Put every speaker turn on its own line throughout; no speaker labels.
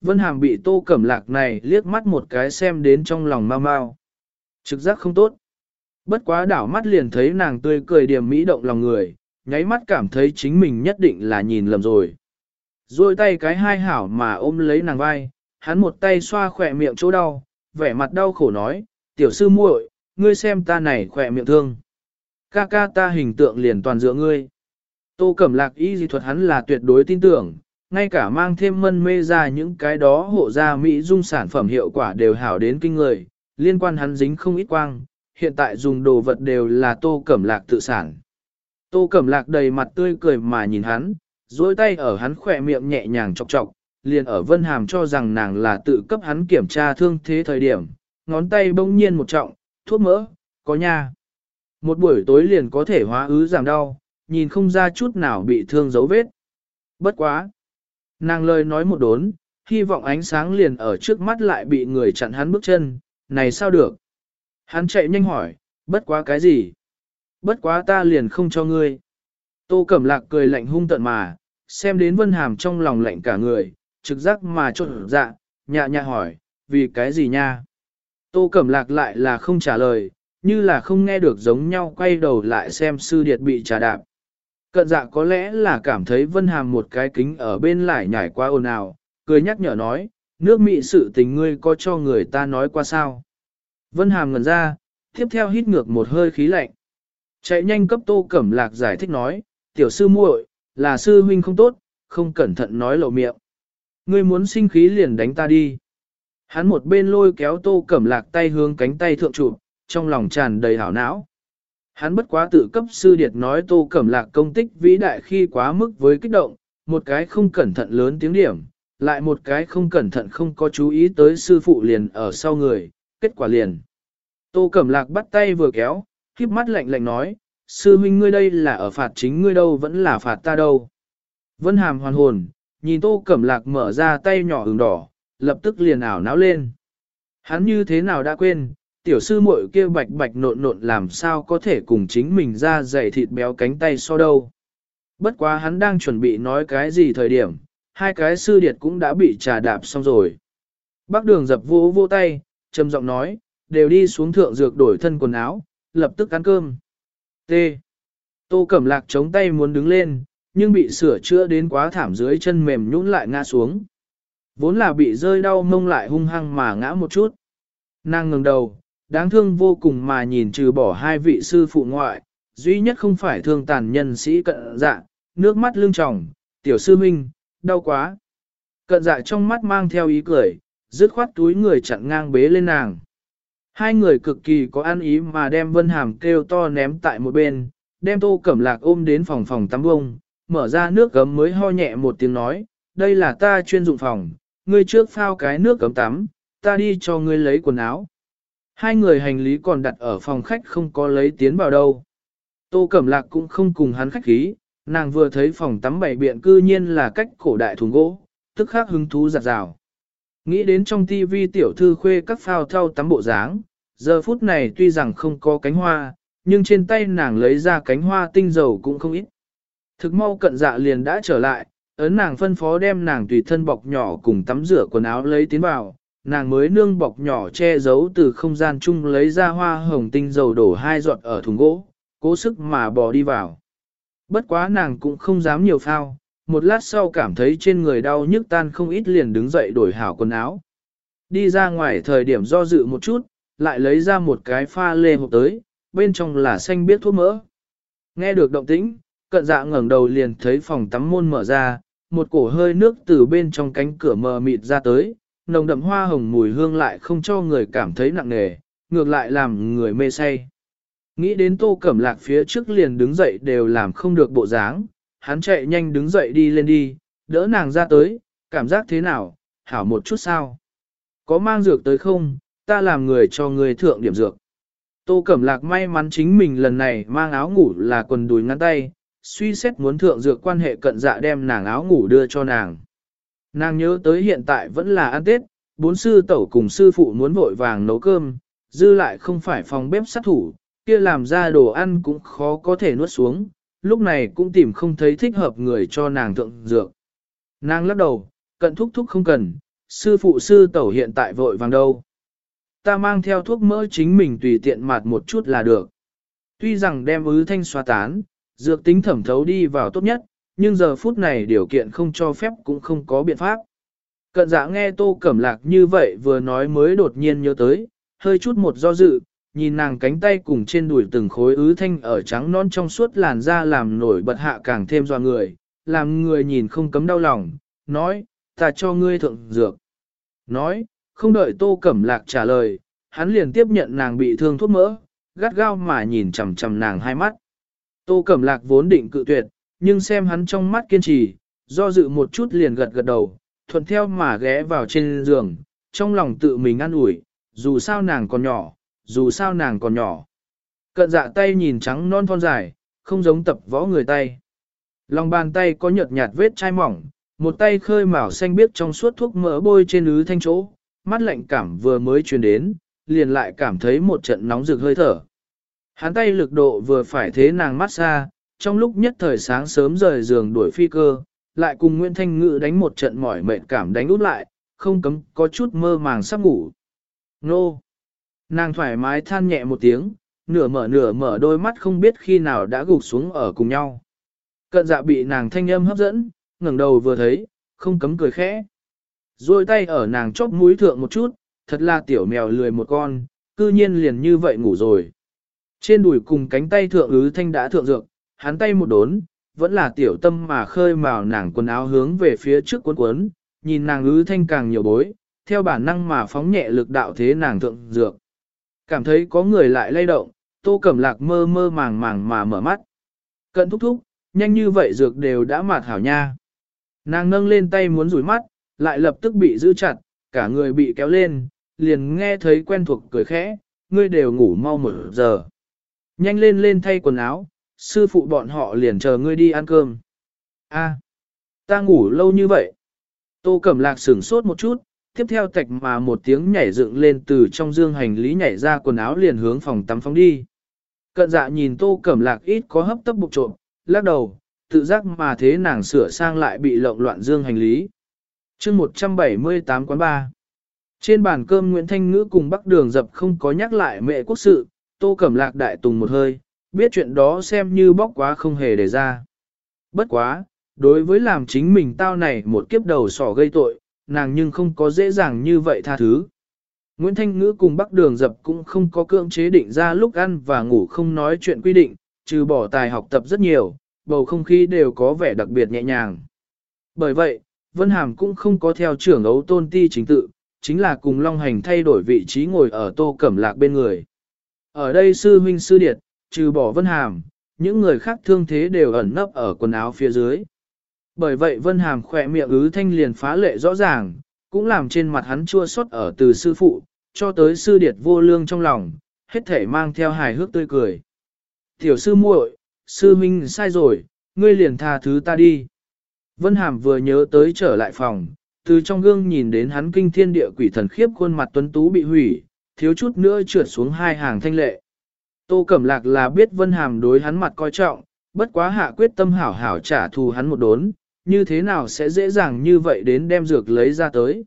Vân Hàm bị tô cẩm lạc này liếc mắt một cái xem đến trong lòng mau mau. Trực giác không tốt. Bất quá đảo mắt liền thấy nàng tươi cười điểm mỹ động lòng người, nháy mắt cảm thấy chính mình nhất định là nhìn lầm rồi. Rồi tay cái hai hảo mà ôm lấy nàng vai, hắn một tay xoa khỏe miệng chỗ đau, vẻ mặt đau khổ nói, tiểu sư muội, ngươi xem ta này khỏe miệng thương. Ca ca ta hình tượng liền toàn dựa ngươi. Tô Cẩm Lạc y di thuật hắn là tuyệt đối tin tưởng, ngay cả mang thêm mân mê ra những cái đó hộ gia Mỹ dung sản phẩm hiệu quả đều hảo đến kinh người, liên quan hắn dính không ít quang, hiện tại dùng đồ vật đều là Tô Cẩm Lạc tự sản. Tô Cẩm Lạc đầy mặt tươi cười mà nhìn hắn, duỗi tay ở hắn khỏe miệng nhẹ nhàng chọc chọc, liền ở Vân Hàm cho rằng nàng là tự cấp hắn kiểm tra thương thế thời điểm, ngón tay bỗng nhiên một trọng, thuốc mỡ, có nha. Một buổi tối liền có thể hóa ứ giảm đau, nhìn không ra chút nào bị thương dấu vết. Bất quá. Nàng lời nói một đốn, hy vọng ánh sáng liền ở trước mắt lại bị người chặn hắn bước chân, này sao được? Hắn chạy nhanh hỏi, bất quá cái gì? Bất quá ta liền không cho ngươi. Tô Cẩm Lạc cười lạnh hung tận mà, xem đến Vân Hàm trong lòng lạnh cả người, trực giác mà trộn dạ, nhạ nhạ hỏi, vì cái gì nha? Tô Cẩm Lạc lại là không trả lời, như là không nghe được giống nhau quay đầu lại xem sư điệt bị trà đạp. Cận dạ có lẽ là cảm thấy Vân Hàm một cái kính ở bên lại nhảy qua ồn ào, cười nhắc nhở nói, nước mị sự tình ngươi có cho người ta nói qua sao. Vân Hàm ngần ra, tiếp theo hít ngược một hơi khí lạnh. Chạy nhanh cấp tô cẩm lạc giải thích nói, tiểu sư muội, là sư huynh không tốt, không cẩn thận nói lộ miệng. Ngươi muốn sinh khí liền đánh ta đi. Hắn một bên lôi kéo tô cẩm lạc tay hướng cánh tay thượng trụ, trong lòng tràn đầy hảo não. Hắn bất quá tự cấp sư điệt nói tô cẩm lạc công tích vĩ đại khi quá mức với kích động, một cái không cẩn thận lớn tiếng điểm, lại một cái không cẩn thận không có chú ý tới sư phụ liền ở sau người, kết quả liền. Tô cẩm lạc bắt tay vừa kéo, khiếp mắt lạnh lạnh nói, sư huynh ngươi đây là ở phạt chính ngươi đâu vẫn là phạt ta đâu. Vân hàm hoàn hồn, nhìn tô cẩm lạc mở ra tay nhỏ ửng đỏ, lập tức liền ảo náo lên. Hắn như thế nào đã quên, tiểu sư muội kia bạch bạch nộn nộn làm sao có thể cùng chính mình ra dày thịt béo cánh tay so đâu. Bất quá hắn đang chuẩn bị nói cái gì thời điểm, hai cái sư điệt cũng đã bị trà đạp xong rồi. Bác đường dập vô vô tay, trầm giọng nói, đều đi xuống thượng dược đổi thân quần áo, lập tức ăn cơm. T. Tô Cẩm Lạc chống tay muốn đứng lên, nhưng bị sửa chữa đến quá thảm dưới chân mềm nhũn lại ngã xuống. Vốn là bị rơi đau mông lại hung hăng mà ngã một chút. Nàng ngừng đầu, đáng thương vô cùng mà nhìn trừ bỏ hai vị sư phụ ngoại, duy nhất không phải thương tàn nhân sĩ cận dạ, nước mắt lưng tròng, tiểu sư minh, đau quá. Cận dạ trong mắt mang theo ý cười, dứt khoát túi người chặn ngang bế lên nàng. Hai người cực kỳ có ăn ý mà đem vân hàm kêu to ném tại một bên, đem tô cẩm lạc ôm đến phòng phòng tắm bông, mở ra nước cấm mới ho nhẹ một tiếng nói, đây là ta chuyên dụng phòng, ngươi trước phao cái nước cấm tắm, ta đi cho ngươi lấy quần áo. Hai người hành lý còn đặt ở phòng khách không có lấy tiến vào đâu. Tô Cẩm Lạc cũng không cùng hắn khách khí, nàng vừa thấy phòng tắm bảy biện cư nhiên là cách cổ đại thùng gỗ, tức khắc hứng thú giặt rào. Nghĩ đến trong tivi tiểu thư khuê các phao thau tắm bộ dáng, giờ phút này tuy rằng không có cánh hoa, nhưng trên tay nàng lấy ra cánh hoa tinh dầu cũng không ít. Thực mau cận dạ liền đã trở lại, ấn nàng phân phó đem nàng tùy thân bọc nhỏ cùng tắm rửa quần áo lấy tiến vào, nàng mới nương bọc nhỏ che giấu từ không gian chung lấy ra hoa hồng tinh dầu đổ hai giọt ở thùng gỗ, cố sức mà bò đi vào. Bất quá nàng cũng không dám nhiều phao, một lát sau cảm thấy trên người đau nhức tan không ít liền đứng dậy đổi hảo quần áo. Đi ra ngoài thời điểm do dự một chút, lại lấy ra một cái pha lê hộp tới, bên trong là xanh biết thuốc mỡ. Nghe được động tĩnh, cận dạ ngẩng đầu liền thấy phòng tắm môn mở ra, một cổ hơi nước từ bên trong cánh cửa mờ mịt ra tới, nồng đậm hoa hồng mùi hương lại không cho người cảm thấy nặng nề, ngược lại làm người mê say. Nghĩ đến tô cẩm lạc phía trước liền đứng dậy đều làm không được bộ dáng, hắn chạy nhanh đứng dậy đi lên đi, đỡ nàng ra tới, cảm giác thế nào, hảo một chút sao. Có mang dược tới không, ta làm người cho người thượng điểm dược. Tô Cẩm Lạc may mắn chính mình lần này mang áo ngủ là quần đùi ngắn tay, suy xét muốn thượng dược quan hệ cận dạ đem nàng áo ngủ đưa cho nàng. Nàng nhớ tới hiện tại vẫn là ăn Tết, bốn sư tẩu cùng sư phụ muốn vội vàng nấu cơm, dư lại không phải phòng bếp sát thủ, kia làm ra đồ ăn cũng khó có thể nuốt xuống, lúc này cũng tìm không thấy thích hợp người cho nàng thượng dược. Nàng lắc đầu, cận thúc thúc không cần, sư phụ sư tẩu hiện tại vội vàng đâu. Ta mang theo thuốc mỡ chính mình tùy tiện mạt một chút là được. Tuy rằng đem ứ thanh xóa tán, dược tính thẩm thấu đi vào tốt nhất, nhưng giờ phút này điều kiện không cho phép cũng không có biện pháp. Cận dạ nghe tô cẩm lạc như vậy vừa nói mới đột nhiên nhớ tới, hơi chút một do dự, nhìn nàng cánh tay cùng trên đùi từng khối ứ thanh ở trắng non trong suốt làn da làm nổi bật hạ càng thêm dò người, làm người nhìn không cấm đau lòng, nói, ta cho ngươi thượng dược. Nói, không đợi tô cẩm lạc trả lời, hắn liền tiếp nhận nàng bị thương thuốc mỡ, gắt gao mà nhìn chằm chằm nàng hai mắt. Tô cẩm lạc vốn định cự tuyệt, nhưng xem hắn trong mắt kiên trì, do dự một chút liền gật gật đầu, thuận theo mà ghé vào trên giường, trong lòng tự mình ăn ủi, dù sao nàng còn nhỏ, dù sao nàng còn nhỏ. Cận dạ tay nhìn trắng non thon dài, không giống tập võ người tay. Lòng bàn tay có nhợt nhạt vết chai mỏng, một tay khơi màu xanh biếc trong suốt thuốc mỡ bôi trên ứ thanh chỗ, mắt lạnh cảm vừa mới truyền đến, liền lại cảm thấy một trận nóng rực hơi thở. Hắn tay lực độ vừa phải thế nàng mát xa, trong lúc nhất thời sáng sớm rời giường đuổi phi cơ, lại cùng Nguyễn Thanh Ngữ đánh một trận mỏi mệt cảm đánh út lại, không cấm có chút mơ màng sắp ngủ. Nô! Nàng thoải mái than nhẹ một tiếng, nửa mở nửa mở đôi mắt không biết khi nào đã gục xuống ở cùng nhau. Cận dạ bị nàng thanh âm hấp dẫn, ngẩng đầu vừa thấy, không cấm cười khẽ. Rồi tay ở nàng chóp mũi thượng một chút, thật là tiểu mèo lười một con, cư nhiên liền như vậy ngủ rồi. Trên đùi cùng cánh tay thượng ứ thanh đã thượng dược, hắn tay một đốn, vẫn là tiểu tâm mà khơi màu nàng quần áo hướng về phía trước cuốn cuốn, nhìn nàng ứ thanh càng nhiều bối, theo bản năng mà phóng nhẹ lực đạo thế nàng thượng dược. Cảm thấy có người lại lay động, tô cẩm lạc mơ mơ màng màng mà mở mắt. Cận thúc thúc, nhanh như vậy dược đều đã mạt hảo nha. Nàng nâng lên tay muốn rủi mắt, lại lập tức bị giữ chặt, cả người bị kéo lên, liền nghe thấy quen thuộc cười khẽ, ngươi đều ngủ mau một giờ. Nhanh lên lên thay quần áo, sư phụ bọn họ liền chờ ngươi đi ăn cơm. A, ta ngủ lâu như vậy. Tô Cẩm Lạc sửng sốt một chút, tiếp theo tạch mà một tiếng nhảy dựng lên từ trong dương hành lý nhảy ra quần áo liền hướng phòng tắm phóng đi. Cận dạ nhìn Tô Cẩm Lạc ít có hấp tấp bục trộm, lắc đầu, tự giác mà thế nàng sửa sang lại bị lộn loạn dương hành lý. chương 178 quán ba. Trên bàn cơm Nguyễn Thanh Ngữ cùng Bắc Đường dập không có nhắc lại mẹ quốc sự, Tô Cẩm Lạc đại tùng một hơi, biết chuyện đó xem như bóc quá không hề để ra. Bất quá, đối với làm chính mình tao này một kiếp đầu sỏ gây tội, nàng nhưng không có dễ dàng như vậy tha thứ. Nguyễn Thanh Ngữ cùng Bắc Đường Dập cũng không có cưỡng chế định ra lúc ăn và ngủ không nói chuyện quy định, trừ bỏ tài học tập rất nhiều, bầu không khí đều có vẻ đặc biệt nhẹ nhàng. Bởi vậy, Vân Hàm cũng không có theo trưởng ấu tôn ti chính tự, chính là cùng Long Hành thay đổi vị trí ngồi ở tô cẩm lạc bên người. Ở đây sư huynh sư điệt, trừ bỏ Vân Hàm, những người khác thương thế đều ẩn nấp ở quần áo phía dưới. Bởi vậy Vân Hàm khỏe miệng ứ thanh liền phá lệ rõ ràng, cũng làm trên mặt hắn chua xót ở từ sư phụ, cho tới sư điệt vô lương trong lòng, hết thể mang theo hài hước tươi cười. Tiểu sư muội, sư minh sai rồi, ngươi liền tha thứ ta đi. Vân Hàm vừa nhớ tới trở lại phòng, từ trong gương nhìn đến hắn kinh thiên địa quỷ thần khiếp khuôn mặt tuấn tú bị hủy, thiếu chút nữa trượt xuống hai hàng thanh lệ. Tô Cẩm Lạc là biết Vân Hàm đối hắn mặt coi trọng, bất quá hạ quyết tâm hảo hảo trả thù hắn một đốn, như thế nào sẽ dễ dàng như vậy đến đem dược lấy ra tới.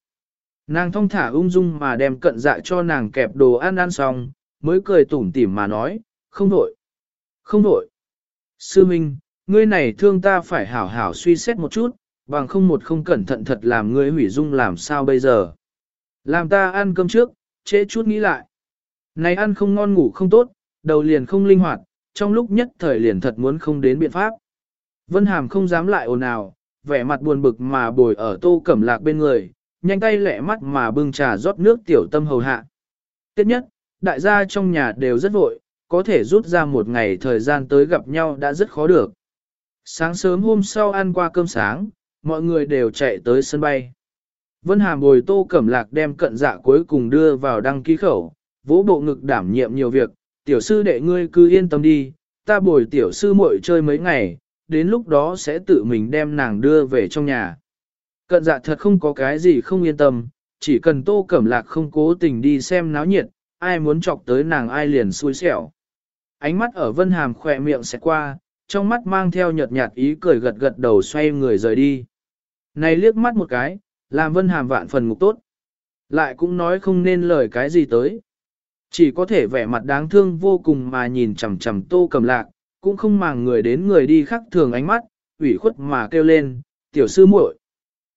Nàng thong thả ung dung mà đem cận dạ cho nàng kẹp đồ ăn ăn xong, mới cười tủm tỉm mà nói, không đổi, không đổi. Sư Minh, ngươi này thương ta phải hảo hảo suy xét một chút, bằng không một không cẩn thận thật làm ngươi hủy dung làm sao bây giờ. Làm ta ăn cơm trước, trễ chút nghĩ lại. Này ăn không ngon ngủ không tốt, đầu liền không linh hoạt, trong lúc nhất thời liền thật muốn không đến biện pháp. Vân Hàm không dám lại ồn ào, vẻ mặt buồn bực mà bồi ở tô cẩm lạc bên người, nhanh tay lẹ mắt mà bưng trà rót nước tiểu tâm hầu hạ. Tiếp nhất, đại gia trong nhà đều rất vội, có thể rút ra một ngày thời gian tới gặp nhau đã rất khó được. Sáng sớm hôm sau ăn qua cơm sáng, mọi người đều chạy tới sân bay. Vân Hàm bồi tô cẩm lạc đem cận dạ cuối cùng đưa vào đăng ký khẩu, vỗ bộ ngực đảm nhiệm nhiều việc, tiểu sư đệ ngươi cứ yên tâm đi, ta bồi tiểu sư muội chơi mấy ngày, đến lúc đó sẽ tự mình đem nàng đưa về trong nhà. Cận dạ thật không có cái gì không yên tâm, chỉ cần tô cẩm lạc không cố tình đi xem náo nhiệt, ai muốn chọc tới nàng ai liền xui xẻo. Ánh mắt ở vân hàm khỏe miệng sẽ qua, trong mắt mang theo nhợt nhạt ý cười gật gật đầu xoay người rời đi. Này liếc mắt một cái, làm Vân Hàm vạn phần ngục tốt. Lại cũng nói không nên lời cái gì tới. Chỉ có thể vẻ mặt đáng thương vô cùng mà nhìn chằm chằm tô cầm lạc, cũng không màng người đến người đi khác thường ánh mắt, ủy khuất mà kêu lên, tiểu sư muội.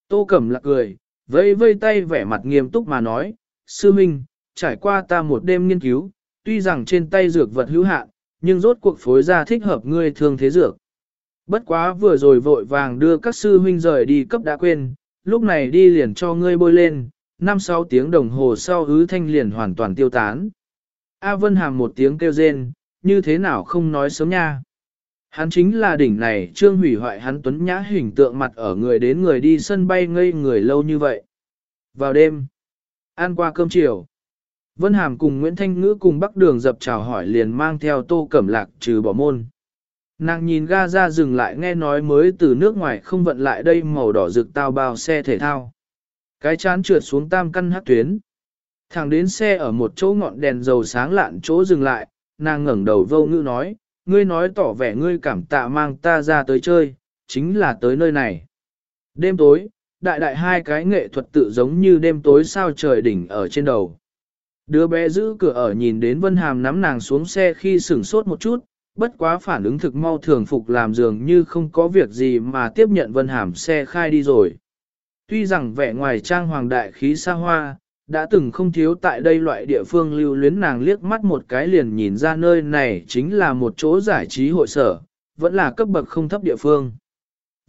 Tô cầm lạc cười, vây vây tay vẻ mặt nghiêm túc mà nói, sư minh, trải qua ta một đêm nghiên cứu, tuy rằng trên tay dược vật hữu hạn, nhưng rốt cuộc phối ra thích hợp ngươi thương thế dược. Bất quá vừa rồi vội vàng đưa các sư huynh rời đi cấp đã quên, lúc này đi liền cho ngươi bôi lên, 5-6 tiếng đồng hồ sau hứ thanh liền hoàn toàn tiêu tán. A Vân Hàm một tiếng kêu rên, như thế nào không nói sớm nha. Hắn chính là đỉnh này trương hủy hoại hắn tuấn nhã hình tượng mặt ở người đến người đi sân bay ngây người lâu như vậy. Vào đêm, ăn qua cơm chiều, Vân Hàm cùng Nguyễn Thanh Ngữ cùng Bắc Đường dập chào hỏi liền mang theo tô cẩm lạc trừ bỏ môn. Nàng nhìn ga ra dừng lại nghe nói mới từ nước ngoài không vận lại đây màu đỏ rực tao bao xe thể thao. Cái chán trượt xuống tam căn hát tuyến. Thẳng đến xe ở một chỗ ngọn đèn dầu sáng lạn chỗ dừng lại, nàng ngẩng đầu vô ngữ nói, ngươi nói tỏ vẻ ngươi cảm tạ mang ta ra tới chơi, chính là tới nơi này. Đêm tối, đại đại hai cái nghệ thuật tự giống như đêm tối sao trời đỉnh ở trên đầu. Đứa bé giữ cửa ở nhìn đến Vân Hàm nắm nàng xuống xe khi sửng sốt một chút, bất quá phản ứng thực mau thường phục làm dường như không có việc gì mà tiếp nhận Vân Hàm xe khai đi rồi. Tuy rằng vẻ ngoài trang hoàng đại khí xa hoa, đã từng không thiếu tại đây loại địa phương lưu luyến nàng liếc mắt một cái liền nhìn ra nơi này chính là một chỗ giải trí hội sở, vẫn là cấp bậc không thấp địa phương.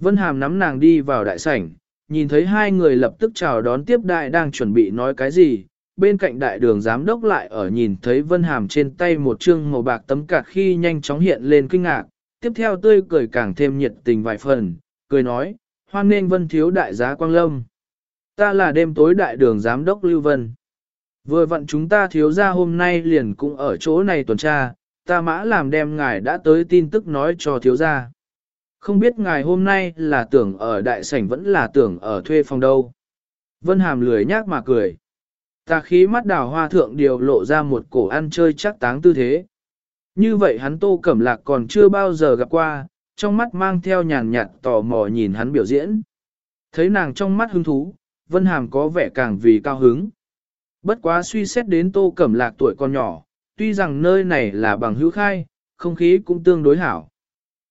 Vân Hàm nắm nàng đi vào đại sảnh, nhìn thấy hai người lập tức chào đón tiếp đại đang chuẩn bị nói cái gì, bên cạnh đại đường giám đốc lại ở nhìn thấy Vân Hàm trên tay một chương màu bạc tấm cạc khi nhanh chóng hiện lên kinh ngạc, tiếp theo tươi cười càng thêm nhiệt tình vài phần, cười nói, hoan nên Vân thiếu đại giá Quang Lâm. Ta là đêm tối đại đường giám đốc Lưu Vân. Vừa vặn chúng ta thiếu ra hôm nay liền cũng ở chỗ này tuần tra, ta mã làm đem ngài đã tới tin tức nói cho thiếu gia. Không biết ngài hôm nay là tưởng ở đại sảnh vẫn là tưởng ở thuê phòng đâu. Vân Hàm lười nhác mà cười. Ta khí mắt đào hoa thượng điều lộ ra một cổ ăn chơi chắc táng tư thế. Như vậy hắn tô cẩm lạc còn chưa bao giờ gặp qua, trong mắt mang theo nhàn nhạt tò mò nhìn hắn biểu diễn. Thấy nàng trong mắt hứng thú, Vân Hàm có vẻ càng vì cao hứng. Bất quá suy xét đến tô cẩm lạc tuổi con nhỏ, tuy rằng nơi này là bằng hữu khai, không khí cũng tương đối hảo.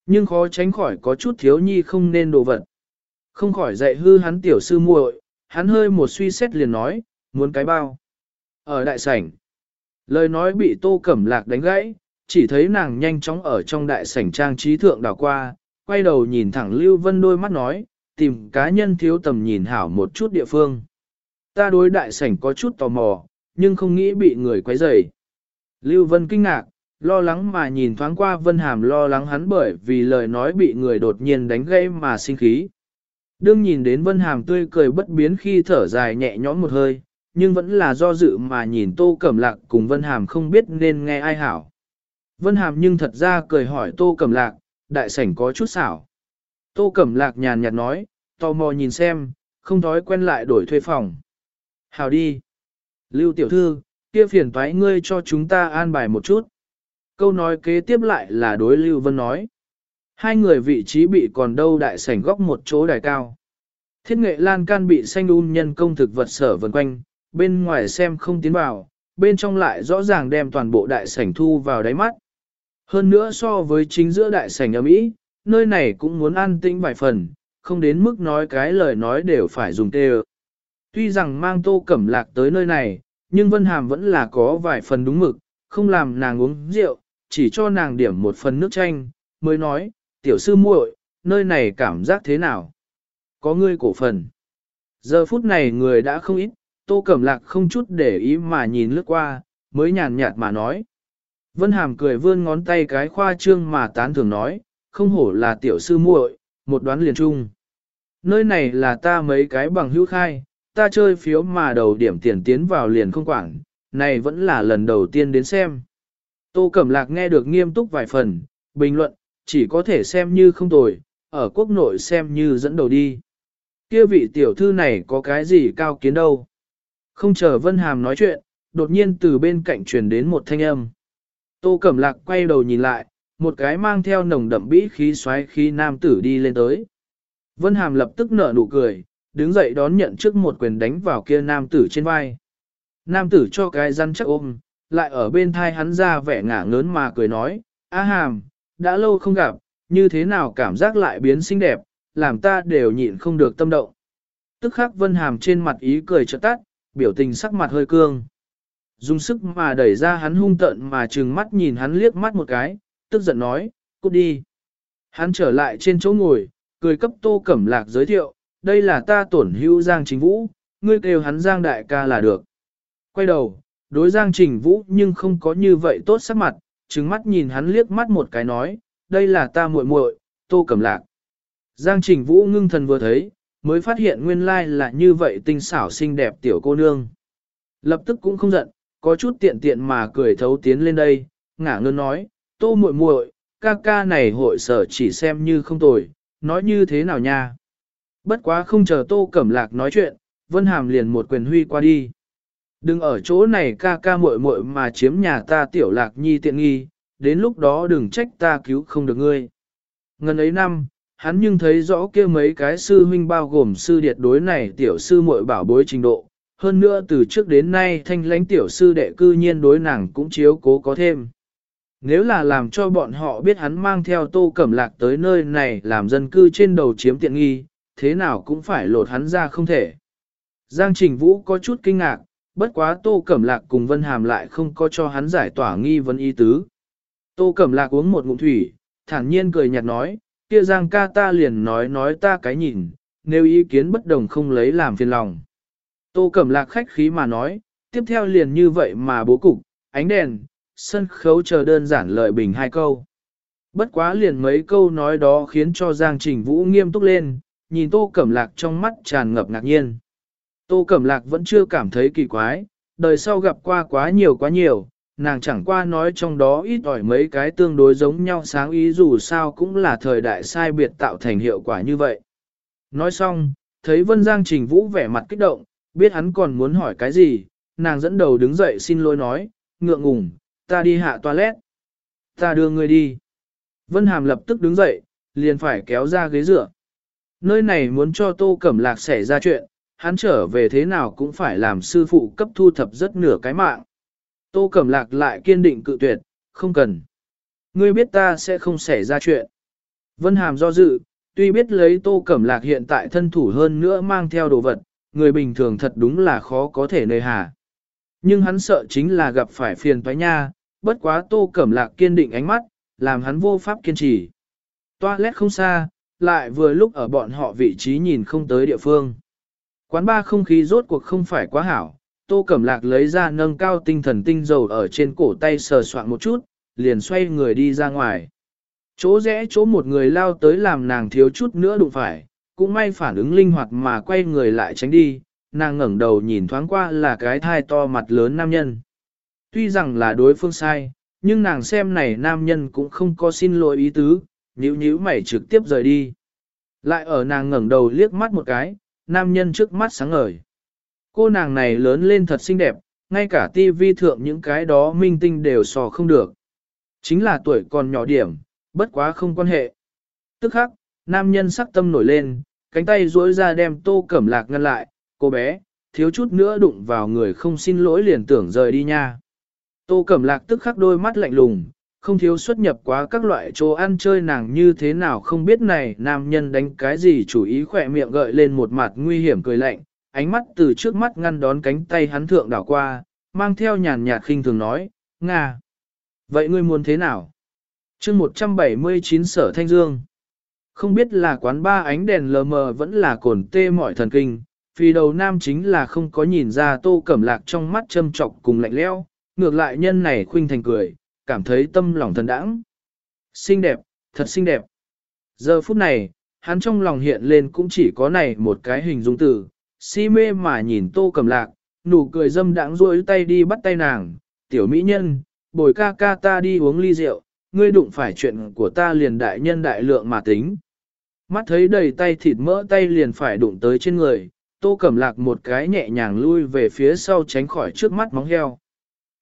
Nhưng khó tránh khỏi có chút thiếu nhi không nên đồ vật. Không khỏi dạy hư hắn tiểu sư muội, hắn hơi một suy xét liền nói, muốn cái bao. Ở đại sảnh, lời nói bị tô cẩm lạc đánh gãy, chỉ thấy nàng nhanh chóng ở trong đại sảnh trang trí thượng đảo qua, quay đầu nhìn thẳng Lưu Vân đôi mắt nói, tìm cá nhân thiếu tầm nhìn hảo một chút địa phương. Ta đối đại sảnh có chút tò mò, nhưng không nghĩ bị người quấy rầy. Lưu Vân kinh ngạc, lo lắng mà nhìn thoáng qua Vân Hàm lo lắng hắn bởi vì lời nói bị người đột nhiên đánh gây mà sinh khí. Đương nhìn đến Vân Hàm tươi cười bất biến khi thở dài nhẹ nhõm một hơi, nhưng vẫn là do dự mà nhìn Tô Cẩm Lạc cùng Vân Hàm không biết nên nghe ai hảo. Vân Hàm nhưng thật ra cười hỏi Tô Cẩm Lạc, đại sảnh có chút xảo. Tô Cẩm Lạc nhàn nhạt nói, tò mò nhìn xem, không thói quen lại đổi thuê phòng. Hào đi. Lưu tiểu thư, kia phiền toái ngươi cho chúng ta an bài một chút. Câu nói kế tiếp lại là đối Lưu Vân nói. Hai người vị trí bị còn đâu đại sảnh góc một chỗ đài cao. Thiết nghệ lan can bị xanh un nhân công thực vật sở vần quanh, bên ngoài xem không tiến vào, bên trong lại rõ ràng đem toàn bộ đại sảnh thu vào đáy mắt. Hơn nữa so với chính giữa đại sảnh ở Mỹ, nơi này cũng muốn an tĩnh vài phần, không đến mức nói cái lời nói đều phải dùng tê Tuy rằng mang tô cẩm lạc tới nơi này, nhưng Vân Hàm vẫn là có vài phần đúng mực, không làm nàng uống rượu, chỉ cho nàng điểm một phần nước chanh, mới nói, tiểu sư muội, nơi này cảm giác thế nào? Có ngươi cổ phần. Giờ phút này người đã không ít, tô cẩm lạc không chút để ý mà nhìn lướt qua, mới nhàn nhạt mà nói. Vân Hàm cười vươn ngón tay cái khoa trương mà tán thường nói, không hổ là tiểu sư muội, một đoán liền chung. Nơi này là ta mấy cái bằng hữu khai, ta chơi phiếu mà đầu điểm tiền tiến vào liền không quản, này vẫn là lần đầu tiên đến xem. Tô Cẩm Lạc nghe được nghiêm túc vài phần, bình luận, chỉ có thể xem như không tồi, ở quốc nội xem như dẫn đầu đi. Kia vị tiểu thư này có cái gì cao kiến đâu. Không chờ Vân Hàm nói chuyện, đột nhiên từ bên cạnh truyền đến một thanh âm. Tô Cẩm Lạc quay đầu nhìn lại, một cái mang theo nồng đậm bĩ khí xoáy khí nam tử đi lên tới. Vân Hàm lập tức nở nụ cười, đứng dậy đón nhận trước một quyền đánh vào kia nam tử trên vai. Nam tử cho cái răn chắc ôm, lại ở bên thai hắn ra vẻ ngả ngớn mà cười nói, A hàm, đã lâu không gặp, như thế nào cảm giác lại biến xinh đẹp, làm ta đều nhịn không được tâm động. Tức khắc vân hàm trên mặt ý cười chợt tắt, biểu tình sắc mặt hơi cương. Dùng sức mà đẩy ra hắn hung tận mà trừng mắt nhìn hắn liếc mắt một cái, tức giận nói, cút đi. Hắn trở lại trên chỗ ngồi, cười cấp tô cẩm lạc giới thiệu, đây là ta tổn hữu Giang Trình Vũ, ngươi kêu hắn Giang Đại ca là được. Quay đầu, đối Giang Trình Vũ nhưng không có như vậy tốt sắc mặt, trừng mắt nhìn hắn liếc mắt một cái nói, đây là ta muội muội, tô cẩm lạc. Giang Trình Vũ ngưng thần vừa thấy, mới phát hiện nguyên lai là như vậy tinh xảo xinh đẹp tiểu cô nương. Lập tức cũng không giận, có chút tiện tiện mà cười thấu tiến lên đây, ngả ngơn nói, tô muội muội, ca ca này hội sở chỉ xem như không tồi, nói như thế nào nha. Bất quá không chờ tô cẩm lạc nói chuyện, Vân Hàm liền một quyền huy qua đi. Đừng ở chỗ này ca ca muội muội mà chiếm nhà ta tiểu lạc nhi tiện nghi, đến lúc đó đừng trách ta cứu không được ngươi. Ngần ấy năm, hắn nhưng thấy rõ kia mấy cái sư huynh bao gồm sư điệt đối này tiểu sư muội bảo bối trình độ. Hơn nữa từ trước đến nay thanh lãnh tiểu sư đệ cư nhiên đối nàng cũng chiếu cố có thêm. Nếu là làm cho bọn họ biết hắn mang theo tô cẩm lạc tới nơi này làm dân cư trên đầu chiếm tiện nghi, thế nào cũng phải lột hắn ra không thể. Giang Trình Vũ có chút kinh ngạc, bất quá Tô Cẩm Lạc cùng Vân Hàm lại không có cho hắn giải tỏa nghi vấn y tứ. Tô Cẩm Lạc uống một ngụm thủy, thản nhiên cười nhạt nói, kia Giang ca ta liền nói nói ta cái nhìn, nếu ý kiến bất đồng không lấy làm phiền lòng. Tô Cẩm Lạc khách khí mà nói, tiếp theo liền như vậy mà bố cục, ánh đèn, sân khấu chờ đơn giản lợi bình hai câu. Bất quá liền mấy câu nói đó khiến cho Giang Trình Vũ nghiêm túc lên, nhìn Tô Cẩm Lạc trong mắt tràn ngập ngạc nhiên. Tô Cẩm Lạc vẫn chưa cảm thấy kỳ quái, đời sau gặp qua quá nhiều quá nhiều, nàng chẳng qua nói trong đó ít ỏi mấy cái tương đối giống nhau sáng ý dù sao cũng là thời đại sai biệt tạo thành hiệu quả như vậy. Nói xong, thấy Vân Giang Trình Vũ vẻ mặt kích động, biết hắn còn muốn hỏi cái gì, nàng dẫn đầu đứng dậy xin lỗi nói, ngượng ngùng, ta đi hạ toilet. Ta đưa ngươi đi. Vân Hàm lập tức đứng dậy, liền phải kéo ra ghế dựa. Nơi này muốn cho Tô Cẩm Lạc xảy ra chuyện, hắn trở về thế nào cũng phải làm sư phụ cấp thu thập rất nửa cái mạng. Tô Cẩm Lạc lại kiên định cự tuyệt, không cần. Ngươi biết ta sẽ không xảy ra chuyện. Vân Hàm do dự, tuy biết lấy Tô Cẩm Lạc hiện tại thân thủ hơn nữa mang theo đồ vật, người bình thường thật đúng là khó có thể nơi hà. Nhưng hắn sợ chính là gặp phải phiền toái nha, bất quá Tô Cẩm Lạc kiên định ánh mắt, làm hắn vô pháp kiên trì. Toilet không xa, lại vừa lúc ở bọn họ vị trí nhìn không tới địa phương. Quán ba không khí rốt cuộc không phải quá hảo, Tô Cẩm Lạc lấy ra nâng cao tinh thần tinh dầu ở trên cổ tay sờ soạn một chút, liền xoay người đi ra ngoài. Chỗ rẽ chỗ một người lao tới làm nàng thiếu chút nữa đụng phải, cũng may phản ứng linh hoạt mà quay người lại tránh đi, nàng ngẩng đầu nhìn thoáng qua là cái thai to mặt lớn nam nhân. Tuy rằng là đối phương sai, nhưng nàng xem này nam nhân cũng không có xin lỗi ý tứ, nhíu nhíu mày trực tiếp rời đi. Lại ở nàng ngẩng đầu liếc mắt một cái, nam nhân trước mắt sáng ngời. Cô nàng này lớn lên thật xinh đẹp, ngay cả tivi thượng những cái đó minh tinh đều sò không được. Chính là tuổi còn nhỏ điểm, bất quá không quan hệ. Tức khắc, nam nhân sắc tâm nổi lên, cánh tay duỗi ra đem tô cẩm lạc ngăn lại, cô bé, thiếu chút nữa đụng vào người không xin lỗi liền tưởng rời đi nha. Tô cẩm lạc tức khắc đôi mắt lạnh lùng, không thiếu xuất nhập quá các loại chỗ ăn chơi nàng như thế nào không biết này nam nhân đánh cái gì chủ ý khỏe miệng gợi lên một mặt nguy hiểm cười lạnh, ánh mắt từ trước mắt ngăn đón cánh tay hắn thượng đảo qua, mang theo nhàn nhạt khinh thường nói, Nga. Vậy ngươi muốn thế nào? chương 179 sở Thanh Dương. Không biết là quán ba ánh đèn lờ mờ vẫn là cồn tê mỏi thần kinh, vì đầu nam chính là không có nhìn ra tô cẩm lạc trong mắt châm trọc cùng lạnh leo, ngược lại nhân này khuynh thành cười, cảm thấy tâm lòng thần đãng. Xinh đẹp, thật xinh đẹp. Giờ phút này, hắn trong lòng hiện lên cũng chỉ có này một cái hình dung từ, si mê mà nhìn tô cầm lạc, nụ cười dâm đãng rôi tay đi bắt tay nàng, tiểu mỹ nhân, bồi ca ca ta đi uống ly rượu, ngươi đụng phải chuyện của ta liền đại nhân đại lượng mà tính. Mắt thấy đầy tay thịt mỡ tay liền phải đụng tới trên người, tô cẩm lạc một cái nhẹ nhàng lui về phía sau tránh khỏi trước mắt móng heo.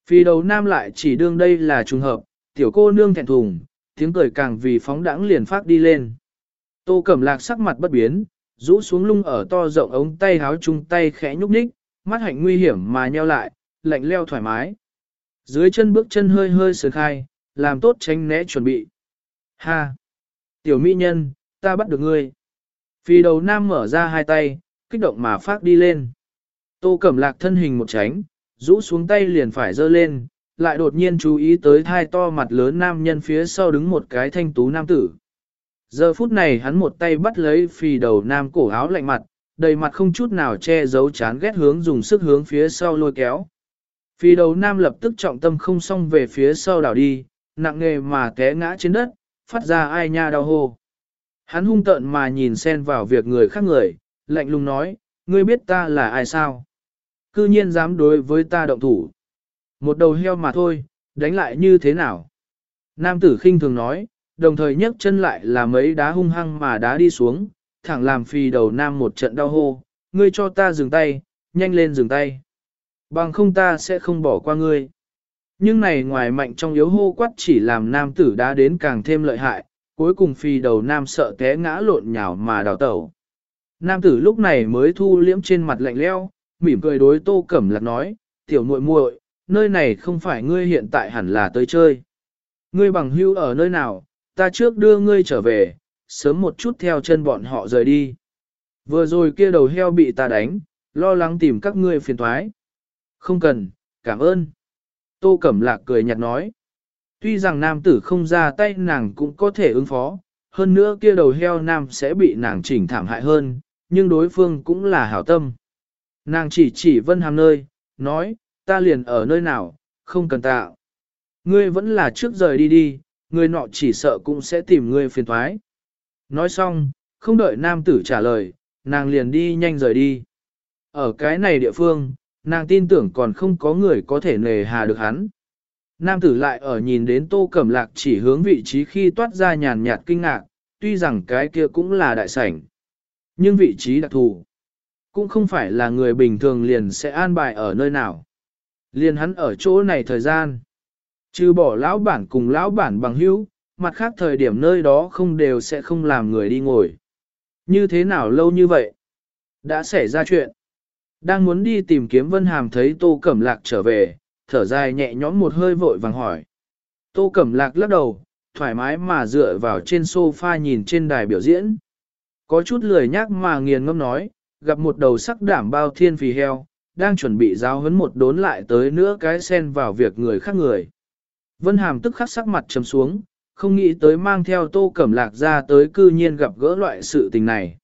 Phi đầu nam lại chỉ đương đây là trùng hợp, tiểu cô nương thẹn thùng, tiếng cười càng vì phóng đãng liền phát đi lên. Tô Cẩm Lạc sắc mặt bất biến, rũ xuống lung ở to rộng ống tay háo chung tay khẽ nhúc nhích, mắt hạnh nguy hiểm mà nheo lại, lạnh leo thoải mái. Dưới chân bước chân hơi hơi sườn khai, làm tốt tránh né chuẩn bị. Ha! Tiểu mỹ nhân, ta bắt được ngươi. Phi đầu nam mở ra hai tay, kích động mà phát đi lên. Tô Cẩm Lạc thân hình một tránh, rũ xuống tay liền phải giơ lên, lại đột nhiên chú ý tới thai to mặt lớn nam nhân phía sau đứng một cái thanh tú nam tử. Giờ phút này hắn một tay bắt lấy phì đầu nam cổ áo lạnh mặt, đầy mặt không chút nào che giấu chán ghét hướng dùng sức hướng phía sau lôi kéo. Phì đầu nam lập tức trọng tâm không xong về phía sau đảo đi, nặng nghề mà té ngã trên đất, phát ra ai nha đau hô. Hắn hung tợn mà nhìn xen vào việc người khác người, lạnh lùng nói, ngươi biết ta là ai sao? Cư nhiên dám đối với ta động thủ. Một đầu heo mà thôi, đánh lại như thế nào? Nam tử khinh thường nói, đồng thời nhấc chân lại là mấy đá hung hăng mà đá đi xuống, thẳng làm phi đầu nam một trận đau hô, ngươi cho ta dừng tay, nhanh lên dừng tay. Bằng không ta sẽ không bỏ qua ngươi. Nhưng này ngoài mạnh trong yếu hô quát chỉ làm nam tử đá đến càng thêm lợi hại, cuối cùng phi đầu nam sợ té ngã lộn nhào mà đào tẩu. Nam tử lúc này mới thu liễm trên mặt lạnh leo, mỉm cười đối tô cẩm lạc nói, tiểu muội muội, nơi này không phải ngươi hiện tại hẳn là tới chơi. Ngươi bằng hưu ở nơi nào, ta trước đưa ngươi trở về, sớm một chút theo chân bọn họ rời đi. Vừa rồi kia đầu heo bị ta đánh, lo lắng tìm các ngươi phiền thoái. Không cần, cảm ơn. Tô Cẩm Lạc cười nhạt nói. Tuy rằng nam tử không ra tay nàng cũng có thể ứng phó, hơn nữa kia đầu heo nam sẽ bị nàng chỉnh thảm hại hơn, nhưng đối phương cũng là hảo tâm. Nàng chỉ chỉ vân hàm nơi, nói, ta liền ở nơi nào, không cần tạo. Ngươi vẫn là trước rời đi đi, người nọ chỉ sợ cũng sẽ tìm ngươi phiền thoái. Nói xong, không đợi nam tử trả lời, nàng liền đi nhanh rời đi. Ở cái này địa phương, nàng tin tưởng còn không có người có thể nề hà được hắn. Nam tử lại ở nhìn đến tô cẩm lạc chỉ hướng vị trí khi toát ra nhàn nhạt kinh ngạc, tuy rằng cái kia cũng là đại sảnh. Nhưng vị trí đặc thù, cũng không phải là người bình thường liền sẽ an bài ở nơi nào. Liền hắn ở chỗ này thời gian. Trừ bỏ lão bản cùng lão bản bằng hữu, mặt khác thời điểm nơi đó không đều sẽ không làm người đi ngồi. Như thế nào lâu như vậy? Đã xảy ra chuyện. Đang muốn đi tìm kiếm Vân Hàm thấy Tô Cẩm Lạc trở về, thở dài nhẹ nhõm một hơi vội vàng hỏi. Tô Cẩm Lạc lắc đầu, thoải mái mà dựa vào trên sofa nhìn trên đài biểu diễn. Có chút lười nhác mà nghiền ngâm nói, gặp một đầu sắc đảm bao thiên phì heo, đang chuẩn bị giáo huấn một đốn lại tới nữa cái sen vào việc người khác người. Vân Hàm tức khắc sắc mặt trầm xuống, không nghĩ tới mang theo tô cẩm lạc ra tới cư nhiên gặp gỡ loại sự tình này.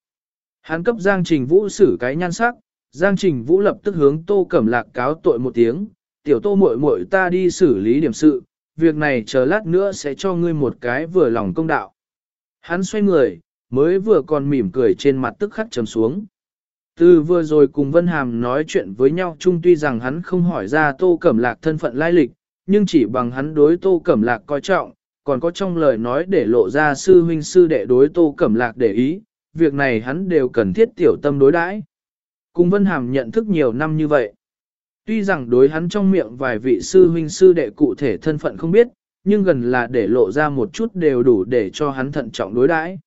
Hắn cấp Giang Trình Vũ xử cái nhan sắc, Giang Trình Vũ lập tức hướng tô cẩm lạc cáo tội một tiếng, tiểu tô muội muội ta đi xử lý điểm sự, việc này chờ lát nữa sẽ cho ngươi một cái vừa lòng công đạo. Hắn xoay người, mới vừa còn mỉm cười trên mặt tức khắc trầm xuống. Từ vừa rồi cùng Vân Hàm nói chuyện với nhau chung tuy rằng hắn không hỏi ra Tô Cẩm Lạc thân phận lai lịch, nhưng chỉ bằng hắn đối Tô Cẩm Lạc coi trọng, còn có trong lời nói để lộ ra sư huynh sư đệ đối Tô Cẩm Lạc để ý, việc này hắn đều cần thiết tiểu tâm đối đãi. Cùng Vân Hàm nhận thức nhiều năm như vậy. Tuy rằng đối hắn trong miệng vài vị sư huynh sư đệ cụ thể thân phận không biết, nhưng gần là để lộ ra một chút đều đủ để cho hắn thận trọng đối đãi.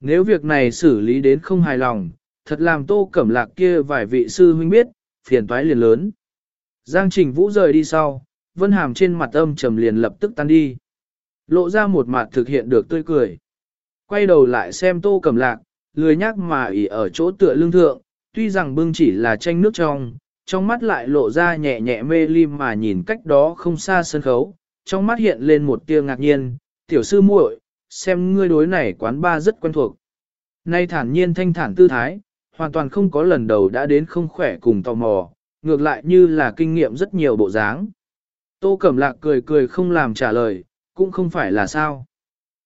Nếu việc này xử lý đến không hài lòng, thật làm tô cẩm lạc kia vài vị sư huynh biết, phiền toái liền lớn. Giang Trình Vũ rời đi sau, Vân Hàm trên mặt âm trầm liền lập tức tan đi. Lộ ra một mặt thực hiện được tươi cười. Quay đầu lại xem tô cẩm lạc, lười nhắc mà ỉ ở chỗ tựa lương thượng, tuy rằng bưng chỉ là tranh nước trong, trong mắt lại lộ ra nhẹ nhẹ mê ly mà nhìn cách đó không xa sân khấu, trong mắt hiện lên một tia ngạc nhiên, tiểu sư muội, xem ngươi đối này quán ba rất quen thuộc. Nay thản nhiên thanh thản tư thái, hoàn toàn không có lần đầu đã đến không khỏe cùng tò mò, ngược lại như là kinh nghiệm rất nhiều bộ dáng. Tô Cẩm Lạc cười cười không làm trả lời, cũng không phải là sao.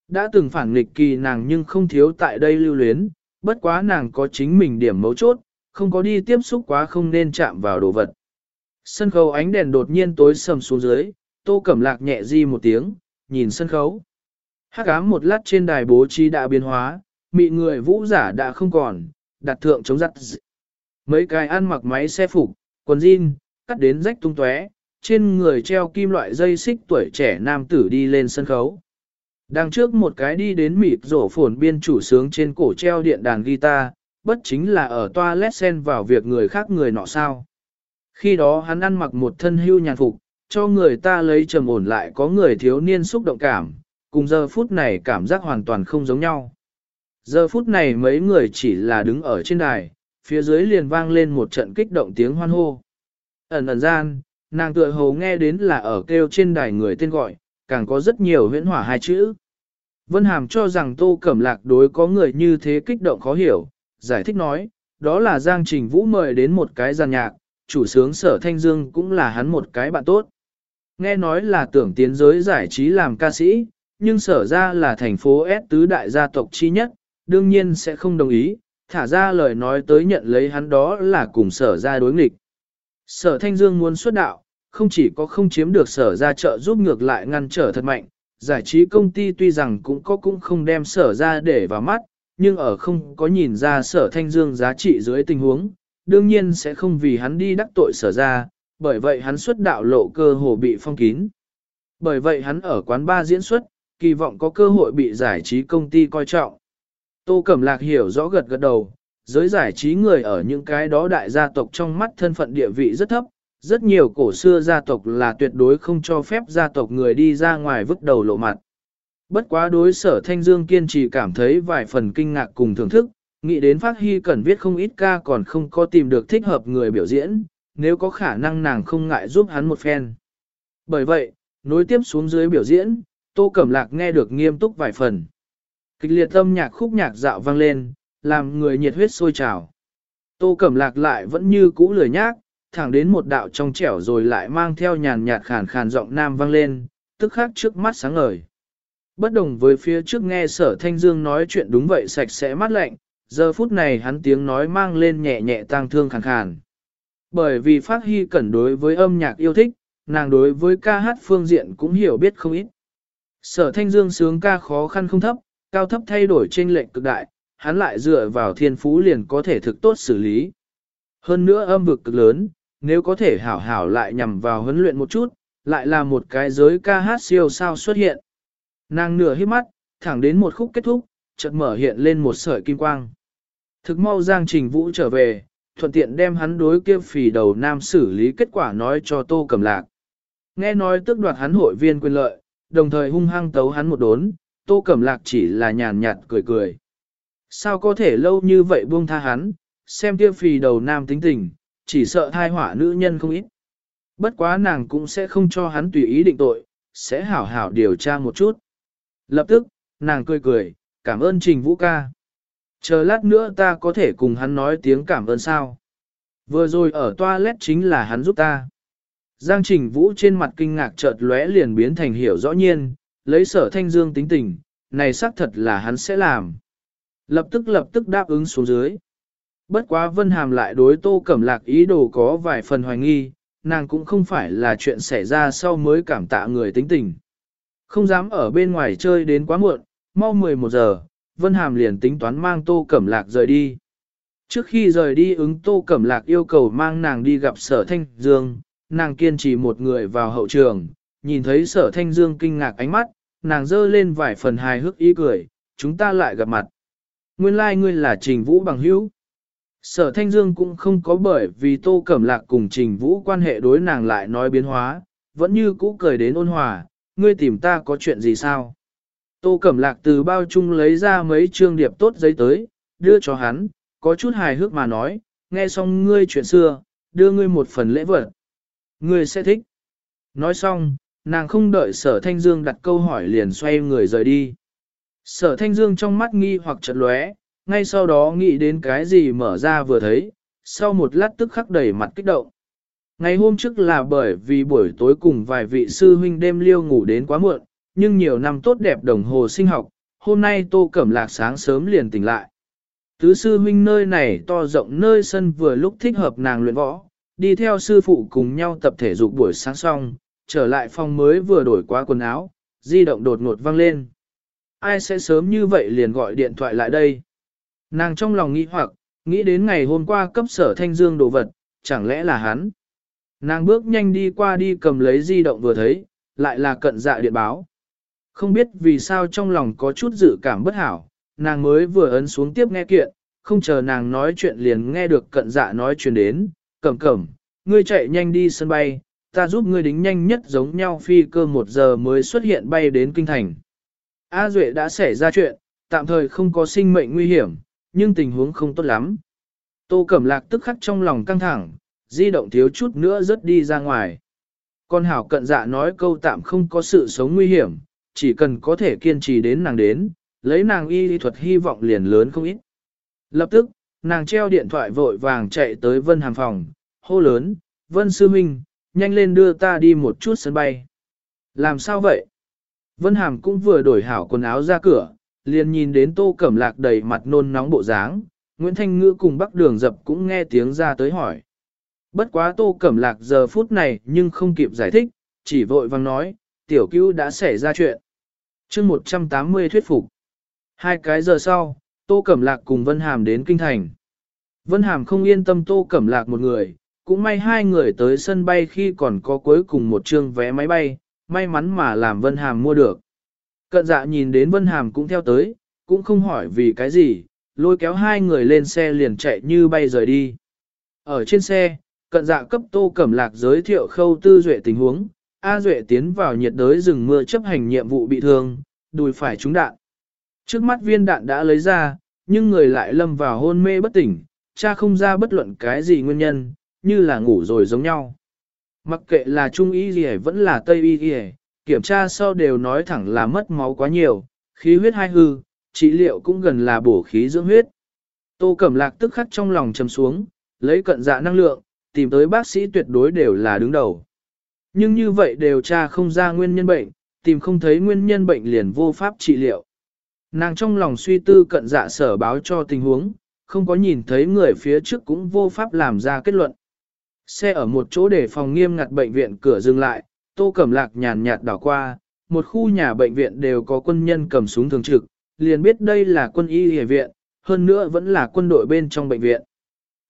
Đã từng phản nghịch kỳ nàng nhưng không thiếu tại đây lưu luyến, bất quá nàng có chính mình điểm mấu chốt, không có đi tiếp xúc quá không nên chạm vào đồ vật. Sân khấu ánh đèn đột nhiên tối sầm xuống dưới, Tô Cẩm Lạc nhẹ di một tiếng, nhìn sân khấu. Hắc ám một lát trên đài bố trí đã biến hóa, mị người vũ giả đã không còn, đặt thượng chống giặt Mấy cái ăn mặc máy xe phục, quần jean, cắt đến rách tung tóe, trên người treo kim loại dây xích tuổi trẻ nam tử đi lên sân khấu. Đằng trước một cái đi đến mịt rổ phồn biên chủ sướng trên cổ treo điện đàn guitar, bất chính là ở toilet xen vào việc người khác người nọ sao. Khi đó hắn ăn mặc một thân hưu nhàn phục, cho người ta lấy trầm ổn lại có người thiếu niên xúc động cảm, cùng giờ phút này cảm giác hoàn toàn không giống nhau. Giờ phút này mấy người chỉ là đứng ở trên đài, phía dưới liền vang lên một trận kích động tiếng hoan hô. Ẩn ẩn gian, nàng tựa hồ nghe đến là ở kêu trên đài người tên gọi, càng có rất nhiều huyễn hỏa hai chữ. Vân Hàm cho rằng Tô Cẩm Lạc đối có người như thế kích động khó hiểu, giải thích nói, đó là Giang Trình Vũ mời đến một cái giàn nhạc, chủ sướng sở Thanh Dương cũng là hắn một cái bạn tốt. Nghe nói là tưởng tiến giới giải trí làm ca sĩ, nhưng sở ra là thành phố S tứ đại gia tộc chi nhất, đương nhiên sẽ không đồng ý, thả ra lời nói tới nhận lấy hắn đó là cùng sở ra đối nghịch. Sở Thanh Dương muốn xuất đạo, không chỉ có không chiếm được sở ra trợ giúp ngược lại ngăn trở thật mạnh, giải trí công ty tuy rằng cũng có cũng không đem sở ra để vào mắt, nhưng ở không có nhìn ra sở Thanh Dương giá trị dưới tình huống, đương nhiên sẽ không vì hắn đi đắc tội sở ra, bởi vậy hắn xuất đạo lộ cơ hồ bị phong kín. Bởi vậy hắn ở quán ba diễn xuất, kỳ vọng có cơ hội bị giải trí công ty coi trọng. Tô Cẩm Lạc hiểu rõ gật gật đầu, giới giải trí người ở những cái đó đại gia tộc trong mắt thân phận địa vị rất thấp, rất nhiều cổ xưa gia tộc là tuyệt đối không cho phép gia tộc người đi ra ngoài vứt đầu lộ mặt. Bất quá đối sở Thanh Dương kiên trì cảm thấy vài phần kinh ngạc cùng thưởng thức, nghĩ đến Phát Hy cần viết không ít ca còn không có tìm được thích hợp người biểu diễn, nếu có khả năng nàng không ngại giúp hắn một phen. Bởi vậy, nối tiếp xuống dưới biểu diễn, Tô Cẩm Lạc nghe được nghiêm túc vài phần. Kịch liệt âm nhạc khúc nhạc dạo vang lên, làm người nhiệt huyết sôi trào. Tô Cẩm Lạc lại vẫn như cũ lười nhác, thẳng đến một đạo trong trẻo rồi lại mang theo nhàn nhạt khàn khàn giọng nam vang lên, tức khắc trước mắt sáng ngời. Bất đồng với phía trước nghe sở thanh dương nói chuyện đúng vậy sạch sẽ mát lạnh, giờ phút này hắn tiếng nói mang lên nhẹ nhẹ tang thương khàn khàn. Bởi vì phát hy cẩn đối với âm nhạc yêu thích, nàng đối với ca hát phương diện cũng hiểu biết không ít. Sở thanh dương sướng ca khó khăn không thấp, cao thấp thay đổi trên lệnh cực đại, hắn lại dựa vào thiên phú liền có thể thực tốt xử lý. Hơn nữa âm vực cực lớn, nếu có thể hảo hảo lại nhằm vào huấn luyện một chút, lại là một cái giới ca hát siêu sao xuất hiện. Nàng nửa hít mắt, thẳng đến một khúc kết thúc, chợt mở hiện lên một sợi kim quang. Thực mau Giang Trình Vũ trở về, thuận tiện đem hắn đối kia phì đầu nam xử lý kết quả nói cho Tô Cẩm Lạc. Nghe nói tức đoạt hắn hội viên quyền lợi, đồng thời hung hăng tấu hắn một đốn, Tô Cẩm Lạc chỉ là nhàn nhạt cười cười. Sao có thể lâu như vậy buông tha hắn, xem kia phì đầu nam tính tình, chỉ sợ thai hỏa nữ nhân không ít. Bất quá nàng cũng sẽ không cho hắn tùy ý định tội, sẽ hảo hảo điều tra một chút. Lập tức, nàng cười cười, cảm ơn Trình Vũ ca. Chờ lát nữa ta có thể cùng hắn nói tiếng cảm ơn sao. Vừa rồi ở toilet chính là hắn giúp ta. Giang Trình Vũ trên mặt kinh ngạc chợt lóe liền biến thành hiểu rõ nhiên, lấy sở thanh dương tính tình, này xác thật là hắn sẽ làm. Lập tức lập tức đáp ứng xuống dưới. Bất quá Vân Hàm lại đối Tô Cẩm Lạc ý đồ có vài phần hoài nghi, nàng cũng không phải là chuyện xảy ra sau mới cảm tạ người tính tình. Không dám ở bên ngoài chơi đến quá muộn, mau 11 giờ, Vân Hàm liền tính toán mang Tô Cẩm Lạc rời đi. Trước khi rời đi ứng Tô Cẩm Lạc yêu cầu mang nàng đi gặp Sở Thanh Dương, nàng kiên trì một người vào hậu trường, nhìn thấy Sở Thanh Dương kinh ngạc ánh mắt, nàng dơ lên vài phần hài hước ý cười, chúng ta lại gặp mặt. Nguyên lai like ngươi là Trình Vũ bằng hữu. Sở Thanh Dương cũng không có bởi vì Tô Cẩm Lạc cùng Trình Vũ quan hệ đối nàng lại nói biến hóa, vẫn như cũ cười đến ôn hòa, ngươi tìm ta có chuyện gì sao? Tô Cẩm Lạc từ bao chung lấy ra mấy trương điệp tốt giấy tới, đưa cho hắn, có chút hài hước mà nói, nghe xong ngươi chuyện xưa, đưa ngươi một phần lễ vật. Ngươi sẽ thích. Nói xong, nàng không đợi sở thanh dương đặt câu hỏi liền xoay người rời đi. Sở thanh dương trong mắt nghi hoặc chật lóe, ngay sau đó nghĩ đến cái gì mở ra vừa thấy, sau một lát tức khắc đầy mặt kích động. Ngày hôm trước là bởi vì buổi tối cùng vài vị sư huynh đêm liêu ngủ đến quá muộn, nhưng nhiều năm tốt đẹp đồng hồ sinh học, hôm nay Tô Cẩm Lạc sáng sớm liền tỉnh lại. Tứ sư huynh nơi này to rộng nơi sân vừa lúc thích hợp nàng luyện võ, đi theo sư phụ cùng nhau tập thể dục buổi sáng xong, trở lại phòng mới vừa đổi qua quần áo, di động đột ngột vang lên. Ai sẽ sớm như vậy liền gọi điện thoại lại đây? Nàng trong lòng nghĩ hoặc, nghĩ đến ngày hôm qua cấp sở thanh dương đồ vật, chẳng lẽ là hắn? Nàng bước nhanh đi qua đi cầm lấy di động vừa thấy, lại là cận dạ điện báo. Không biết vì sao trong lòng có chút dự cảm bất hảo, nàng mới vừa ấn xuống tiếp nghe kiện, không chờ nàng nói chuyện liền nghe được cận dạ nói chuyện đến, cẩm cẩm, ngươi chạy nhanh đi sân bay, ta giúp ngươi đính nhanh nhất giống nhau phi cơ một giờ mới xuất hiện bay đến kinh thành. A Duệ đã xảy ra chuyện, tạm thời không có sinh mệnh nguy hiểm, nhưng tình huống không tốt lắm. Tô Cẩm Lạc tức khắc trong lòng căng thẳng, di động thiếu chút nữa rớt đi ra ngoài. Con hảo cận dạ nói câu tạm không có sự sống nguy hiểm, chỉ cần có thể kiên trì đến nàng đến, lấy nàng y lý thuật hy vọng liền lớn không ít. Lập tức, nàng treo điện thoại vội vàng chạy tới Vân Hàm phòng, hô lớn, Vân Sư Minh, nhanh lên đưa ta đi một chút sân bay. Làm sao vậy? Vân Hàm cũng vừa đổi hảo quần áo ra cửa, liền nhìn đến Tô Cẩm Lạc đầy mặt nôn nóng bộ dáng, Nguyễn Thanh Ngữ cùng Bắc Đường Dập cũng nghe tiếng ra tới hỏi. Bất quá Tô Cẩm Lạc giờ phút này nhưng không kịp giải thích, chỉ vội vàng nói, tiểu cứu đã xảy ra chuyện. chương 180 thuyết phục. Hai cái giờ sau, Tô Cẩm Lạc cùng Vân Hàm đến Kinh Thành. Vân Hàm không yên tâm Tô Cẩm Lạc một người, cũng may hai người tới sân bay khi còn có cuối cùng một chương vé máy bay, may mắn mà làm Vân Hàm mua được. Cận dạ nhìn đến Vân Hàm cũng theo tới, cũng không hỏi vì cái gì, lôi kéo hai người lên xe liền chạy như bay rời đi. Ở trên xe, cận dạ cấp Tô Cẩm Lạc giới thiệu khâu tư duệ tình huống, A Duệ tiến vào nhiệt đới rừng mưa chấp hành nhiệm vụ bị thương, đùi phải trúng đạn. Trước mắt viên đạn đã lấy ra, nhưng người lại lâm vào hôn mê bất tỉnh, cha không ra bất luận cái gì nguyên nhân, như là ngủ rồi giống nhau. Mặc kệ là trung y gì vẫn là tây y gì, kiểm tra sau đều nói thẳng là mất máu quá nhiều, khí huyết hai hư, trị liệu cũng gần là bổ khí dưỡng huyết. Tô Cẩm Lạc tức khắc trong lòng trầm xuống, lấy cận dạ năng lượng, tìm tới bác sĩ tuyệt đối đều là đứng đầu. Nhưng như vậy đều tra không ra nguyên nhân bệnh, tìm không thấy nguyên nhân bệnh liền vô pháp trị liệu. Nàng trong lòng suy tư cận dạ sở báo cho tình huống, không có nhìn thấy người phía trước cũng vô pháp làm ra kết luận. Xe ở một chỗ để phòng nghiêm ngặt bệnh viện cửa dừng lại, tô cẩm lạc nhàn nhạt đảo qua, một khu nhà bệnh viện đều có quân nhân cầm súng thường trực, liền biết đây là quân y y viện, hơn nữa vẫn là quân đội bên trong bệnh viện.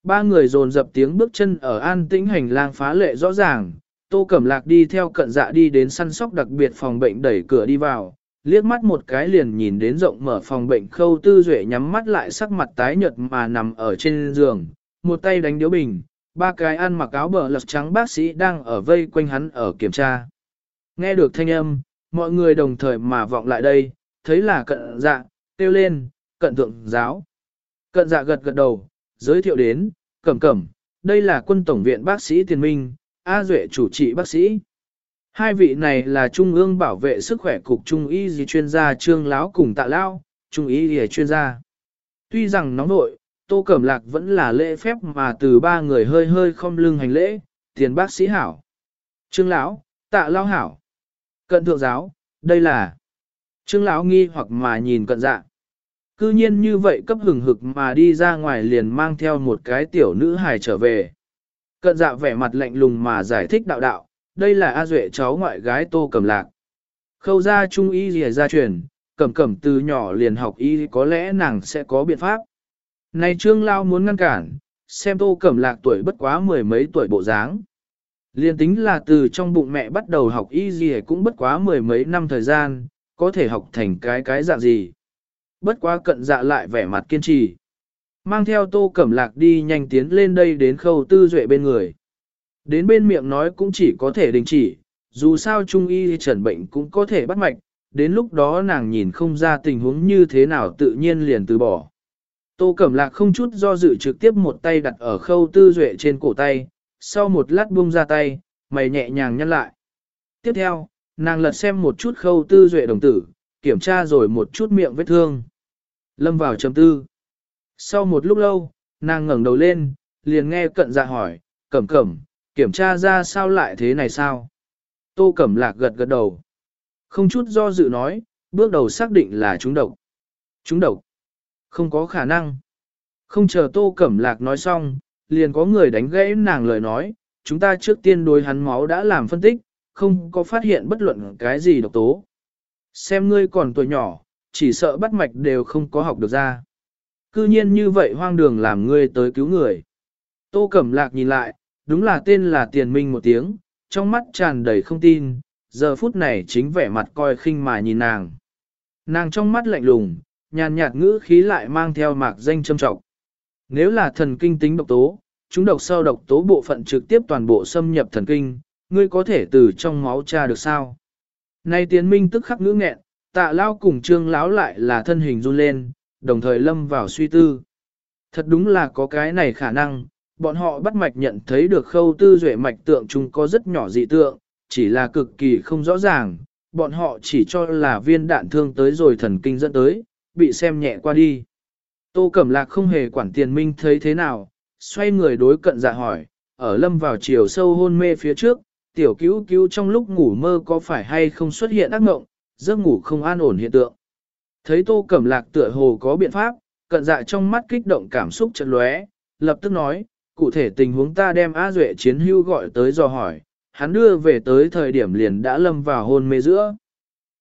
Ba người dồn dập tiếng bước chân ở an tĩnh hành lang phá lệ rõ ràng, tô cẩm lạc đi theo cận dạ đi đến săn sóc đặc biệt phòng bệnh đẩy cửa đi vào, liếc mắt một cái liền nhìn đến rộng mở phòng bệnh khâu tư duệ nhắm mắt lại sắc mặt tái nhợt mà nằm ở trên giường, một tay đánh điếu bình, ba cái ăn mặc áo bờ lật trắng bác sĩ đang ở vây quanh hắn ở kiểm tra. Nghe được thanh âm, mọi người đồng thời mà vọng lại đây, thấy là cận dạ, kêu lên, cận thượng giáo. Cận dạ gật gật đầu, giới thiệu đến, cẩm cẩm, đây là quân tổng viện bác sĩ tiền minh, A Duệ chủ trị bác sĩ. Hai vị này là Trung ương bảo vệ sức khỏe cục Trung y gì chuyên gia Trương Lão cùng Tạ Lao, Trung y gì chuyên gia. Tuy rằng nóng nội, Tô Cẩm Lạc vẫn là lễ phép mà từ ba người hơi hơi không lưng hành lễ, tiền bác sĩ hảo. Trương Lão, Tạ Lao hảo. Cận thượng giáo, đây là... Trương Lão nghi hoặc mà nhìn cận dạ. Cư nhiên như vậy cấp hừng hực mà đi ra ngoài liền mang theo một cái tiểu nữ hài trở về. Cận dạ vẻ mặt lạnh lùng mà giải thích đạo đạo, đây là A Duệ cháu ngoại gái Tô Cẩm Lạc. Khâu ra trung y rìa gia truyền, cẩm cẩm từ nhỏ liền học y có lẽ nàng sẽ có biện pháp. Này Trương Lao muốn ngăn cản, xem Tô Cẩm Lạc tuổi bất quá mười mấy tuổi bộ dáng. Liên tính là từ trong bụng mẹ bắt đầu học y gì cũng bất quá mười mấy năm thời gian, có thể học thành cái cái dạng gì. Bất quá cận dạ lại vẻ mặt kiên trì. Mang theo tô cẩm lạc đi nhanh tiến lên đây đến khâu tư duệ bên người. Đến bên miệng nói cũng chỉ có thể đình chỉ, dù sao trung y trần bệnh cũng có thể bắt mạch, đến lúc đó nàng nhìn không ra tình huống như thế nào tự nhiên liền từ bỏ. Tô Cẩm Lạc không chút do dự trực tiếp một tay đặt ở khâu tư duệ trên cổ tay, sau một lát buông ra tay, mày nhẹ nhàng nhăn lại. Tiếp theo, nàng lật xem một chút khâu tư duệ đồng tử, kiểm tra rồi một chút miệng vết thương. Lâm vào chấm tư. Sau một lúc lâu, nàng ngẩng đầu lên, liền nghe cận dạ hỏi, cẩm cẩm, kiểm tra ra sao lại thế này sao? Tô cẩm lạc gật gật đầu. Không chút do dự nói, bước đầu xác định là chúng độc. Chúng độc. Không có khả năng. Không chờ tô cẩm lạc nói xong, liền có người đánh gãy nàng lời nói, chúng ta trước tiên đối hắn máu đã làm phân tích, không có phát hiện bất luận cái gì độc tố. Xem ngươi còn tuổi nhỏ, chỉ sợ bắt mạch đều không có học được ra. Cư nhiên như vậy hoang đường làm ngươi tới cứu người. Tô Cẩm Lạc nhìn lại, đúng là tên là Tiền Minh một tiếng, trong mắt tràn đầy không tin, giờ phút này chính vẻ mặt coi khinh mà nhìn nàng. Nàng trong mắt lạnh lùng, nhàn nhạt ngữ khí lại mang theo mạc danh châm trọng. Nếu là thần kinh tính độc tố, chúng độc sau độc tố bộ phận trực tiếp toàn bộ xâm nhập thần kinh, ngươi có thể từ trong máu tra được sao? Nay tiến minh tức khắc ngữ nghẹn, tạ lao cùng trương láo lại là thân hình run lên, đồng thời lâm vào suy tư. Thật đúng là có cái này khả năng, bọn họ bắt mạch nhận thấy được khâu tư duệ mạch tượng chúng có rất nhỏ dị tượng, chỉ là cực kỳ không rõ ràng, bọn họ chỉ cho là viên đạn thương tới rồi thần kinh dẫn tới, bị xem nhẹ qua đi. Tô Cẩm Lạc không hề quản tiền minh thấy thế nào, xoay người đối cận dạ hỏi, ở lâm vào chiều sâu hôn mê phía trước, tiểu cứu cứu trong lúc ngủ mơ có phải hay không xuất hiện ác mộng, giấc ngủ không an ổn hiện tượng. Thấy Tô Cẩm Lạc tựa hồ có biện pháp, cận dạ trong mắt kích động cảm xúc chợt lóe, lập tức nói, cụ thể tình huống ta đem A Duệ chiến hưu gọi tới dò hỏi, hắn đưa về tới thời điểm liền đã lâm vào hôn mê giữa.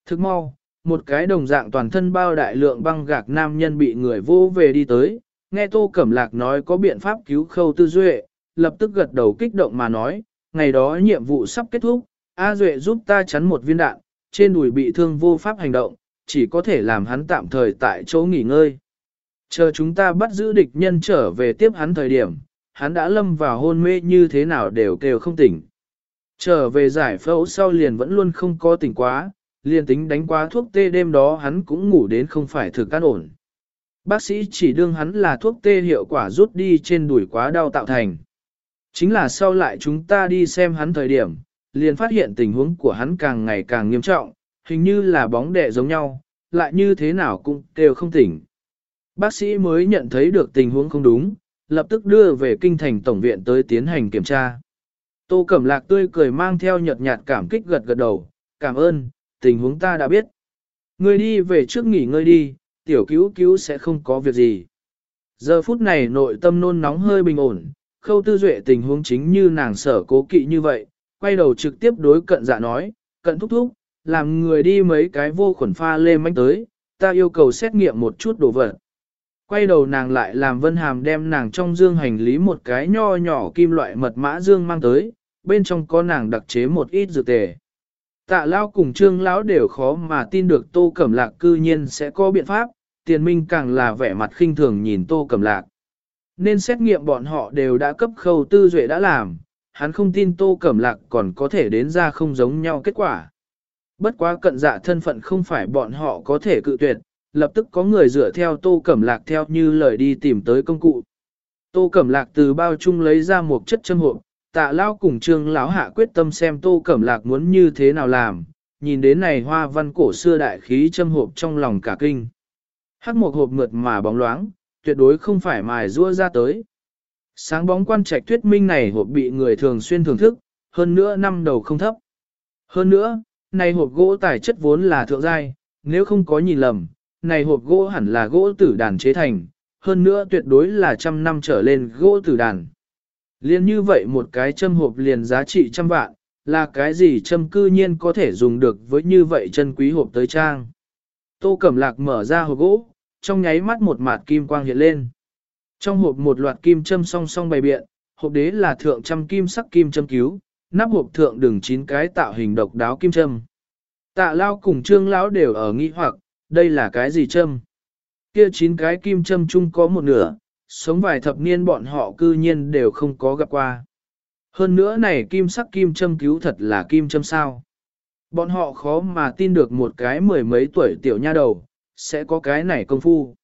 Thức mau, một cái đồng dạng toàn thân bao đại lượng băng gạc nam nhân bị người vô về đi tới, nghe Tô Cẩm Lạc nói có biện pháp cứu khâu tư duệ, lập tức gật đầu kích động mà nói, ngày đó nhiệm vụ sắp kết thúc, A Duệ giúp ta chắn một viên đạn, trên đùi bị thương vô pháp hành động, chỉ có thể làm hắn tạm thời tại chỗ nghỉ ngơi. Chờ chúng ta bắt giữ địch nhân trở về tiếp hắn thời điểm, hắn đã lâm vào hôn mê như thế nào đều kêu không tỉnh. Trở về giải phẫu sau liền vẫn luôn không có tỉnh quá, liền tính đánh quá thuốc tê đêm đó hắn cũng ngủ đến không phải thực an ổn. Bác sĩ chỉ đương hắn là thuốc tê hiệu quả rút đi trên đùi quá đau tạo thành. Chính là sau lại chúng ta đi xem hắn thời điểm, liền phát hiện tình huống của hắn càng ngày càng nghiêm trọng, hình như là bóng đè giống nhau, lại như thế nào cũng đều không tỉnh. Bác sĩ mới nhận thấy được tình huống không đúng, lập tức đưa về kinh thành tổng viện tới tiến hành kiểm tra. Tô Cẩm Lạc tươi cười mang theo nhợt nhạt cảm kích gật gật đầu, cảm ơn, tình huống ta đã biết. Ngươi đi về trước nghỉ ngơi đi, tiểu cứu cứu sẽ không có việc gì. Giờ phút này nội tâm nôn nóng hơi bình ổn, khâu tư duệ tình huống chính như nàng sở cố kỵ như vậy, quay đầu trực tiếp đối cận dạ nói, cận thúc thúc, làm người đi mấy cái vô khuẩn pha lê manh tới, ta yêu cầu xét nghiệm một chút đồ vật. Quay đầu nàng lại làm vân hàm đem nàng trong dương hành lý một cái nho nhỏ kim loại mật mã dương mang tới, bên trong có nàng đặc chế một ít dược tề. Tạ lao cùng trương lão đều khó mà tin được tô cẩm lạc cư nhiên sẽ có biện pháp, tiền minh càng là vẻ mặt khinh thường nhìn tô cẩm lạc. Nên xét nghiệm bọn họ đều đã cấp khâu tư duệ đã làm, hắn không tin tô cẩm lạc còn có thể đến ra không giống nhau kết quả. Bất quá cận dạ thân phận không phải bọn họ có thể cự tuyệt, lập tức có người dựa theo tô cẩm lạc theo như lời đi tìm tới công cụ. Tô cẩm lạc từ bao chung lấy ra một chất châm hộp, tạ lao cùng trương lão hạ quyết tâm xem tô cẩm lạc muốn như thế nào làm, nhìn đến này hoa văn cổ xưa đại khí châm hộp trong lòng cả kinh. Hắc một hộp mượt mà bóng loáng, tuyệt đối không phải mài rua ra tới. Sáng bóng quan trạch thuyết minh này hộp bị người thường xuyên thưởng thức, hơn nữa năm đầu không thấp. Hơn nữa, này hộp gỗ tài chất vốn là thượng giai, nếu không có nhìn lầm, này hộp gỗ hẳn là gỗ tử đàn chế thành, hơn nữa tuyệt đối là trăm năm trở lên gỗ tử đàn. Liên như vậy một cái châm hộp liền giá trị trăm vạn, là cái gì châm cư nhiên có thể dùng được với như vậy chân quý hộp tới trang. Tô Cẩm Lạc mở ra hộp gỗ, trong nháy mắt một mạt kim quang hiện lên. Trong hộp một loạt kim châm song song bày biện, hộp đế là thượng trăm kim sắc kim châm cứu, nắp hộp thượng đường chín cái tạo hình độc đáo kim châm. Tạ lao cùng trương lão đều ở nghi hoặc, đây là cái gì châm? Kia chín cái kim châm chung có một nửa, sống vài thập niên bọn họ cư nhiên đều không có gặp qua. Hơn nữa này kim sắc kim châm cứu thật là kim châm sao. Bọn họ khó mà tin được một cái mười mấy tuổi tiểu nha đầu, sẽ có cái này công phu.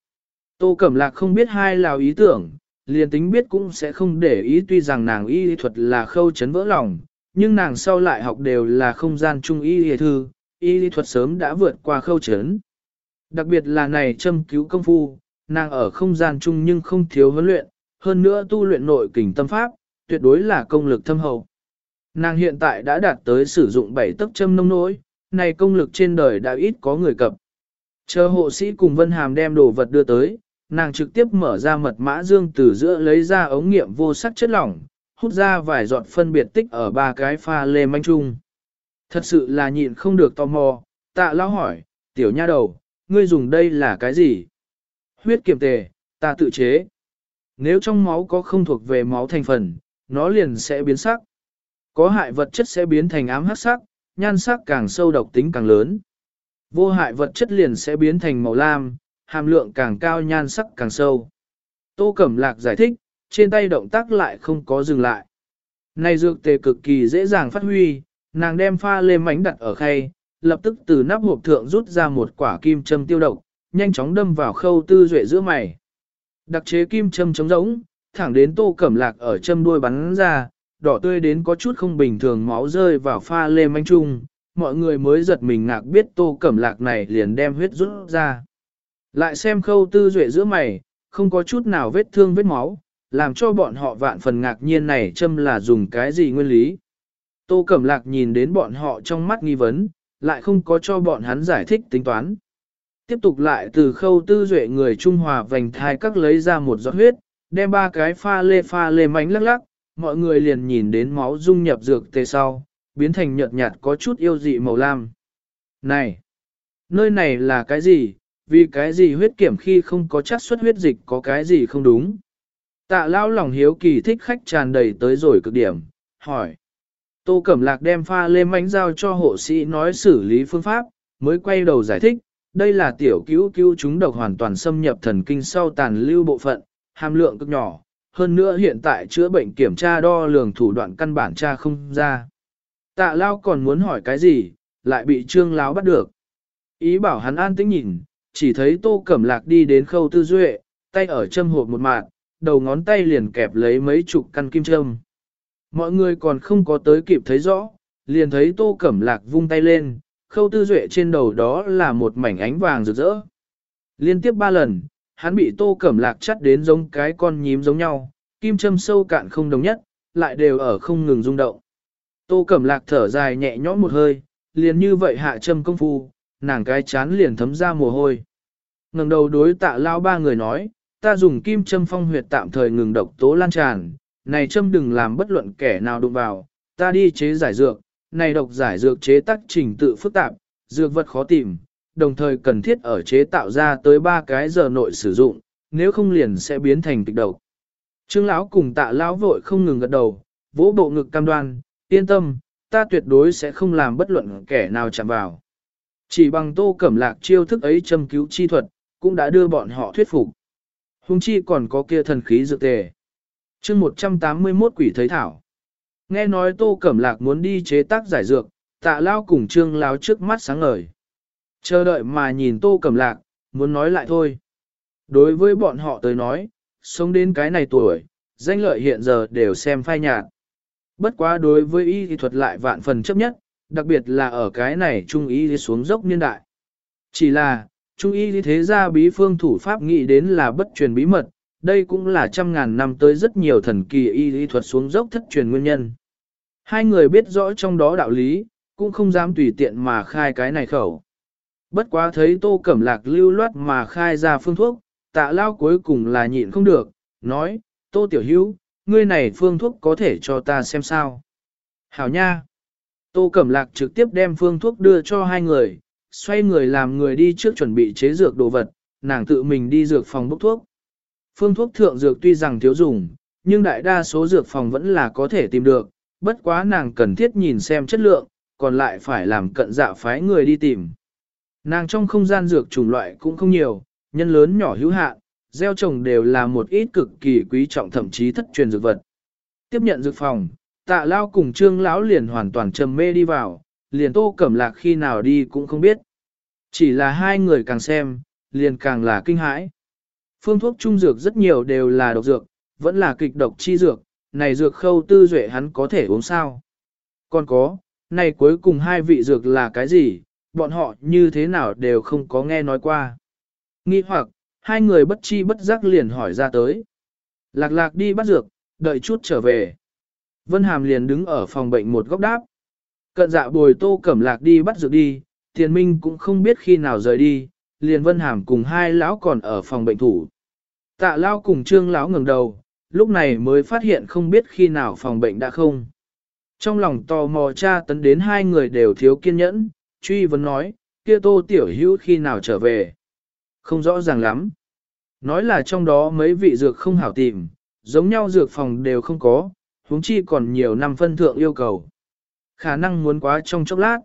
Tô Cẩm Lạc không biết hai lào ý tưởng, liền tính biết cũng sẽ không để ý tuy rằng nàng y thuật là khâu chấn vỡ lòng, nhưng nàng sau lại học đều là không gian trung y y thư, y thuật sớm đã vượt qua khâu chấn. Đặc biệt là này châm cứu công phu, nàng ở không gian chung nhưng không thiếu huấn luyện, hơn nữa tu luyện nội kình tâm pháp, tuyệt đối là công lực thâm hậu. Nàng hiện tại đã đạt tới sử dụng bảy tấc châm nông nỗi, này công lực trên đời đã ít có người cập. Chờ hộ sĩ cùng Vân Hàm đem đồ vật đưa tới, nàng trực tiếp mở ra mật mã dương từ giữa lấy ra ống nghiệm vô sắc chất lỏng, hút ra vài giọt phân biệt tích ở ba cái pha lê manh chung. Thật sự là nhịn không được tò mò, tạ lao hỏi, tiểu nha đầu, ngươi dùng đây là cái gì? Huyết kiểm tề, ta tự chế. Nếu trong máu có không thuộc về máu thành phần, nó liền sẽ biến sắc. Có hại vật chất sẽ biến thành ám hắc sắc, nhan sắc càng sâu độc tính càng lớn. Vô hại vật chất liền sẽ biến thành màu lam, hàm lượng càng cao nhan sắc càng sâu. Tô Cẩm Lạc giải thích, trên tay động tác lại không có dừng lại. Này dược tề cực kỳ dễ dàng phát huy, nàng đem pha lê mánh đặt ở khay, lập tức từ nắp hộp thượng rút ra một quả kim châm tiêu độc, nhanh chóng đâm vào khâu tư duệ giữa mày. Đặc chế kim châm chống rỗng, thẳng đến tô cẩm lạc ở châm đuôi bắn ra, đỏ tươi đến có chút không bình thường máu rơi vào pha lê manh trung, mọi người mới giật mình ngạc biết tô cẩm lạc này liền đem huyết rút ra. Lại xem khâu tư duệ giữa mày, không có chút nào vết thương vết máu, làm cho bọn họ vạn phần ngạc nhiên này châm là dùng cái gì nguyên lý. Tô Cẩm Lạc nhìn đến bọn họ trong mắt nghi vấn, lại không có cho bọn hắn giải thích tính toán. Tiếp tục lại từ khâu tư duệ người Trung Hòa vành thai các lấy ra một giọt huyết, đem ba cái pha lê pha lê mánh lắc lắc, mọi người liền nhìn đến máu dung nhập dược tê sau, biến thành nhợt nhạt có chút yêu dị màu lam. Này! Nơi này là cái gì? Vì cái gì huyết kiểm khi không có chắc xuất huyết dịch có cái gì không đúng? Tạ lao lòng hiếu kỳ thích khách tràn đầy tới rồi cực điểm, hỏi. Tô Cẩm Lạc đem pha lê mánh giao cho hộ sĩ nói xử lý phương pháp, mới quay đầu giải thích, đây là tiểu cứu cứu chúng độc hoàn toàn xâm nhập thần kinh sau tàn lưu bộ phận, hàm lượng cực nhỏ, hơn nữa hiện tại chữa bệnh kiểm tra đo lường thủ đoạn căn bản tra không ra. Tạ Lao còn muốn hỏi cái gì, lại bị Trương Láo bắt được. Ý bảo hắn an tĩnh nhìn, chỉ thấy Tô Cẩm Lạc đi đến khâu tư duệ, tay ở châm hộp một mạng, đầu ngón tay liền kẹp lấy mấy chục căn kim châm. Mọi người còn không có tới kịp thấy rõ, liền thấy Tô Cẩm Lạc vung tay lên, khâu tư duệ trên đầu đó là một mảnh ánh vàng rực rỡ. Liên tiếp ba lần, hắn bị Tô Cẩm Lạc chắt đến giống cái con nhím giống nhau, kim châm sâu cạn không đồng nhất, lại đều ở không ngừng rung động. Tô Cẩm Lạc thở dài nhẹ nhõm một hơi, liền như vậy hạ châm công phu, nàng cái chán liền thấm ra mồ hôi. ngẩng đầu đối tạ lao ba người nói, ta dùng kim châm phong huyệt tạm thời ngừng độc tố lan tràn, này châm đừng làm bất luận kẻ nào đụng vào, ta đi chế giải dược, này độc giải dược chế tác trình tự phức tạp, dược vật khó tìm, đồng thời cần thiết ở chế tạo ra tới 3 cái giờ nội sử dụng, nếu không liền sẽ biến thành kịch độc. Trương lão cùng tạ lão vội không ngừng gật đầu, vỗ bộ ngực cam đoan, yên tâm, ta tuyệt đối sẽ không làm bất luận kẻ nào chạm vào. Chỉ bằng tô cẩm lạc chiêu thức ấy châm cứu chi thuật, cũng đã đưa bọn họ thuyết phục. Hùng chi còn có kia thần khí dược tề chương 181 quỷ thấy thảo. Nghe nói Tô Cẩm Lạc muốn đi chế tác giải dược, tạ lao cùng trương lao trước mắt sáng ngời. Chờ đợi mà nhìn Tô Cẩm Lạc, muốn nói lại thôi. Đối với bọn họ tới nói, sống đến cái này tuổi, danh lợi hiện giờ đều xem phai nhạt. Bất quá đối với y thì thuật lại vạn phần chấp nhất, đặc biệt là ở cái này trung y đi xuống dốc niên đại. Chỉ là, trung y thế gia bí phương thủ pháp nghĩ đến là bất truyền bí mật, đây cũng là trăm ngàn năm tới rất nhiều thần kỳ y lý thuật xuống dốc thất truyền nguyên nhân. Hai người biết rõ trong đó đạo lý, cũng không dám tùy tiện mà khai cái này khẩu. Bất quá thấy tô cẩm lạc lưu loát mà khai ra phương thuốc, tạ lao cuối cùng là nhịn không được, nói, tô tiểu hữu, ngươi này phương thuốc có thể cho ta xem sao. Hảo nha! Tô cẩm lạc trực tiếp đem phương thuốc đưa cho hai người, xoay người làm người đi trước chuẩn bị chế dược đồ vật, nàng tự mình đi dược phòng bốc thuốc. Phương thuốc thượng dược tuy rằng thiếu dùng, nhưng đại đa số dược phòng vẫn là có thể tìm được, bất quá nàng cần thiết nhìn xem chất lượng, còn lại phải làm cận dạ phái người đi tìm. Nàng trong không gian dược chủng loại cũng không nhiều, nhân lớn nhỏ hữu hạn, gieo trồng đều là một ít cực kỳ quý trọng thậm chí thất truyền dược vật. Tiếp nhận dược phòng, tạ lao cùng trương lão liền hoàn toàn trầm mê đi vào, liền tô cẩm lạc khi nào đi cũng không biết. Chỉ là hai người càng xem, liền càng là kinh hãi. Phương thuốc trung dược rất nhiều đều là độc dược, vẫn là kịch độc chi dược, này dược khâu tư duệ hắn có thể uống sao. Còn có, này cuối cùng hai vị dược là cái gì, bọn họ như thế nào đều không có nghe nói qua. Nghi hoặc, hai người bất chi bất giác liền hỏi ra tới. Lạc lạc đi bắt dược, đợi chút trở về. Vân Hàm liền đứng ở phòng bệnh một góc đáp. Cận dạ bồi tô cẩm lạc đi bắt dược đi, thiền minh cũng không biết khi nào rời đi, liền Vân Hàm cùng hai lão còn ở phòng bệnh thủ. Tạ lao cùng trương lão ngẩng đầu, lúc này mới phát hiện không biết khi nào phòng bệnh đã không. Trong lòng tò mò cha tấn đến hai người đều thiếu kiên nhẫn, truy vấn nói, kia tô tiểu hữu khi nào trở về. Không rõ ràng lắm. Nói là trong đó mấy vị dược không hảo tìm, giống nhau dược phòng đều không có, huống chi còn nhiều năm phân thượng yêu cầu. Khả năng muốn quá trong chốc lát.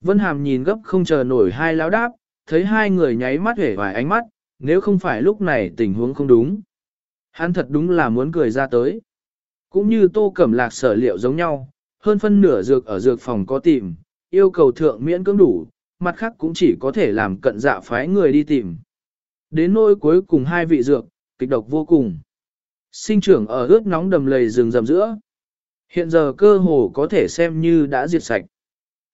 Vân Hàm nhìn gấp không chờ nổi hai lão đáp, thấy hai người nháy mắt hể vài ánh mắt, nếu không phải lúc này tình huống không đúng. Hắn thật đúng là muốn cười ra tới. Cũng như tô cẩm lạc sở liệu giống nhau, hơn phân nửa dược ở dược phòng có tìm, yêu cầu thượng miễn cưỡng đủ, mặt khác cũng chỉ có thể làm cận dạ phái người đi tìm. Đến nỗi cuối cùng hai vị dược, kịch độc vô cùng. Sinh trưởng ở ướt nóng đầm lầy rừng rầm giữa. Hiện giờ cơ hồ có thể xem như đã diệt sạch.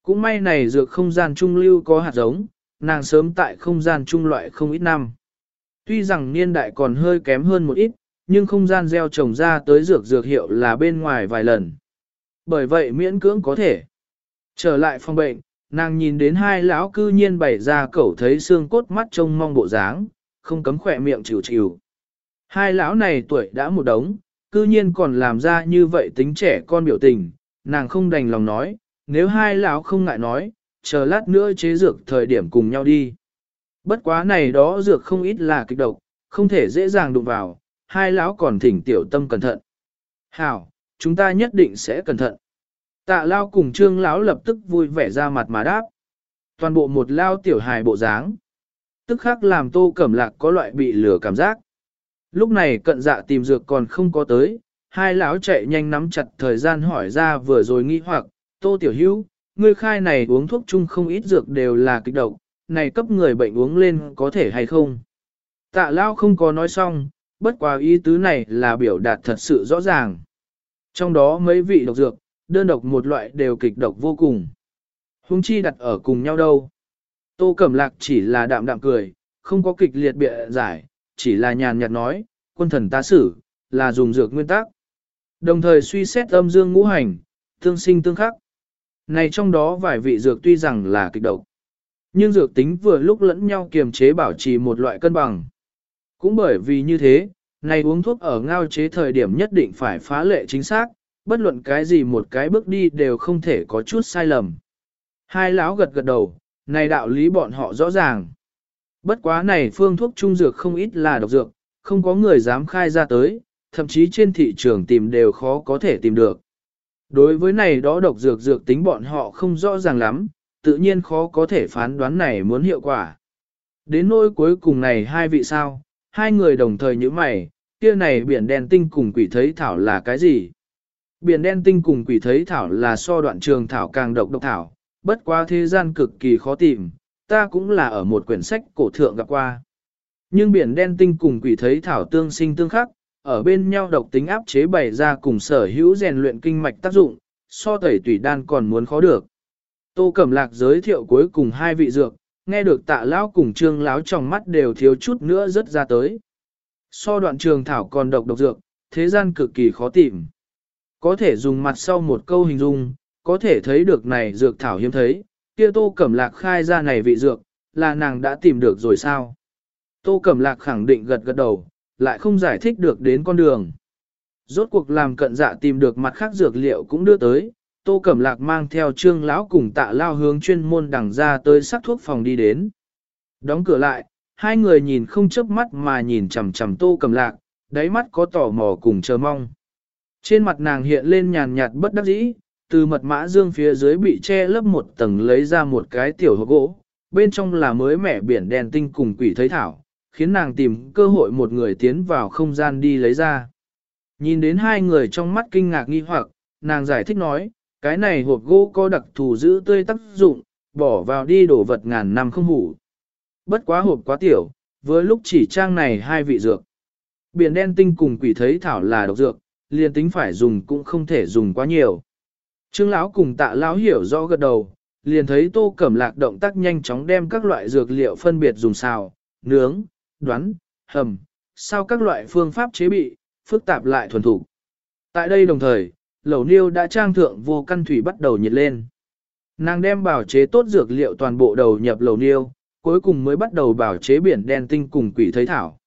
Cũng may này dược không gian trung lưu có hạt giống, nàng sớm tại không gian trung loại không ít năm. Tuy rằng niên đại còn hơi kém hơn một ít, nhưng không gian gieo trồng ra tới dược dược hiệu là bên ngoài vài lần. Bởi vậy miễn cưỡng có thể. Trở lại phòng bệnh, nàng nhìn đến hai lão cư nhiên bày ra cẩu thấy xương cốt mắt trông mong bộ dáng, không cấm khỏe miệng chịu chịu. Hai lão này tuổi đã một đống, cư nhiên còn làm ra như vậy tính trẻ con biểu tình, nàng không đành lòng nói, nếu hai lão không ngại nói, chờ lát nữa chế dược thời điểm cùng nhau đi. Bất quá này đó dược không ít là kịch độc, không thể dễ dàng đụng vào, hai lão còn thỉnh tiểu tâm cẩn thận. Hảo, chúng ta nhất định sẽ cẩn thận. Tạ lao cùng trương lão lập tức vui vẻ ra mặt mà đáp. Toàn bộ một lao tiểu hài bộ dáng. Tức khắc làm tô cẩm lạc có loại bị lửa cảm giác. Lúc này cận dạ tìm dược còn không có tới, hai lão chạy nhanh nắm chặt thời gian hỏi ra vừa rồi nghi hoặc, tô tiểu hữu, ngươi khai này uống thuốc chung không ít dược đều là kịch độc, này cấp người bệnh uống lên có thể hay không? Tạ lao không có nói xong, bất quá ý tứ này là biểu đạt thật sự rõ ràng. Trong đó mấy vị độc dược, đơn độc một loại đều kịch độc vô cùng. Hung chi đặt ở cùng nhau đâu. Tô Cẩm Lạc chỉ là đạm đạm cười, không có kịch liệt bịa giải, chỉ là nhàn nhạt nói, quân thần ta xử, là dùng dược nguyên tắc. Đồng thời suy xét âm dương ngũ hành, tương sinh tương khắc. Này trong đó vài vị dược tuy rằng là kịch độc, nhưng dược tính vừa lúc lẫn nhau kiềm chế bảo trì một loại cân bằng. Cũng bởi vì như thế, này uống thuốc ở ngao chế thời điểm nhất định phải phá lệ chính xác, bất luận cái gì một cái bước đi đều không thể có chút sai lầm. Hai lão gật gật đầu, này đạo lý bọn họ rõ ràng. Bất quá này phương thuốc trung dược không ít là độc dược, không có người dám khai ra tới, thậm chí trên thị trường tìm đều khó có thể tìm được. Đối với này đó độc dược dược tính bọn họ không rõ ràng lắm, tự nhiên khó có thể phán đoán này muốn hiệu quả. Đến nỗi cuối cùng này hai vị sao, hai người đồng thời như mày, kia này biển đen tinh cùng quỷ thấy thảo là cái gì? Biển đen tinh cùng quỷ thấy thảo là so đoạn trường thảo càng độc độc thảo, bất quá thế gian cực kỳ khó tìm, ta cũng là ở một quyển sách cổ thượng gặp qua. Nhưng biển đen tinh cùng quỷ thấy thảo tương sinh tương khắc, ở bên nhau độc tính áp chế bày ra cùng sở hữu rèn luyện kinh mạch tác dụng, so tẩy tủy đan còn muốn khó được. Tô Cẩm Lạc giới thiệu cuối cùng hai vị dược, nghe được tạ lão cùng trương lão trong mắt đều thiếu chút nữa rất ra tới. So đoạn trường thảo còn độc độc dược, thế gian cực kỳ khó tìm. Có thể dùng mặt sau một câu hình dung, có thể thấy được này dược thảo hiếm thấy, kia tô cẩm lạc khai ra này vị dược, là nàng đã tìm được rồi sao? Tô cẩm lạc khẳng định gật gật đầu, lại không giải thích được đến con đường. Rốt cuộc làm cận dạ tìm được mặt khác dược liệu cũng đưa tới, Tô Cẩm Lạc mang theo trương lão cùng tạ lao hướng chuyên môn đằng ra tới sắc thuốc phòng đi đến. Đóng cửa lại, hai người nhìn không chớp mắt mà nhìn chằm chằm Tô Cẩm Lạc, đáy mắt có tò mò cùng chờ mong. Trên mặt nàng hiện lên nhàn nhạt bất đắc dĩ, từ mật mã dương phía dưới bị che lấp một tầng lấy ra một cái tiểu hộp gỗ, bên trong là mới mẻ biển đèn tinh cùng quỷ thấy thảo, khiến nàng tìm cơ hội một người tiến vào không gian đi lấy ra. Nhìn đến hai người trong mắt kinh ngạc nghi hoặc, nàng giải thích nói, cái này hộp gỗ có đặc thù giữ tươi tác dụng, bỏ vào đi đổ vật ngàn năm không hủ. Bất quá hộp quá tiểu, với lúc chỉ trang này hai vị dược. Biển đen tinh cùng quỷ thấy thảo là độc dược, liền tính phải dùng cũng không thể dùng quá nhiều. Trương lão cùng tạ lão hiểu rõ gật đầu, liền thấy tô cẩm lạc động tác nhanh chóng đem các loại dược liệu phân biệt dùng xào, nướng, đoán, hầm, sao các loại phương pháp chế bị, phức tạp lại thuần thủ. Tại đây đồng thời, lẩu niêu đã trang thượng vô căn thủy bắt đầu nhiệt lên. Nàng đem bảo chế tốt dược liệu toàn bộ đầu nhập lẩu niêu, cuối cùng mới bắt đầu bảo chế biển đen tinh cùng quỷ thấy thảo.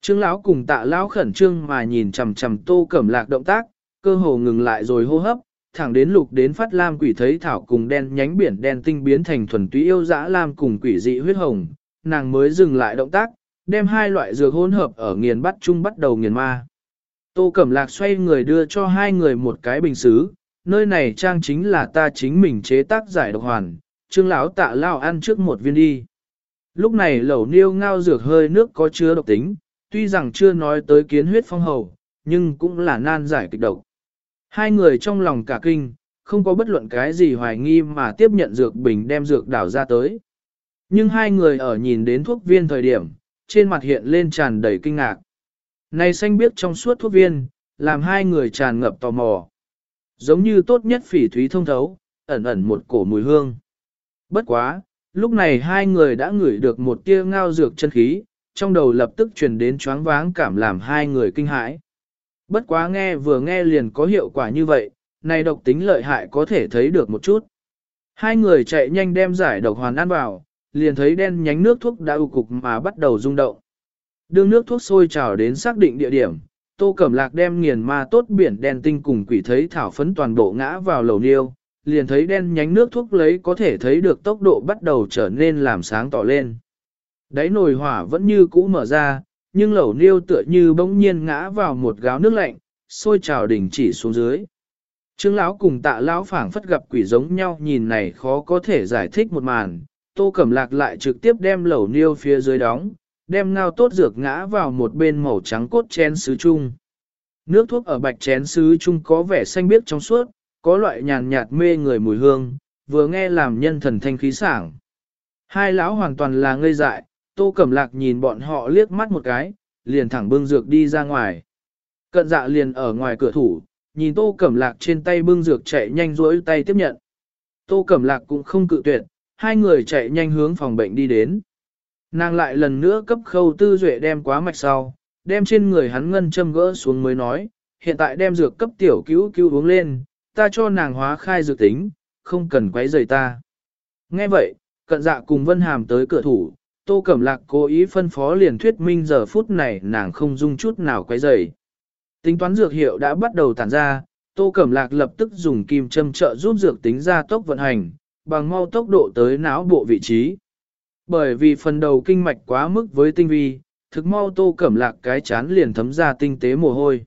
Trương lão cùng tạ lão khẩn trương mà nhìn chằm chằm tô cẩm lạc động tác, cơ hồ ngừng lại rồi hô hấp, thẳng đến lục đến phát lam quỷ thấy thảo cùng đen nhánh biển đen tinh biến thành thuần túy yêu dã lam cùng quỷ dị huyết hồng, nàng mới dừng lại động tác, đem hai loại dược hỗn hợp ở nghiền bắt chung bắt đầu nghiền ma. Tô Cẩm Lạc xoay người đưa cho hai người một cái bình xứ, nơi này trang chính là ta chính mình chế tác giải độc hoàn, trương lão tạ lao ăn trước một viên đi. Lúc này lẩu niêu ngao dược hơi nước có chứa độc tính, tuy rằng chưa nói tới kiến huyết phong hầu, nhưng cũng là nan giải kịch độc. Hai người trong lòng cả kinh, không có bất luận cái gì hoài nghi mà tiếp nhận dược bình đem dược đảo ra tới. Nhưng hai người ở nhìn đến thuốc viên thời điểm, trên mặt hiện lên tràn đầy kinh ngạc. Này xanh biết trong suốt thuốc viên, làm hai người tràn ngập tò mò. Giống như tốt nhất phỉ thúy thông thấu, ẩn ẩn một cổ mùi hương. Bất quá, lúc này hai người đã ngửi được một tia ngao dược chân khí, trong đầu lập tức truyền đến choáng váng cảm làm hai người kinh hãi. Bất quá nghe vừa nghe liền có hiệu quả như vậy, này độc tính lợi hại có thể thấy được một chút. Hai người chạy nhanh đem giải độc hoàn ăn vào, liền thấy đen nhánh nước thuốc đã u cục mà bắt đầu rung động. Đương nước thuốc sôi trào đến xác định địa điểm, Tô Cẩm Lạc đem nghiền ma tốt biển đen tinh cùng quỷ thấy thảo phấn toàn bộ ngã vào lầu niêu, liền thấy đen nhánh nước thuốc lấy có thể thấy được tốc độ bắt đầu trở nên làm sáng tỏ lên. Đáy nồi hỏa vẫn như cũ mở ra, nhưng lẩu niêu tựa như bỗng nhiên ngã vào một gáo nước lạnh, sôi trào đỉnh chỉ xuống dưới. Trương lão cùng tạ lão phảng phất gặp quỷ giống nhau nhìn này khó có thể giải thích một màn, tô cẩm lạc lại trực tiếp đem lẩu niêu phía dưới đóng, đem ngao tốt dược ngã vào một bên màu trắng cốt chén sứ chung. Nước thuốc ở bạch chén sứ chung có vẻ xanh biếc trong suốt, có loại nhàn nhạt mê người mùi hương, vừa nghe làm nhân thần thanh khí sảng. Hai lão hoàn toàn là ngây dại, tô cẩm lạc nhìn bọn họ liếc mắt một cái, liền thẳng bưng dược đi ra ngoài. Cận dạ liền ở ngoài cửa thủ, nhìn tô cẩm lạc trên tay bưng dược chạy nhanh rỗi tay tiếp nhận. Tô cẩm lạc cũng không cự tuyệt, hai người chạy nhanh hướng phòng bệnh đi đến. Nàng lại lần nữa cấp khâu tư duệ đem quá mạch sau, đem trên người hắn ngân châm gỡ xuống mới nói, hiện tại đem dược cấp tiểu cứu cứu uống lên, ta cho nàng hóa khai dược tính, không cần quấy rầy ta. Nghe vậy, cận dạ cùng Vân Hàm tới cửa thủ, Tô Cẩm Lạc cố ý phân phó liền thuyết minh giờ phút này nàng không dung chút nào quấy rầy. Tính toán dược hiệu đã bắt đầu tản ra, Tô Cẩm Lạc lập tức dùng kim châm trợ giúp dược tính ra tốc vận hành, bằng mau tốc độ tới não bộ vị trí. Bởi vì phần đầu kinh mạch quá mức với tinh vi, thực mau Tô Cẩm Lạc cái chán liền thấm ra tinh tế mồ hôi.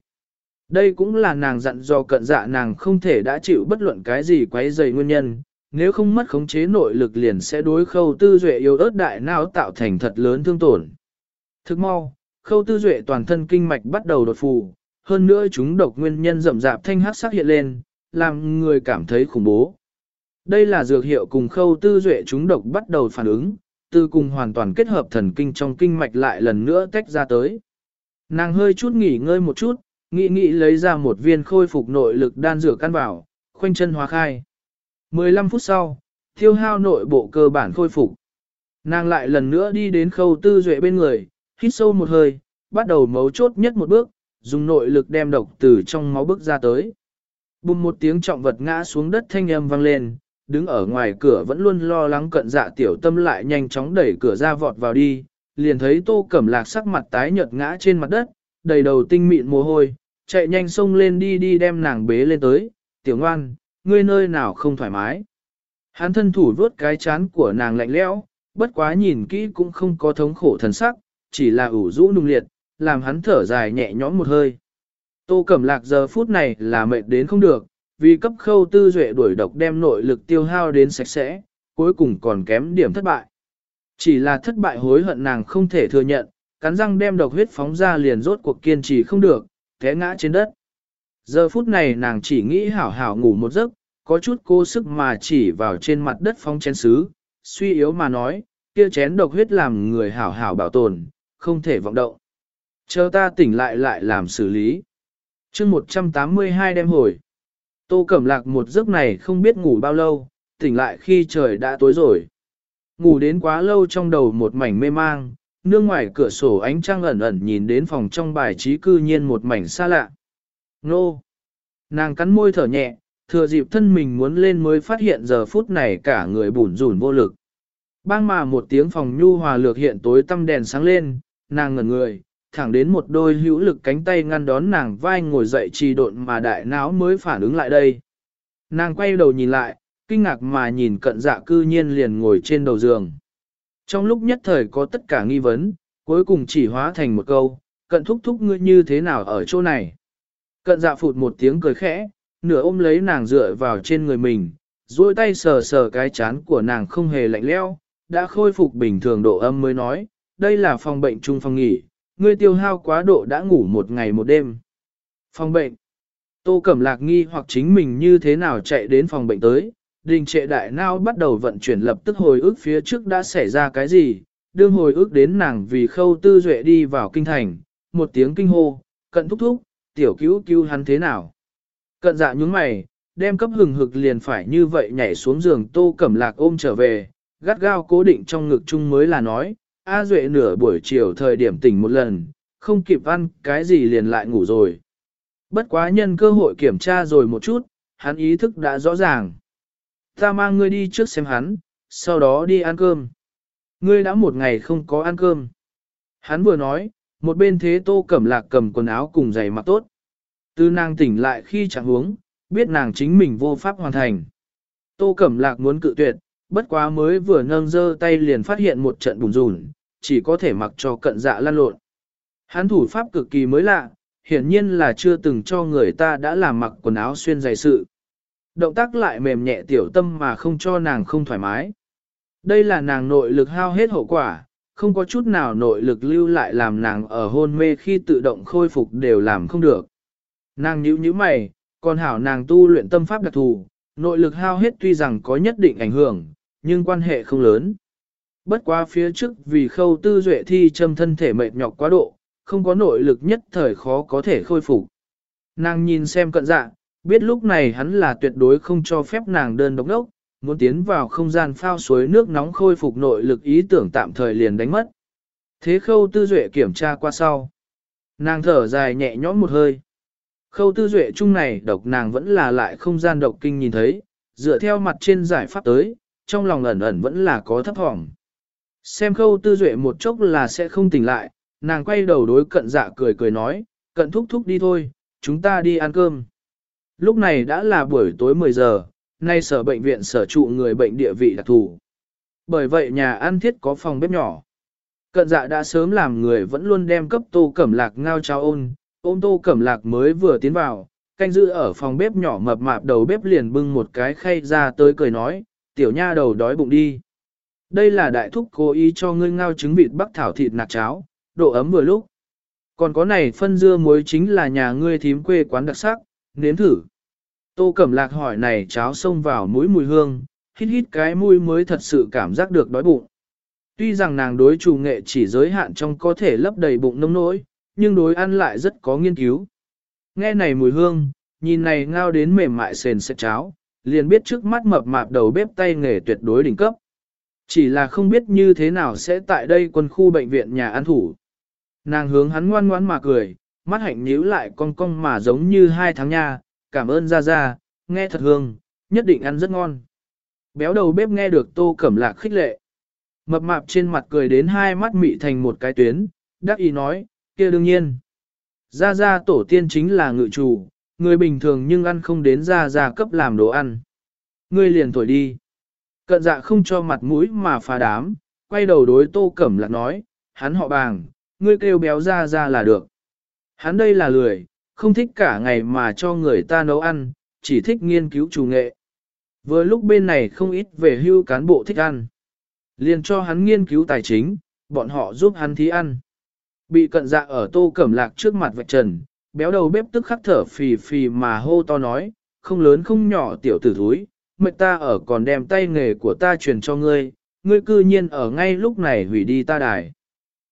Đây cũng là nàng dặn do cận dạ nàng không thể đã chịu bất luận cái gì quấy dày nguyên nhân, nếu không mất khống chế nội lực liền sẽ đối khâu tư duệ yếu ớt đại não tạo thành thật lớn thương tổn. Thức mau, khâu tư duệ toàn thân kinh mạch bắt đầu đột phù, hơn nữa chúng độc nguyên nhân rậm rạp thanh hắc sắc hiện lên, làm người cảm thấy khủng bố. Đây là dược hiệu cùng khâu tư duệ chúng độc bắt đầu phản ứng, từ cùng hoàn toàn kết hợp thần kinh trong kinh mạch lại lần nữa tách ra tới. Nàng hơi chút nghỉ ngơi một chút, nghĩ nghĩ lấy ra một viên khôi phục nội lực đan dược căn bảo, khoanh chân hóa khai. 15 phút sau, tiêu hao nội bộ cơ bản khôi phục. Nàng lại lần nữa đi đến khâu tư duệ bên người, hít sâu một hơi, bắt đầu mấu chốt nhất một bước, dùng nội lực đem độc từ trong máu bước ra tới. Bùm một tiếng trọng vật ngã xuống đất thanh âm vang lên, đứng ở ngoài cửa vẫn luôn lo lắng cận dạ tiểu tâm lại nhanh chóng đẩy cửa ra vọt vào đi, liền thấy tô cẩm lạc sắc mặt tái nhợt ngã trên mặt đất, đầy đầu tinh mịn mồ hôi, chạy nhanh xông lên đi đi đem nàng bế lên tới, tiểu ngoan, ngươi nơi nào không thoải mái. Hắn thân thủ vuốt cái chán của nàng lạnh lẽo, bất quá nhìn kỹ cũng không có thống khổ thần sắc, chỉ là ủ rũ nung liệt, làm hắn thở dài nhẹ nhõm một hơi. Tô Cẩm Lạc giờ phút này là mệt đến không được, vì cấp khâu tư duệ đuổi độc đem nội lực tiêu hao đến sạch sẽ, cuối cùng còn kém điểm thất bại. Chỉ là thất bại hối hận nàng không thể thừa nhận, cắn răng đem độc huyết phóng ra liền rốt cuộc kiên trì không được, té ngã trên đất. Giờ phút này nàng chỉ nghĩ hảo hảo ngủ một giấc, có chút cố sức mà chỉ vào trên mặt đất phóng chén xứ, suy yếu mà nói, kia chén độc huyết làm người hảo hảo bảo tồn, không thể vọng động. Chờ ta tỉnh lại lại làm xử lý. chương 182 đem hồi. Tô Cẩm Lạc một giấc này không biết ngủ bao lâu, tỉnh lại khi trời đã tối rồi. Ngủ đến quá lâu trong đầu một mảnh mê mang, nương ngoài cửa sổ ánh trăng ẩn ẩn nhìn đến phòng trong bài trí cư nhiên một mảnh xa lạ. Nô! Nàng cắn môi thở nhẹ, thừa dịp thân mình muốn lên mới phát hiện giờ phút này cả người bủn rủn vô lực. Bang mà một tiếng phòng nhu hòa lược hiện tối tăm đèn sáng lên, nàng ngẩn người, thẳng đến một đôi hữu lực cánh tay ngăn đón nàng vai ngồi dậy trì độn mà đại não mới phản ứng lại đây. Nàng quay đầu nhìn lại, kinh ngạc mà nhìn cận dạ cư nhiên liền ngồi trên đầu giường. Trong lúc nhất thời có tất cả nghi vấn, cuối cùng chỉ hóa thành một câu, cận thúc thúc ngươi như thế nào ở chỗ này. Cận dạ phụt một tiếng cười khẽ, nửa ôm lấy nàng dựa vào trên người mình, duỗi tay sờ sờ cái chán của nàng không hề lạnh leo, đã khôi phục bình thường độ âm mới nói, đây là phòng bệnh chung phòng nghỉ, ngươi tiêu hao quá độ đã ngủ một ngày một đêm. Phòng bệnh. Tô Cẩm Lạc nghi hoặc chính mình như thế nào chạy đến phòng bệnh tới, đình trệ đại nao bắt đầu vận chuyển lập tức hồi ức phía trước đã xảy ra cái gì, đương hồi ức đến nàng vì khâu tư duệ đi vào kinh thành, một tiếng kinh hô, cận thúc thúc, tiểu cứu cứu hắn thế nào. Cận dạ nhúng mày, đem cấp hừng hực liền phải như vậy nhảy xuống giường tô cẩm lạc ôm trở về, gắt gao cố định trong ngực chung mới là nói, A Duệ nửa buổi chiều thời điểm tỉnh một lần, không kịp ăn cái gì liền lại ngủ rồi. Bất quá nhân cơ hội kiểm tra rồi một chút, hắn ý thức đã rõ ràng. Ta mang ngươi đi trước xem hắn, sau đó đi ăn cơm. Ngươi đã một ngày không có ăn cơm. Hắn vừa nói, một bên thế tô cẩm lạc cầm quần áo cùng giày mặc tốt. Từ nàng tỉnh lại khi chẳng uống, biết nàng chính mình vô pháp hoàn thành. Tô cẩm lạc muốn cự tuyệt, bất quá mới vừa nâng dơ tay liền phát hiện một trận bùn rùn, chỉ có thể mặc cho cận dạ lan lộn. Hắn thủ pháp cực kỳ mới lạ, hiển nhiên là chưa từng cho người ta đã làm mặc quần áo xuyên dày sự. Động tác lại mềm nhẹ tiểu tâm mà không cho nàng không thoải mái. Đây là nàng nội lực hao hết hậu quả, không có chút nào nội lực lưu lại làm nàng ở hôn mê khi tự động khôi phục đều làm không được. Nàng nhíu nhíu mày, còn hảo nàng tu luyện tâm pháp đặc thù, nội lực hao hết tuy rằng có nhất định ảnh hưởng, nhưng quan hệ không lớn. Bất quá phía trước vì khâu tư duệ thi châm thân thể mệt nhọc quá độ, không có nội lực nhất thời khó có thể khôi phục. Nàng nhìn xem cận dạ, biết lúc này hắn là tuyệt đối không cho phép nàng đơn độc đốc, muốn tiến vào không gian phao suối nước nóng khôi phục nội lực ý tưởng tạm thời liền đánh mất. Thế khâu tư duệ kiểm tra qua sau. Nàng thở dài nhẹ nhõm một hơi. Khâu tư duệ chung này độc nàng vẫn là lại không gian độc kinh nhìn thấy, dựa theo mặt trên giải pháp tới, trong lòng ẩn ẩn vẫn là có thấp thỏm. Xem khâu tư duệ một chốc là sẽ không tỉnh lại, nàng quay đầu đối cận dạ cười cười nói, cận thúc thúc đi thôi, chúng ta đi ăn cơm. Lúc này đã là buổi tối 10 giờ, nay sở bệnh viện sở trụ người bệnh địa vị đặc thù. Bởi vậy nhà ăn thiết có phòng bếp nhỏ. Cận dạ đã sớm làm người vẫn luôn đem cấp tô cẩm lạc ngao trao ôn, ôm tô cẩm lạc mới vừa tiến vào, canh giữ ở phòng bếp nhỏ mập mạp đầu bếp liền bưng một cái khay ra tới cười nói, tiểu nha đầu đói bụng đi. Đây là đại thúc cố ý cho ngươi ngao trứng vịt bắc thảo thịt nạc cháo, độ ấm vừa lúc. Còn có này phân dưa muối chính là nhà ngươi thím quê quán đặc sắc, nếm thử. Tô Cẩm Lạc hỏi này cháo xông vào mũi mùi hương, hít hít cái mũi mới thật sự cảm giác được đói bụng. Tuy rằng nàng đối chủ nghệ chỉ giới hạn trong có thể lấp đầy bụng nông nỗi, nhưng đối ăn lại rất có nghiên cứu. Nghe này mùi hương, nhìn này ngao đến mềm mại sền sệt cháo, liền biết trước mắt mập mạp đầu bếp tay nghề tuyệt đối đỉnh cấp. Chỉ là không biết như thế nào sẽ tại đây quân khu bệnh viện nhà ăn thủ. Nàng hướng hắn ngoan ngoãn mà cười, mắt hạnh nhíu lại cong cong mà giống như hai tháng nha, cảm ơn ra ra, nghe thật hương, nhất định ăn rất ngon. Béo đầu bếp nghe được tô cẩm lạc khích lệ. Mập mạp trên mặt cười đến hai mắt mị thành một cái tuyến, đắc ý nói, kia đương nhiên. Ra ra tổ tiên chính là ngự chủ, người bình thường nhưng ăn không đến ra ra cấp làm đồ ăn. Ngươi liền thổi đi. Cận dạ không cho mặt mũi mà phá đám, quay đầu đối tô cẩm lạc nói, hắn họ bàng, ngươi kêu béo ra ra là được. Hắn đây là lười, không thích cả ngày mà cho người ta nấu ăn, chỉ thích nghiên cứu chủ nghệ. Vừa lúc bên này không ít về hưu cán bộ thích ăn. Liền cho hắn nghiên cứu tài chính, bọn họ giúp hắn thí ăn. Bị cận dạ ở tô cẩm lạc trước mặt vạch trần, béo đầu bếp tức khắc thở phì phì mà hô to nói, không lớn không nhỏ tiểu tử thúi, mệt ta ở còn đem tay nghề của ta truyền cho ngươi, ngươi cư nhiên ở ngay lúc này hủy đi ta đài.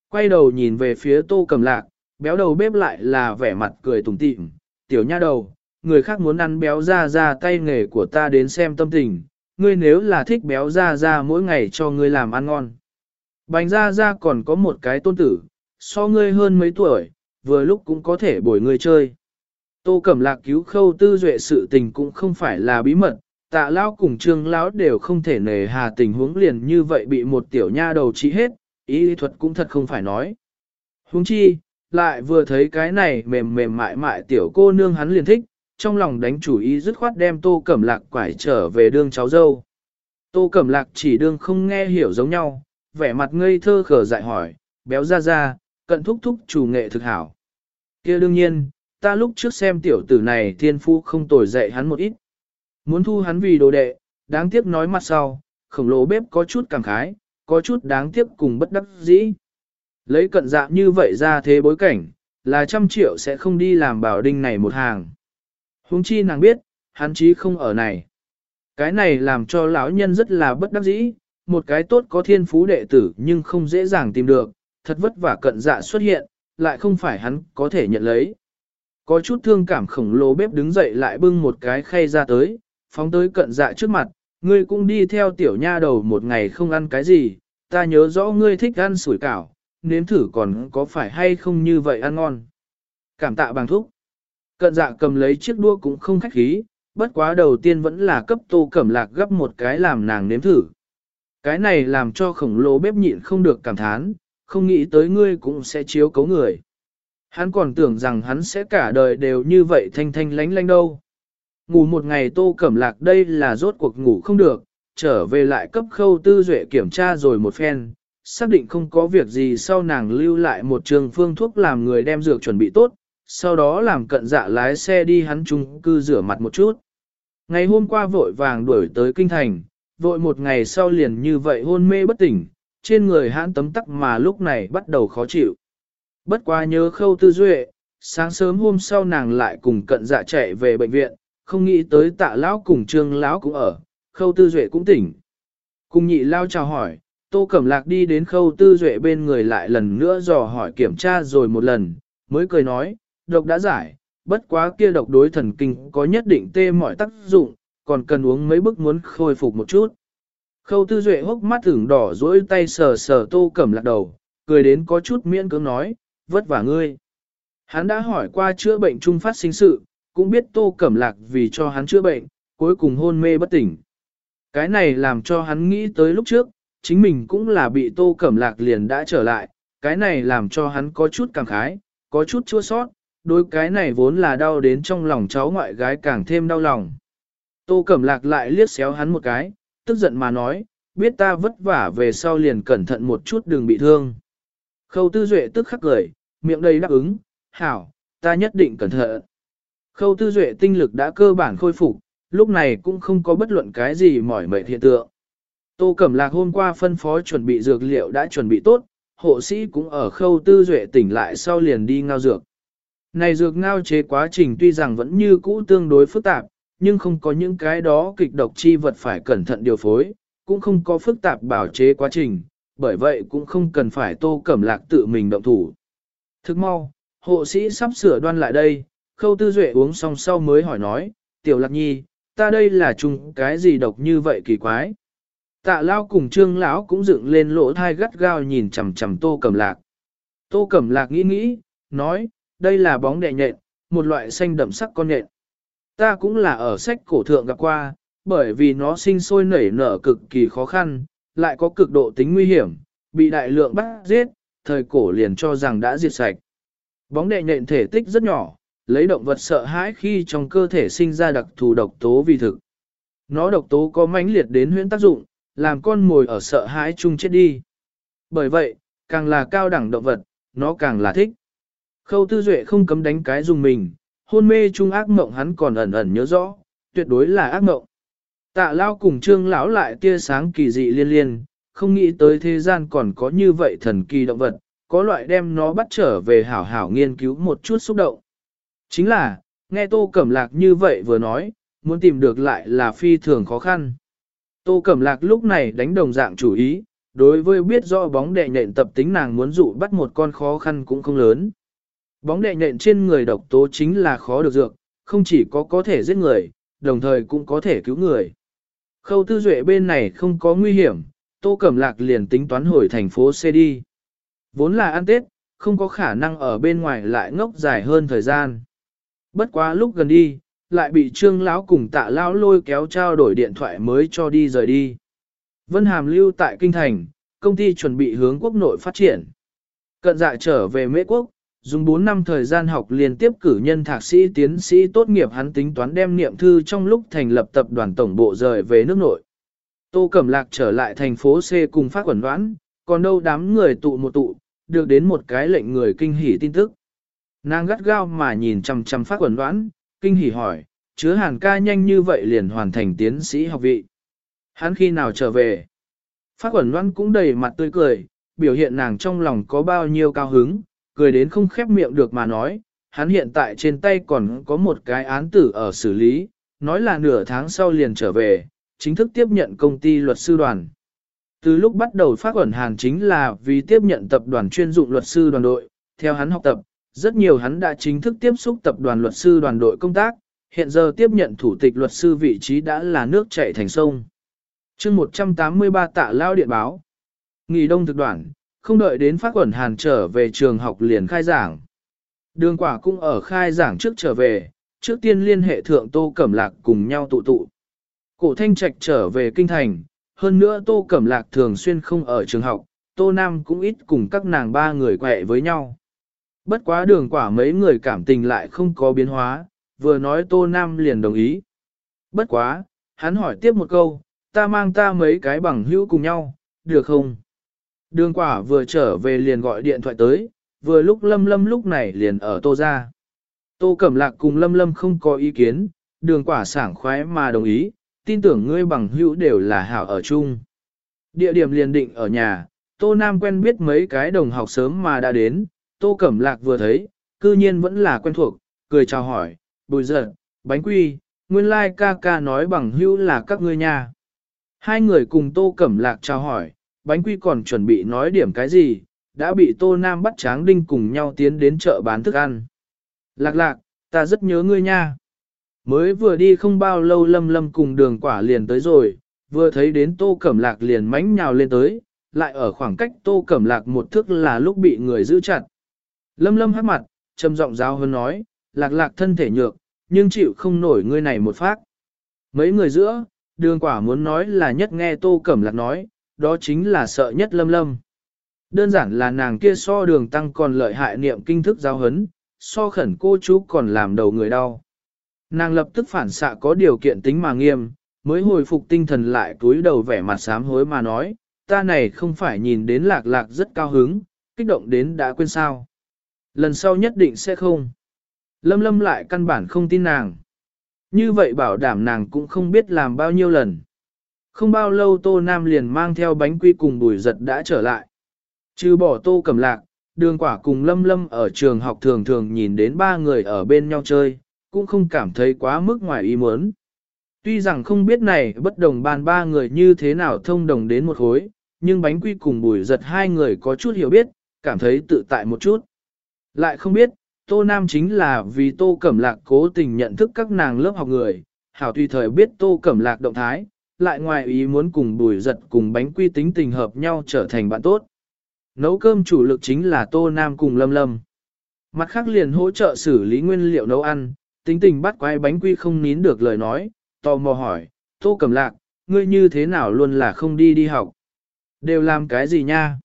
Quay đầu nhìn về phía tô cầm lạc, béo đầu bếp lại là vẻ mặt cười tủm tỉm, tiểu nha đầu, người khác muốn ăn béo ra ra tay nghề của ta đến xem tâm tình, ngươi nếu là thích béo ra ra mỗi ngày cho ngươi làm ăn ngon. Bánh ra ra còn có một cái tôn tử, so ngươi hơn mấy tuổi, vừa lúc cũng có thể bồi người chơi. Tô Cẩm Lạc cứu khâu tư duệ sự tình cũng không phải là bí mật, tạ lão cùng trương lão đều không thể nề hà tình huống liền như vậy bị một tiểu nha đầu trị hết, ý thuật cũng thật không phải nói. Huống chi, lại vừa thấy cái này mềm mềm mại mại tiểu cô nương hắn liền thích, trong lòng đánh chủ ý dứt khoát đem tô cẩm lạc quải trở về đương cháu dâu. Tô cẩm lạc chỉ đương không nghe hiểu giống nhau, vẻ mặt ngây thơ khở dại hỏi, béo ra ra, cận thúc thúc chủ nghệ thực hảo. kia đương nhiên, ta lúc trước xem tiểu tử này thiên phu không tồi dạy hắn một ít. Muốn thu hắn vì đồ đệ, đáng tiếc nói mặt sau, khổng lồ bếp có chút cảm khái, có chút đáng tiếc cùng bất đắc dĩ. Lấy cận dạ như vậy ra thế bối cảnh, là trăm triệu sẽ không đi làm bảo đinh này một hàng. Huống chi nàng biết, hắn chí không ở này. Cái này làm cho lão nhân rất là bất đắc dĩ, một cái tốt có thiên phú đệ tử nhưng không dễ dàng tìm được, thật vất vả cận dạ xuất hiện, lại không phải hắn có thể nhận lấy. Có chút thương cảm khổng lồ bếp đứng dậy lại bưng một cái khay ra tới, phóng tới cận dạ trước mặt, ngươi cũng đi theo tiểu nha đầu một ngày không ăn cái gì, ta nhớ rõ ngươi thích ăn sủi cảo, nếm thử còn có phải hay không như vậy ăn ngon. Cảm tạ bằng thúc. Cận dạ cầm lấy chiếc đua cũng không khách khí, bất quá đầu tiên vẫn là cấp tô cẩm lạc gấp một cái làm nàng nếm thử. Cái này làm cho khổng lồ bếp nhịn không được cảm thán, không nghĩ tới ngươi cũng sẽ chiếu cấu người. Hắn còn tưởng rằng hắn sẽ cả đời đều như vậy thanh thanh lánh lánh đâu. Ngủ một ngày tô cẩm lạc đây là rốt cuộc ngủ không được, trở về lại cấp khâu tư duệ kiểm tra rồi một phen, xác định không có việc gì sau nàng lưu lại một trường phương thuốc làm người đem dược chuẩn bị tốt, sau đó làm cận dạ lái xe đi hắn chung cư rửa mặt một chút. Ngày hôm qua vội vàng đuổi tới kinh thành, vội một ngày sau liền như vậy hôn mê bất tỉnh, trên người hãn tấm tắc mà lúc này bắt đầu khó chịu. Bất quá nhớ khâu tư duệ, sáng sớm hôm sau nàng lại cùng cận dạ chạy về bệnh viện, không nghĩ tới tạ lão cùng trương lão cũng ở, khâu tư duệ cũng tỉnh. Cùng nhị lao chào hỏi, tô cẩm lạc đi đến khâu tư duệ bên người lại lần nữa dò hỏi kiểm tra rồi một lần, mới cười nói, độc đã giải, bất quá kia độc đối thần kinh có nhất định tê mọi tác dụng, còn cần uống mấy bức muốn khôi phục một chút. Khâu tư duệ hốc mắt thửng đỏ dỗi tay sờ sờ tô cẩm lạc đầu, cười đến có chút miễn cưỡng nói, vất vả ngươi. Hắn đã hỏi qua chữa bệnh trung phát sinh sự, cũng biết tô cẩm lạc vì cho hắn chữa bệnh, cuối cùng hôn mê bất tỉnh. Cái này làm cho hắn nghĩ tới lúc trước, chính mình cũng là bị tô cẩm lạc liền đã trở lại, cái này làm cho hắn có chút cảm khái, có chút chua sót, đôi cái này vốn là đau đến trong lòng cháu ngoại gái càng thêm đau lòng. Tô cẩm lạc lại liếc xéo hắn một cái, tức giận mà nói, biết ta vất vả về sau liền cẩn thận một chút đừng bị thương. Khâu tư duệ tức khắc cười, miệng đầy đáp ứng, hảo, ta nhất định cẩn thận. Khâu tư duệ tinh lực đã cơ bản khôi phục, lúc này cũng không có bất luận cái gì mỏi mệt hiện tượng. Tô Cẩm Lạc hôm qua phân phó chuẩn bị dược liệu đã chuẩn bị tốt, hộ sĩ cũng ở khâu tư duệ tỉnh lại sau liền đi ngao dược. Này dược ngao chế quá trình tuy rằng vẫn như cũ tương đối phức tạp, nhưng không có những cái đó kịch độc chi vật phải cẩn thận điều phối, cũng không có phức tạp bảo chế quá trình, bởi vậy cũng không cần phải tô cẩm lạc tự mình động thủ. Thức mau, hộ sĩ sắp sửa đoan lại đây, khâu tư duệ uống xong sau mới hỏi nói, tiểu lạc nhi, ta đây là chung cái gì độc như vậy kỳ quái. Tạ lao cùng trương lão cũng dựng lên lỗ thai gắt gao nhìn chằm chằm tô cẩm lạc. Tô cẩm lạc nghĩ nghĩ, nói, đây là bóng đệ nhện, một loại xanh đậm sắc con nhện. Ta cũng là ở sách cổ thượng gặp qua, bởi vì nó sinh sôi nảy nở cực kỳ khó khăn, lại có cực độ tính nguy hiểm, bị đại lượng bắt giết, thời cổ liền cho rằng đã diệt sạch. Bóng đệ nhện thể tích rất nhỏ, lấy động vật sợ hãi khi trong cơ thể sinh ra đặc thù độc tố vi thực. Nó độc tố có mãnh liệt đến huyễn tác dụng, làm con mồi ở sợ hãi chung chết đi. Bởi vậy, càng là cao đẳng động vật, nó càng là thích. Khâu tư duệ không cấm đánh cái dùng mình, hôn mê chung ác mộng hắn còn ẩn ẩn nhớ rõ, tuyệt đối là ác mộng. Tạ lao cùng trương lão lại tia sáng kỳ dị liên liên, không nghĩ tới thế gian còn có như vậy thần kỳ động vật, có loại đem nó bắt trở về hảo hảo nghiên cứu một chút xúc động. Chính là, nghe Tô Cẩm Lạc như vậy vừa nói, muốn tìm được lại là phi thường khó khăn. Tô Cẩm Lạc lúc này đánh đồng dạng chủ ý, đối với biết rõ bóng đệ nhện tập tính nàng muốn dụ bắt một con khó khăn cũng không lớn. Bóng đệ nhện trên người độc tố chính là khó được dược, không chỉ có có thể giết người, đồng thời cũng có thể cứu người. Khâu tư duệ bên này không có nguy hiểm, Tô Cẩm Lạc liền tính toán hồi thành phố C đi. Vốn là ăn Tết, không có khả năng ở bên ngoài lại ngốc dài hơn thời gian. Bất quá lúc gần đi, lại bị trương lão cùng tạ lão lôi kéo trao đổi điện thoại mới cho đi rời đi. Vân Hàm lưu tại Kinh Thành, công ty chuẩn bị hướng quốc nội phát triển. Cận dạ trở về Mỹ Quốc, dùng 4 năm thời gian học liên tiếp cử nhân thạc sĩ tiến sĩ tốt nghiệp hắn tính toán đem niệm thư trong lúc thành lập tập đoàn tổng bộ rời về nước nội. Tô Cẩm Lạc trở lại thành phố C cùng phát quẩn đoán, còn đâu đám người tụ một tụ, được đến một cái lệnh người kinh hỉ tin tức. Nàng gắt gao mà nhìn chằm chằm phát quẩn đoán, kinh hỉ hỏi, chứa hàn ca nhanh như vậy liền hoàn thành tiến sĩ học vị. Hắn khi nào trở về? Phát quẩn đoán cũng đầy mặt tươi cười, biểu hiện nàng trong lòng có bao nhiêu cao hứng, cười đến không khép miệng được mà nói, hắn hiện tại trên tay còn có một cái án tử ở xử lý, nói là nửa tháng sau liền trở về, chính thức tiếp nhận công ty luật sư đoàn. Từ lúc bắt đầu phát ẩn hàn chính là vì tiếp nhận tập đoàn chuyên dụng luật sư đoàn đội, theo hắn học tập, rất nhiều hắn đã chính thức tiếp xúc tập đoàn luật sư đoàn đội công tác, hiện giờ tiếp nhận thủ tịch luật sư vị trí đã là nước chảy thành sông. chương 183 tạ lao điện báo. Nghỉ đông thực đoạn, không đợi đến phát quẩn hàn trở về trường học liền khai giảng. Đường quả cũng ở khai giảng trước trở về, trước tiên liên hệ thượng Tô Cẩm Lạc cùng nhau tụ tụ. Cổ Thanh Trạch trở về kinh thành, hơn nữa Tô Cẩm Lạc thường xuyên không ở trường học, Tô Nam cũng ít cùng các nàng ba người quẹ với nhau. Bất quá đường quả mấy người cảm tình lại không có biến hóa, vừa nói Tô Nam liền đồng ý. Bất quá, hắn hỏi tiếp một câu, ta mang ta mấy cái bằng hữu cùng nhau, được không? Đường quả vừa trở về liền gọi điện thoại tới, vừa lúc lâm lâm lúc này liền ở tô ra. Tô Cẩm Lạc cùng lâm lâm không có ý kiến, đường quả sảng khoái mà đồng ý, tin tưởng ngươi bằng hữu đều là hảo ở chung. Địa điểm liền định ở nhà, Tô Nam quen biết mấy cái đồng học sớm mà đã đến, Tô Cẩm Lạc vừa thấy, cư nhiên vẫn là quen thuộc, cười chào hỏi, bùi giận, bánh quy, nguyên lai like ca ca nói bằng hữu là các ngươi nha. Hai người cùng Tô Cẩm Lạc chào hỏi, bánh quy còn chuẩn bị nói điểm cái gì, đã bị Tô Nam bắt tráng đinh cùng nhau tiến đến chợ bán thức ăn. Lạc lạc, ta rất nhớ ngươi nha. Mới vừa đi không bao lâu lâm lâm cùng đường quả liền tới rồi, vừa thấy đến Tô Cẩm Lạc liền mánh nhào lên tới, lại ở khoảng cách Tô Cẩm Lạc một thước là lúc bị người giữ chặt. Lâm lâm hát mặt, trầm giọng giáo hơn nói, lạc lạc thân thể nhược, nhưng chịu không nổi ngươi này một phát. Mấy người giữa, đường quả muốn nói là nhất nghe Tô Cẩm Lạc nói, đó chính là sợ nhất lâm lâm. Đơn giản là nàng kia so đường tăng còn lợi hại niệm kinh thức giáo hấn, so khẩn cô chú còn làm đầu người đau. Nàng lập tức phản xạ có điều kiện tính mà nghiêm, mới hồi phục tinh thần lại túi đầu vẻ mặt sám hối mà nói, ta này không phải nhìn đến lạc lạc rất cao hứng, kích động đến đã quên sao. Lần sau nhất định sẽ không. Lâm lâm lại căn bản không tin nàng. Như vậy bảo đảm nàng cũng không biết làm bao nhiêu lần. Không bao lâu Tô Nam liền mang theo bánh quy cùng bùi giật đã trở lại. Trừ bỏ Tô Cẩm Lạc, đường quả cùng Lâm Lâm ở trường học thường thường nhìn đến ba người ở bên nhau chơi, cũng không cảm thấy quá mức ngoài ý muốn. Tuy rằng không biết này bất đồng ban ba người như thế nào thông đồng đến một khối, nhưng bánh quy cùng bùi giật hai người có chút hiểu biết, cảm thấy tự tại một chút. Lại không biết, Tô Nam chính là vì Tô Cẩm Lạc cố tình nhận thức các nàng lớp học người, hảo tùy thời biết Tô Cẩm Lạc động thái, lại ngoài ý muốn cùng bùi giật cùng bánh quy tính tình hợp nhau trở thành bạn tốt. Nấu cơm chủ lực chính là Tô Nam cùng Lâm Lâm. Mặt khác liền hỗ trợ xử lý nguyên liệu nấu ăn, tính tình bắt quay bánh quy không nín được lời nói, tò mò hỏi, Tô Cẩm Lạc, ngươi như thế nào luôn là không đi đi học? Đều làm cái gì nha?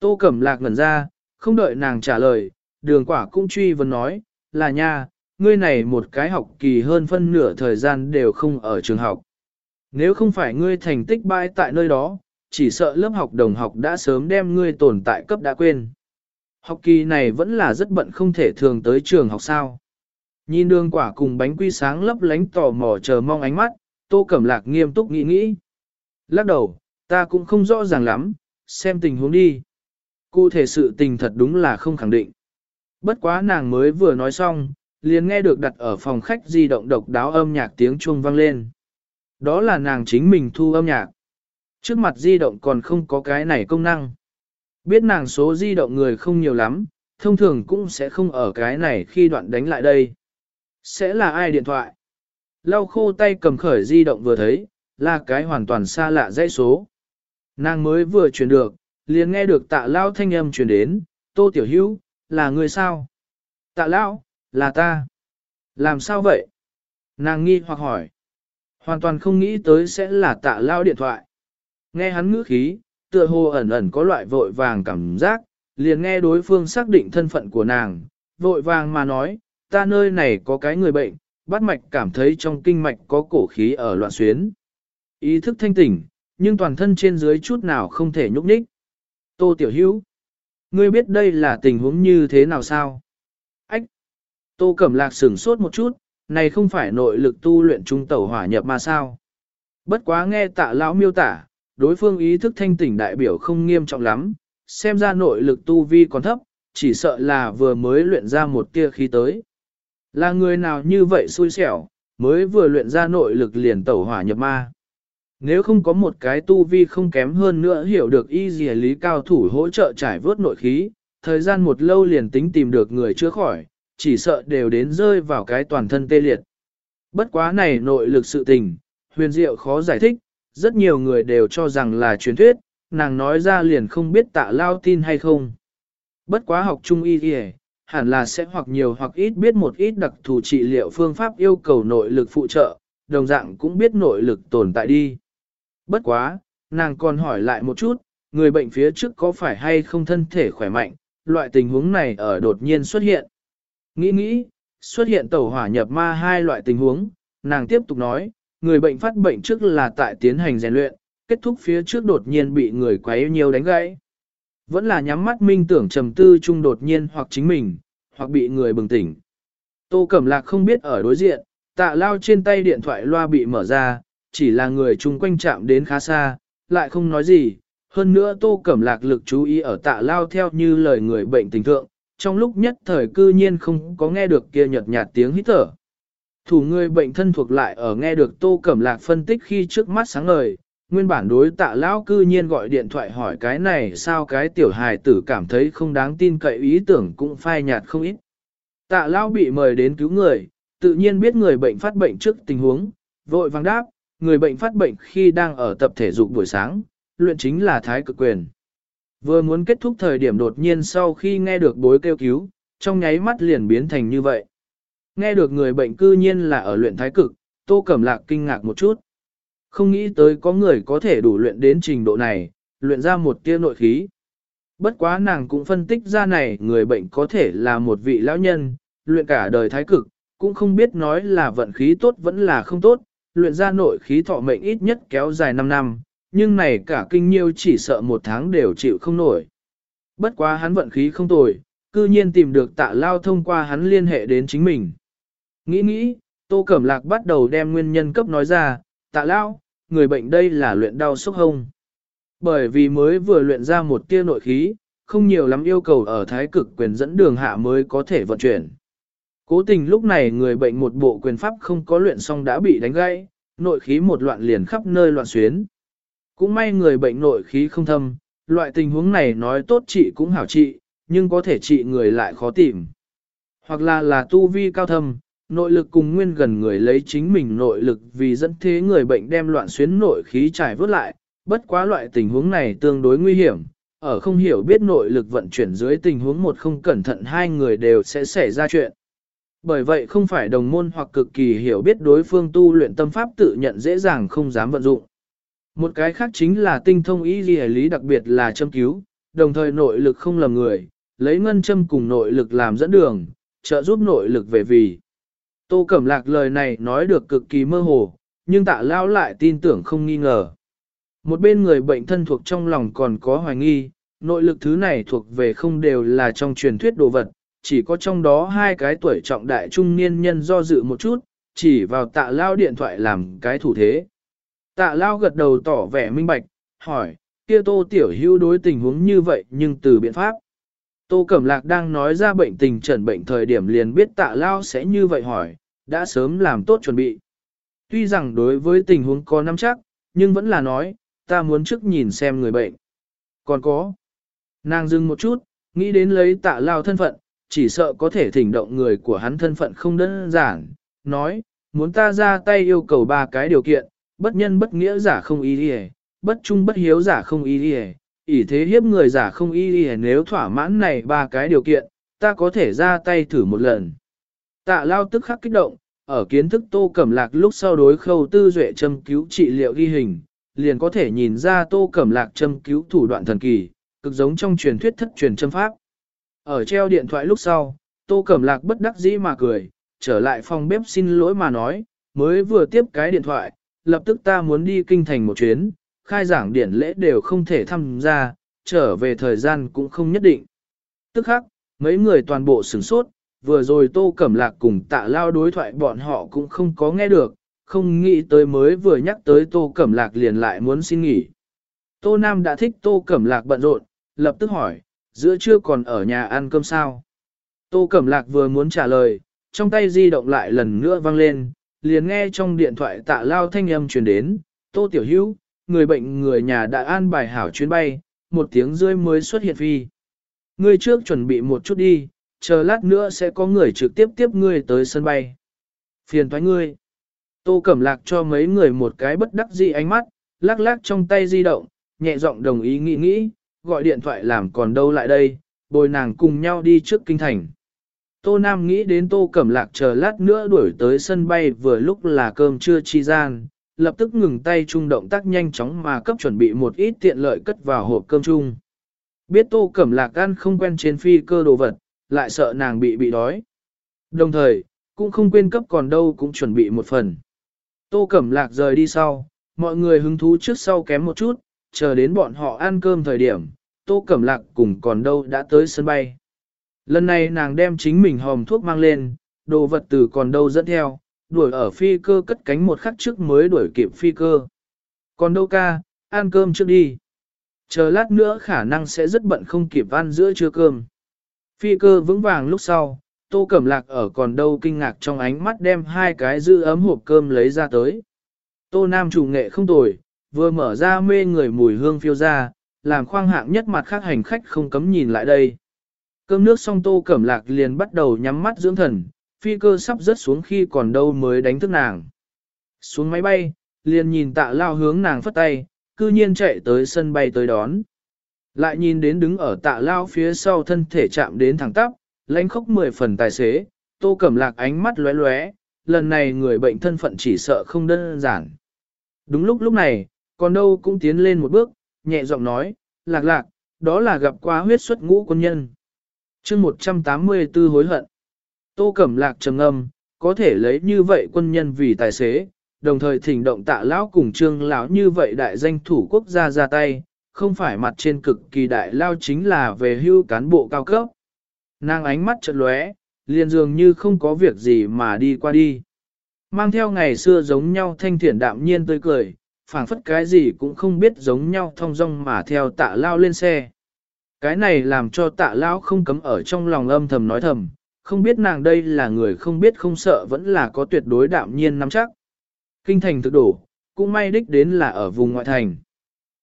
Tô Cẩm Lạc ngẩn ra, không đợi nàng trả lời, đường quả cũng truy vấn nói, là nha, ngươi này một cái học kỳ hơn phân nửa thời gian đều không ở trường học. Nếu không phải ngươi thành tích bại tại nơi đó, chỉ sợ lớp học đồng học đã sớm đem ngươi tồn tại cấp đã quên. Học kỳ này vẫn là rất bận không thể thường tới trường học sao. Nhìn đường quả cùng bánh quy sáng lấp lánh tò mò chờ mong ánh mắt, tô cẩm lạc nghiêm túc nghĩ nghĩ. Lắc đầu, ta cũng không rõ ràng lắm, xem tình huống đi. Cụ thể sự tình thật đúng là không khẳng định. Bất quá nàng mới vừa nói xong, liền nghe được đặt ở phòng khách di động độc đáo âm nhạc tiếng chuông vang lên. Đó là nàng chính mình thu âm nhạc. Trước mặt di động còn không có cái này công năng. Biết nàng số di động người không nhiều lắm, thông thường cũng sẽ không ở cái này khi đoạn đánh lại đây. Sẽ là ai điện thoại? Lau khô tay cầm khởi di động vừa thấy, là cái hoàn toàn xa lạ dãy số. Nàng mới vừa truyền được, liền nghe được tạ lao thanh âm truyền đến, tô tiểu hữu, là người sao? Tạ lao, là ta. Làm sao vậy? Nàng nghi hoặc hỏi. Hoàn toàn không nghĩ tới sẽ là tạ lao điện thoại. Nghe hắn ngữ khí, tựa hồ ẩn ẩn có loại vội vàng cảm giác, liền nghe đối phương xác định thân phận của nàng, vội vàng mà nói, ta nơi này có cái người bệnh, bắt mạch cảm thấy trong kinh mạch có cổ khí ở loạn xuyến. Ý thức thanh tỉnh, nhưng toàn thân trên dưới chút nào không thể nhúc nhích. Tô Tiểu Hữu, ngươi biết đây là tình huống như thế nào sao? Ách! Tô Cẩm Lạc sửng sốt một chút, này không phải nội lực tu luyện trung tẩu hỏa nhập mà sao? Bất quá nghe tạ lão miêu tả, đối phương ý thức thanh tỉnh đại biểu không nghiêm trọng lắm, xem ra nội lực tu vi còn thấp, chỉ sợ là vừa mới luyện ra một tia khí tới. Là người nào như vậy xui xẻo, mới vừa luyện ra nội lực liền tẩu hỏa nhập ma. Nếu không có một cái tu vi không kém hơn nữa hiểu được y dì lý cao thủ hỗ trợ trải vớt nội khí, thời gian một lâu liền tính tìm được người chữa khỏi, chỉ sợ đều đến rơi vào cái toàn thân tê liệt. Bất quá này nội lực sự tình, huyền diệu khó giải thích, rất nhiều người đều cho rằng là truyền thuyết, nàng nói ra liền không biết tạ lao tin hay không. Bất quá học trung y kìa, hẳn là sẽ hoặc nhiều hoặc ít biết một ít đặc thù trị liệu phương pháp yêu cầu nội lực phụ trợ, đồng dạng cũng biết nội lực tồn tại đi. Bất quá, nàng còn hỏi lại một chút, người bệnh phía trước có phải hay không thân thể khỏe mạnh, loại tình huống này ở đột nhiên xuất hiện. Nghĩ nghĩ, xuất hiện tẩu hỏa nhập ma hai loại tình huống, nàng tiếp tục nói, người bệnh phát bệnh trước là tại tiến hành rèn luyện, kết thúc phía trước đột nhiên bị người quấy nhiều đánh gãy. Vẫn là nhắm mắt minh tưởng trầm tư chung đột nhiên hoặc chính mình, hoặc bị người bừng tỉnh. Tô Cẩm Lạc không biết ở đối diện, tạ lao trên tay điện thoại loa bị mở ra, chỉ là người chung quanh chạm đến khá xa, lại không nói gì. Hơn nữa Tô Cẩm Lạc lực chú ý ở tạ lao theo như lời người bệnh tình thượng, trong lúc nhất thời cư nhiên không có nghe được kia nhợt nhạt tiếng hít thở. Thủ người bệnh thân thuộc lại ở nghe được Tô Cẩm Lạc phân tích khi trước mắt sáng ngời, nguyên bản đối tạ lão cư nhiên gọi điện thoại hỏi cái này sao cái tiểu hài tử cảm thấy không đáng tin cậy ý tưởng cũng phai nhạt không ít. Tạ lão bị mời đến cứu người, tự nhiên biết người bệnh phát bệnh trước tình huống, vội vàng đáp, người bệnh phát bệnh khi đang ở tập thể dục buổi sáng, luyện chính là thái cực quyền. Vừa muốn kết thúc thời điểm đột nhiên sau khi nghe được bối kêu cứu, trong nháy mắt liền biến thành như vậy. Nghe được người bệnh cư nhiên là ở luyện thái cực, tô cẩm lạc kinh ngạc một chút. Không nghĩ tới có người có thể đủ luyện đến trình độ này, luyện ra một tia nội khí. Bất quá nàng cũng phân tích ra này người bệnh có thể là một vị lão nhân, luyện cả đời thái cực, cũng không biết nói là vận khí tốt vẫn là không tốt, luyện ra nội khí thọ mệnh ít nhất kéo dài 5 năm, nhưng này cả kinh nhiêu chỉ sợ một tháng đều chịu không nổi. Bất quá hắn vận khí không tồi, cư nhiên tìm được tạ lao thông qua hắn liên hệ đến chính mình. Nghĩ nghĩ, Tô Cẩm Lạc bắt đầu đem nguyên nhân cấp nói ra, tạ lao, người bệnh đây là luyện đau sốc hông. Bởi vì mới vừa luyện ra một tia nội khí, không nhiều lắm yêu cầu ở thái cực quyền dẫn đường hạ mới có thể vận chuyển. Cố tình lúc này người bệnh một bộ quyền pháp không có luyện xong đã bị đánh gãy, nội khí một loạn liền khắp nơi loạn xuyến. Cũng may người bệnh nội khí không thâm, loại tình huống này nói tốt trị cũng hảo trị, nhưng có thể trị người lại khó tìm. Hoặc là là tu vi cao thâm, nội lực cùng nguyên gần người lấy chính mình nội lực vì dẫn thế người bệnh đem loạn xuyến nội khí trải vớt lại, bất quá loại tình huống này tương đối nguy hiểm, ở không hiểu biết nội lực vận chuyển dưới tình huống một không cẩn thận hai người đều sẽ xảy ra chuyện. Bởi vậy không phải đồng môn hoặc cực kỳ hiểu biết đối phương tu luyện tâm pháp tự nhận dễ dàng không dám vận dụng. Một cái khác chính là tinh thông ý ghi lý đặc biệt là châm cứu, đồng thời nội lực không lầm người, lấy ngân châm cùng nội lực làm dẫn đường, trợ giúp nội lực về vì. Tô Cẩm Lạc lời này nói được cực kỳ mơ hồ, nhưng tạ lao lại tin tưởng không nghi ngờ. Một bên người bệnh thân thuộc trong lòng còn có hoài nghi, nội lực thứ này thuộc về không đều là trong truyền thuyết đồ vật, chỉ có trong đó hai cái tuổi trọng đại trung niên nhân do dự một chút, chỉ vào tạ lao điện thoại làm cái thủ thế. Tạ lao gật đầu tỏ vẻ minh bạch, hỏi, kia tô tiểu hưu đối tình huống như vậy nhưng từ biện pháp. Tô Cẩm Lạc đang nói ra bệnh tình trần bệnh thời điểm liền biết tạ lao sẽ như vậy hỏi, đã sớm làm tốt chuẩn bị. Tuy rằng đối với tình huống có nắm chắc, nhưng vẫn là nói, ta muốn trước nhìn xem người bệnh. Còn có, nàng dừng một chút, nghĩ đến lấy tạ lao thân phận, chỉ sợ có thể thỉnh động người của hắn thân phận không đơn giản, nói, muốn ta ra tay yêu cầu ba cái điều kiện, bất nhân bất nghĩa giả không ý đi bất trung bất hiếu giả không ý đi ỷ thế hiếp người giả không ý đi nếu thỏa mãn này ba cái điều kiện, ta có thể ra tay thử một lần. Tạ lao tức khắc kích động, ở kiến thức tô cẩm lạc lúc sau đối khâu tư duệ châm cứu trị liệu ghi hình, liền có thể nhìn ra tô cẩm lạc châm cứu thủ đoạn thần kỳ, cực giống trong truyền thuyết thất truyền châm pháp. Ở treo điện thoại lúc sau, tô cẩm lạc bất đắc dĩ mà cười, trở lại phòng bếp xin lỗi mà nói, mới vừa tiếp cái điện thoại, lập tức ta muốn đi kinh thành một chuyến, khai giảng điển lễ đều không thể tham gia, trở về thời gian cũng không nhất định. Tức khắc, mấy người toàn bộ sửng sốt, vừa rồi Tô Cẩm Lạc cùng tạ lao đối thoại bọn họ cũng không có nghe được, không nghĩ tới mới vừa nhắc tới Tô Cẩm Lạc liền lại muốn xin nghỉ. Tô Nam đã thích Tô Cẩm Lạc bận rộn, lập tức hỏi, giữa trưa còn ở nhà ăn cơm sao? Tô Cẩm Lạc vừa muốn trả lời, trong tay di động lại lần nữa vang lên, liền nghe trong điện thoại tạ lao thanh âm truyền đến, Tô Tiểu Hữu, người bệnh người nhà đã an bài hảo chuyến bay, một tiếng rơi mới xuất hiện phi. Ngươi trước chuẩn bị một chút đi, chờ lát nữa sẽ có người trực tiếp tiếp ngươi tới sân bay. Phiền thoái ngươi. Tô Cẩm Lạc cho mấy người một cái bất đắc dĩ ánh mắt, lắc lắc trong tay di động, nhẹ giọng đồng ý nghĩ nghĩ, gọi điện thoại làm còn đâu lại đây, bồi nàng cùng nhau đi trước kinh thành. Tô Nam nghĩ đến Tô Cẩm Lạc chờ lát nữa đuổi tới sân bay vừa lúc là cơm trưa chi gian, lập tức ngừng tay trung động tác nhanh chóng mà cấp chuẩn bị một ít tiện lợi cất vào hộp cơm chung. Biết Tô Cẩm Lạc ăn không quen trên phi cơ đồ vật, lại sợ nàng bị bị đói. Đồng thời, cũng không quên cấp còn đâu cũng chuẩn bị một phần. Tô Cẩm Lạc rời đi sau, mọi người hứng thú trước sau kém một chút, chờ đến bọn họ ăn cơm thời điểm, Tô Cẩm Lạc cùng còn đâu đã tới sân bay. Lần này nàng đem chính mình hòm thuốc mang lên, đồ vật từ còn đâu dẫn theo, đuổi ở phi cơ cất cánh một khắc trước mới đuổi kịp phi cơ. Còn đâu ca, ăn cơm trước đi. Chờ lát nữa khả năng sẽ rất bận không kịp ăn giữa trưa cơm. Phi cơ vững vàng lúc sau, tô cẩm lạc ở còn đâu kinh ngạc trong ánh mắt đem hai cái giữ ấm hộp cơm lấy ra tới. Tô Nam chủ nghệ không tồi, vừa mở ra mê người mùi hương phiêu ra, làm khoang hạng nhất mặt khác hành khách không cấm nhìn lại đây. Cơm nước xong tô cẩm lạc liền bắt đầu nhắm mắt dưỡng thần, phi cơ sắp rớt xuống khi còn đâu mới đánh thức nàng. Xuống máy bay, liền nhìn tạ lao hướng nàng phất tay, cư nhiên chạy tới sân bay tới đón. Lại nhìn đến đứng ở tạ lao phía sau thân thể chạm đến thẳng tắp, lãnh khốc mười phần tài xế, tô cẩm lạc ánh mắt lóe lóe, lần này người bệnh thân phận chỉ sợ không đơn giản. Đúng lúc lúc này, còn đâu cũng tiến lên một bước, nhẹ giọng nói, lạc lạc, đó là gặp quá huyết xuất ngũ quân nhân chương 184 hối hận. Tô Cẩm Lạc trầm âm, có thể lấy như vậy quân nhân vì tài xế, đồng thời thỉnh động tạ lão cùng trương lão như vậy đại danh thủ quốc gia ra tay, không phải mặt trên cực kỳ đại lao chính là về hưu cán bộ cao cấp. Nàng ánh mắt chợt lóe, liền dường như không có việc gì mà đi qua đi. Mang theo ngày xưa giống nhau thanh thiện đạm nhiên tươi cười, phảng phất cái gì cũng không biết giống nhau thong dong mà theo tạ lao lên xe. Cái này làm cho tạ Lão không cấm ở trong lòng âm thầm nói thầm, không biết nàng đây là người không biết không sợ vẫn là có tuyệt đối đạm nhiên nắm chắc. Kinh thành thực đổ, cũng may đích đến là ở vùng ngoại thành.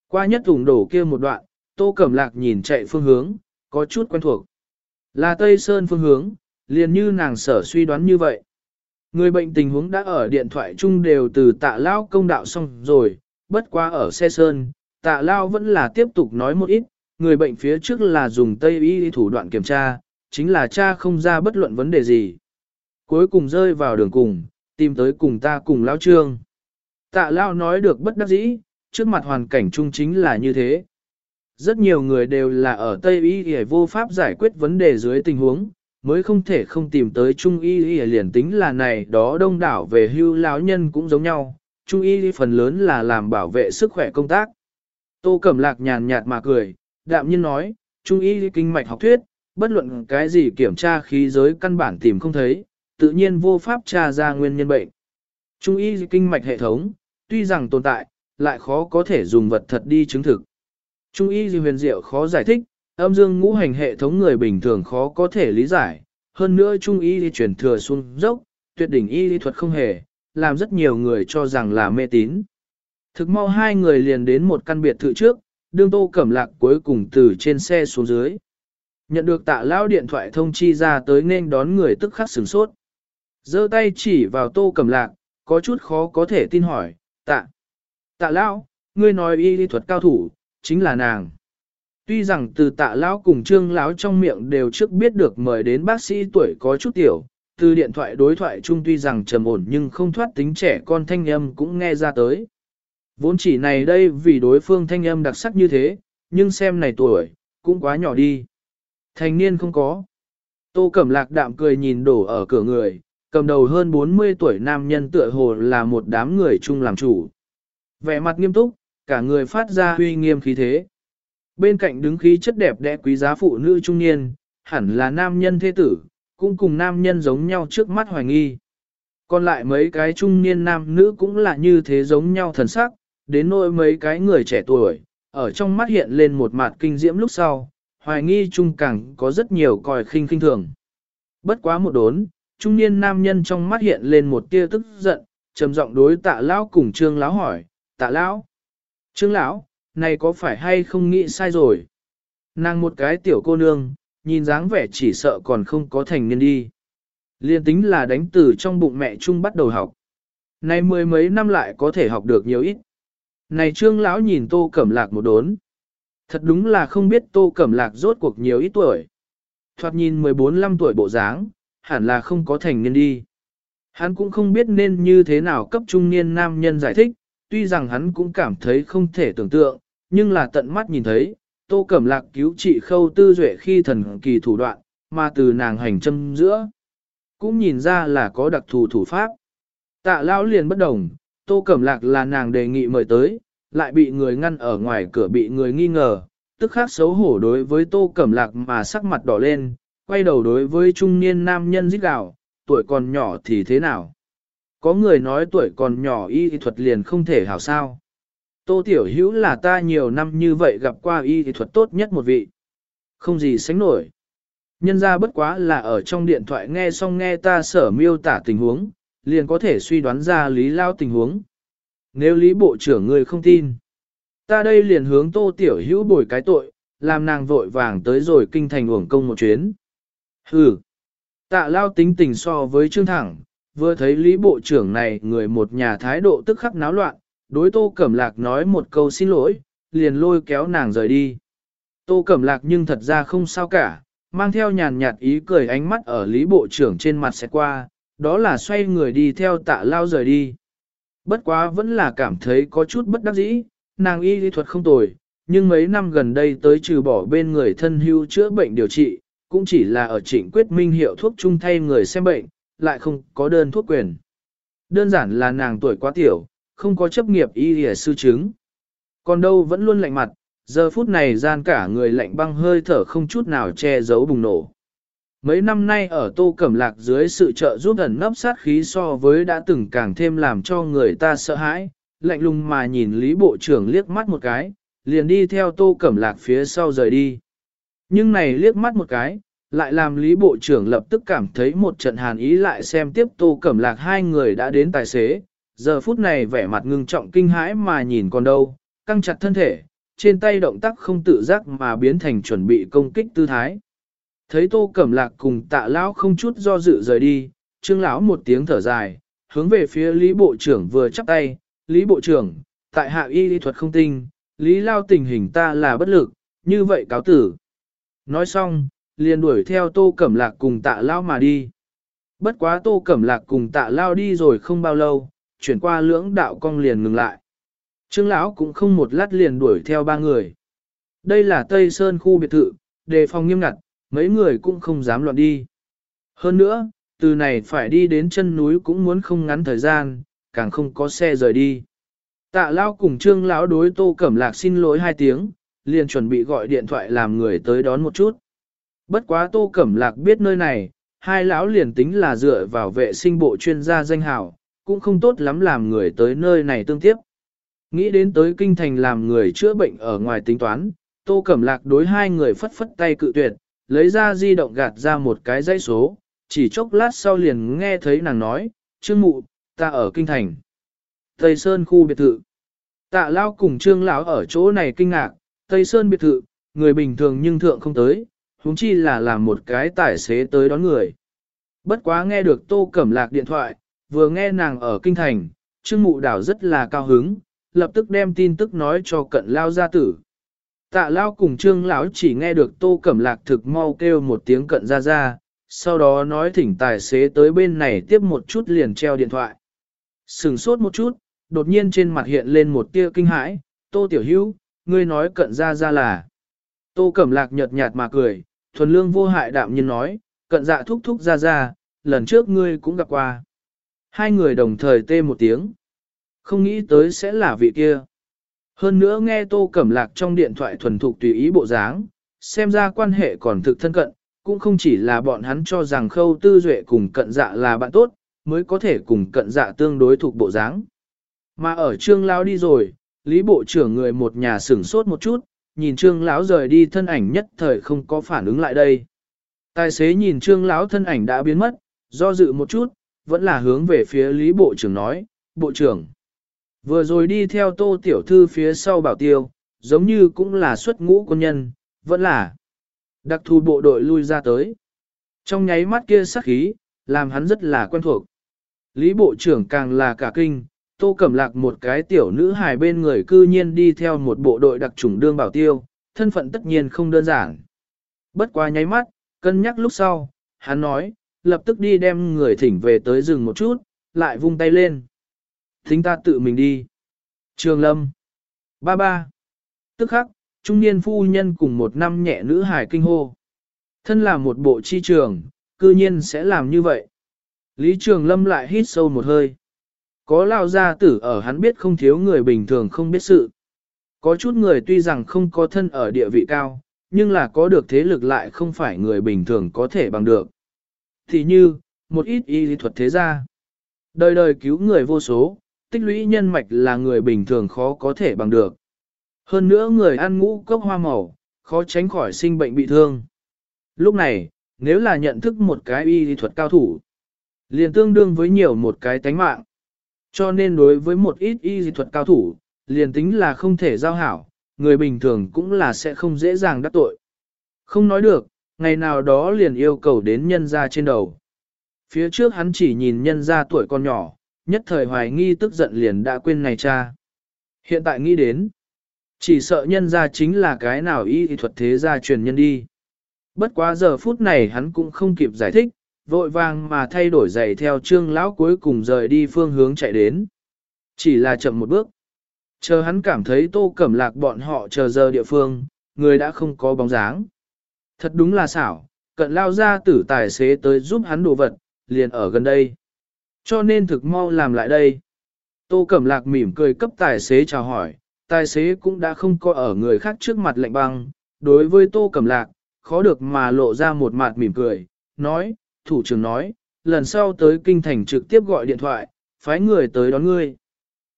Qua nhất vùng đổ kia một đoạn, tô cẩm lạc nhìn chạy phương hướng, có chút quen thuộc. Là Tây Sơn phương hướng, liền như nàng sở suy đoán như vậy. Người bệnh tình huống đã ở điện thoại chung đều từ tạ lao công đạo xong rồi, bất quá ở xe Sơn, tạ lao vẫn là tiếp tục nói một ít, người bệnh phía trước là dùng Tây y thủ đoạn kiểm tra, chính là cha không ra bất luận vấn đề gì. Cuối cùng rơi vào đường cùng, tìm tới cùng ta cùng lão trương. Tạ lão nói được bất đắc dĩ, trước mặt hoàn cảnh chung chính là như thế. Rất nhiều người đều là ở Tây Y để vô pháp giải quyết vấn đề dưới tình huống, mới không thể không tìm tới Trung Y liền tính là này đó đông đảo về hưu lão nhân cũng giống nhau. Trung Y phần lớn là làm bảo vệ sức khỏe công tác. Tô Cẩm Lạc nhàn nhạt mà cười, đạm nhiên nói, Trung Y kinh mạch học thuyết, bất luận cái gì kiểm tra khí giới căn bản tìm không thấy, tự nhiên vô pháp tra ra nguyên nhân bệnh. Trung y kinh mạch hệ thống, tuy rằng tồn tại, lại khó có thể dùng vật thật đi chứng thực. Trung y huyền diệu khó giải thích, âm dương ngũ hành hệ thống người bình thường khó có thể lý giải, hơn nữa trung y truyền thừa xuống dốc, tuyệt đỉnh y thuật không hề, làm rất nhiều người cho rằng là mê tín. Thực mau hai người liền đến một căn biệt thự trước, đương tô cẩm lạc cuối cùng từ trên xe xuống dưới. Nhận được tạ lao điện thoại thông chi ra tới nên đón người tức khắc sửng sốt. giơ tay chỉ vào tô cẩm lạc, có chút khó có thể tin hỏi, tạ. Tạ lao, ngươi nói y lý thuật cao thủ, chính là nàng. Tuy rằng từ tạ lão cùng trương lão trong miệng đều trước biết được mời đến bác sĩ tuổi có chút tiểu, từ điện thoại đối thoại chung tuy rằng trầm ổn nhưng không thoát tính trẻ con thanh âm cũng nghe ra tới. Vốn chỉ này đây vì đối phương thanh âm đặc sắc như thế, nhưng xem này tuổi, cũng quá nhỏ đi. Thành niên không có. Tô Cẩm Lạc đạm cười nhìn đổ ở cửa người, cầm đầu hơn 40 tuổi nam nhân tựa hồ là một đám người chung làm chủ. Vẻ mặt nghiêm túc, cả người phát ra uy nghiêm khí thế. Bên cạnh đứng khí chất đẹp đẽ quý giá phụ nữ trung niên, hẳn là nam nhân thế tử, cũng cùng nam nhân giống nhau trước mắt hoài nghi. Còn lại mấy cái trung niên nam nữ cũng là như thế giống nhau thần sắc, đến nỗi mấy cái người trẻ tuổi, ở trong mắt hiện lên một mặt kinh diễm lúc sau, hoài nghi chung càng có rất nhiều còi khinh khinh thường. Bất quá một đốn, trung niên nam nhân trong mắt hiện lên một tia tức giận, trầm giọng đối tạ lão cùng trương lão hỏi, tạ lão, trương lão, này có phải hay không nghĩ sai rồi? Nàng một cái tiểu cô nương, nhìn dáng vẻ chỉ sợ còn không có thành niên đi. Liên tính là đánh từ trong bụng mẹ chung bắt đầu học. Này mười mấy năm lại có thể học được nhiều ít. Này trương lão nhìn tô cẩm lạc một đốn. Thật đúng là không biết tô cẩm lạc rốt cuộc nhiều ít tuổi. Thoạt nhìn 14-15 tuổi bộ dáng, hẳn là không có thành niên đi. Hắn cũng không biết nên như thế nào cấp trung niên nam nhân giải thích, tuy rằng hắn cũng cảm thấy không thể tưởng tượng, nhưng là tận mắt nhìn thấy, tô cẩm lạc cứu trị khâu tư duệ khi thần kỳ thủ đoạn, mà từ nàng hành châm giữa. Cũng nhìn ra là có đặc thù thủ pháp. Tạ lão liền bất đồng, tô cẩm lạc là nàng đề nghị mời tới, lại bị người ngăn ở ngoài cửa bị người nghi ngờ, tức khác xấu hổ đối với tô cẩm lạc mà sắc mặt đỏ lên, quay đầu đối với trung niên nam nhân giết gạo, tuổi còn nhỏ thì thế nào? Có người nói tuổi còn nhỏ y thuật liền không thể hảo sao. Tô Tiểu Hữu là ta nhiều năm như vậy gặp qua y thuật tốt nhất một vị. Không gì sánh nổi. Nhân ra bất quá là ở trong điện thoại nghe xong nghe ta sở miêu tả tình huống, liền có thể suy đoán ra lý lao tình huống. Nếu lý bộ trưởng người không tin, ta đây liền hướng tô tiểu hữu bồi cái tội, làm nàng vội vàng tới rồi kinh thành uổng công một chuyến. Hừ, tạ lao tính tình so với trương thẳng, vừa thấy lý bộ trưởng này người một nhà thái độ tức khắc náo loạn, đối tô cẩm lạc nói một câu xin lỗi, liền lôi kéo nàng rời đi. Tô cẩm lạc nhưng thật ra không sao cả, mang theo nhàn nhạt ý cười ánh mắt ở lý bộ trưởng trên mặt sẽ qua, đó là xoay người đi theo tạ lao rời đi. Bất quá vẫn là cảm thấy có chút bất đắc dĩ, nàng y lý thuật không tồi, nhưng mấy năm gần đây tới trừ bỏ bên người thân hưu chữa bệnh điều trị, cũng chỉ là ở trịnh quyết minh hiệu thuốc chung thay người xem bệnh, lại không có đơn thuốc quyền. Đơn giản là nàng tuổi quá tiểu, không có chấp nghiệp y lý sư chứng. Còn đâu vẫn luôn lạnh mặt, giờ phút này gian cả người lạnh băng hơi thở không chút nào che giấu bùng nổ. Mấy năm nay ở tô cẩm lạc dưới sự trợ giúp ẩn nấp sát khí so với đã từng càng thêm làm cho người ta sợ hãi, lạnh lùng mà nhìn Lý Bộ trưởng liếc mắt một cái, liền đi theo tô cẩm lạc phía sau rời đi. Nhưng này liếc mắt một cái, lại làm Lý Bộ trưởng lập tức cảm thấy một trận hàn ý lại xem tiếp tô cẩm lạc hai người đã đến tài xế, giờ phút này vẻ mặt ngưng trọng kinh hãi mà nhìn còn đâu, căng chặt thân thể, trên tay động tác không tự giác mà biến thành chuẩn bị công kích tư thái. Thấy tô cẩm lạc cùng tạ lão không chút do dự rời đi, trương lão một tiếng thở dài, hướng về phía Lý Bộ trưởng vừa chắp tay, Lý Bộ trưởng, tại hạ y lý thuật không tinh, Lý Lao tình hình ta là bất lực, như vậy cáo tử. Nói xong, liền đuổi theo tô cẩm lạc cùng tạ lao mà đi. Bất quá tô cẩm lạc cùng tạ lao đi rồi không bao lâu, chuyển qua lưỡng đạo cong liền ngừng lại. Trương lão cũng không một lát liền đuổi theo ba người. Đây là Tây Sơn khu biệt thự, đề phòng nghiêm ngặt, mấy người cũng không dám loạn đi. Hơn nữa, từ này phải đi đến chân núi cũng muốn không ngắn thời gian, càng không có xe rời đi. Tạ Lao cùng Trương lão đối Tô Cẩm Lạc xin lỗi hai tiếng, liền chuẩn bị gọi điện thoại làm người tới đón một chút. Bất quá Tô Cẩm Lạc biết nơi này, hai lão liền tính là dựa vào vệ sinh bộ chuyên gia danh hào, cũng không tốt lắm làm người tới nơi này tương tiếp. Nghĩ đến tới kinh thành làm người chữa bệnh ở ngoài tính toán, Tô Cẩm Lạc đối hai người phất phất tay cự tuyệt, lấy ra di động gạt ra một cái dãy số, chỉ chốc lát sau liền nghe thấy nàng nói, Trương Mụ, ta ở kinh thành. Tây Sơn khu biệt thự. Tạ Lao cùng Trương lão ở chỗ này kinh ngạc, Tây Sơn biệt thự, người bình thường nhưng thượng không tới, huống chi là làm một cái tài xế tới đón người. Bất quá nghe được Tô Cẩm Lạc điện thoại, vừa nghe nàng ở kinh thành, Trương Mụ đảo rất là cao hứng, lập tức đem tin tức nói cho cận lao gia tử. Tạ lao cùng trương lão chỉ nghe được tô cẩm lạc thực mau kêu một tiếng cận ra ra, sau đó nói thỉnh tài xế tới bên này tiếp một chút liền treo điện thoại. Sừng sốt một chút, đột nhiên trên mặt hiện lên một tia kinh hãi, tô tiểu hữu, ngươi nói cận ra ra là. Tô cẩm lạc nhợt nhạt mà cười, thuần lương vô hại đạm nhiên nói, cận dạ thúc thúc ra ra, lần trước ngươi cũng gặp qua. Hai người đồng thời tê một tiếng. Không nghĩ tới sẽ là vị kia. Hơn nữa nghe Tô Cẩm Lạc trong điện thoại thuần thục tùy ý bộ dáng, xem ra quan hệ còn thực thân cận, cũng không chỉ là bọn hắn cho rằng khâu tư duệ cùng cận dạ là bạn tốt, mới có thể cùng cận dạ tương đối thuộc bộ dáng. Mà ở trương lão đi rồi, Lý Bộ trưởng người một nhà sửng sốt một chút, nhìn Trương Lão rời đi thân ảnh nhất thời không có phản ứng lại đây. Tài xế nhìn Trương Lão thân ảnh đã biến mất, do dự một chút, vẫn là hướng về phía Lý Bộ trưởng nói, Bộ trưởng. Vừa rồi đi theo tô tiểu thư phía sau bảo tiêu, giống như cũng là xuất ngũ quân nhân, vẫn là đặc thù bộ đội lui ra tới. Trong nháy mắt kia sắc khí, làm hắn rất là quen thuộc. Lý Bộ trưởng càng là cả kinh, Tô Cẩm Lạc một cái tiểu nữ hài bên người cư nhiên đi theo một bộ đội đặc chủng đương bảo tiêu, thân phận tất nhiên không đơn giản. Bất quá nháy mắt, cân nhắc lúc sau, hắn nói, lập tức đi đem người thỉnh về tới rừng một chút, lại vung tay lên. Thính ta tự mình đi. Trường Lâm. Ba ba. Tức khắc, trung niên phu nhân cùng một năm nhẹ nữ hài kinh hô. Thân là một bộ chi trường, cư nhiên sẽ làm như vậy. Lý Trường Lâm lại hít sâu một hơi. Có lao gia tử ở hắn biết không thiếu người bình thường không biết sự. Có chút người tuy rằng không có thân ở địa vị cao, nhưng là có được thế lực lại không phải người bình thường có thể bằng được. Thì như, một ít y lý thuật thế gia. Đời đời cứu người vô số, tích lũy nhân mạch là người bình thường khó có thể bằng được. Hơn nữa người ăn ngũ cốc hoa màu, khó tránh khỏi sinh bệnh bị thương. Lúc này, nếu là nhận thức một cái y thuật cao thủ, liền tương đương với nhiều một cái tánh mạng. Cho nên đối với một ít y thuật cao thủ, liền tính là không thể giao hảo, người bình thường cũng là sẽ không dễ dàng đắc tội. Không nói được, ngày nào đó liền yêu cầu đến nhân gia trên đầu. Phía trước hắn chỉ nhìn nhân gia tuổi con nhỏ, nhất thời hoài nghi tức giận liền đã quên này cha. Hiện tại nghĩ đến, chỉ sợ nhân gia chính là cái nào y thuật thế gia truyền nhân đi. Bất quá giờ phút này hắn cũng không kịp giải thích, vội vàng mà thay đổi giày theo trương lão cuối cùng rời đi phương hướng chạy đến. Chỉ là chậm một bước. Chờ hắn cảm thấy tô cẩm lạc bọn họ chờ giờ địa phương, người đã không có bóng dáng. Thật đúng là xảo, cận lao ra tử tài xế tới giúp hắn đồ vật, liền ở gần đây. Cho nên thực mau làm lại đây. Tô Cẩm Lạc mỉm cười cấp tài xế chào hỏi, tài xế cũng đã không coi ở người khác trước mặt lạnh băng. Đối với Tô Cẩm Lạc, khó được mà lộ ra một mặt mỉm cười, nói, thủ trưởng nói, lần sau tới kinh thành trực tiếp gọi điện thoại, phái người tới đón ngươi.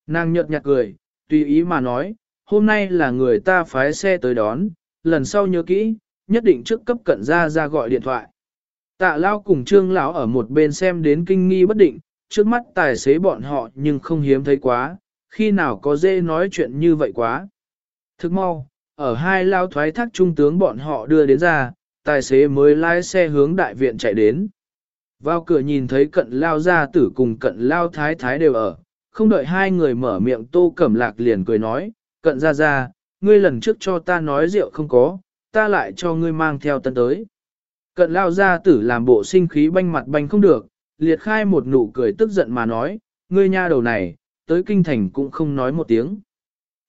Nàng nhợt nhạt cười, tùy ý mà nói, hôm nay là người ta phái xe tới đón, lần sau nhớ kỹ, nhất định trước cấp cận ra ra gọi điện thoại. Tạ lao cùng trương lão ở một bên xem đến kinh nghi bất định, trước mắt tài xế bọn họ nhưng không hiếm thấy quá, khi nào có dễ nói chuyện như vậy quá. Thức mau, ở hai lao thoái thác trung tướng bọn họ đưa đến ra, tài xế mới lái xe hướng đại viện chạy đến. Vào cửa nhìn thấy cận lao gia tử cùng cận lao thái thái đều ở, không đợi hai người mở miệng tô cẩm lạc liền cười nói, cận ra ra, ngươi lần trước cho ta nói rượu không có, ta lại cho ngươi mang theo tân tới. Cận lao gia tử làm bộ sinh khí banh mặt banh không được, liệt khai một nụ cười tức giận mà nói, ngươi nha đầu này, tới kinh thành cũng không nói một tiếng.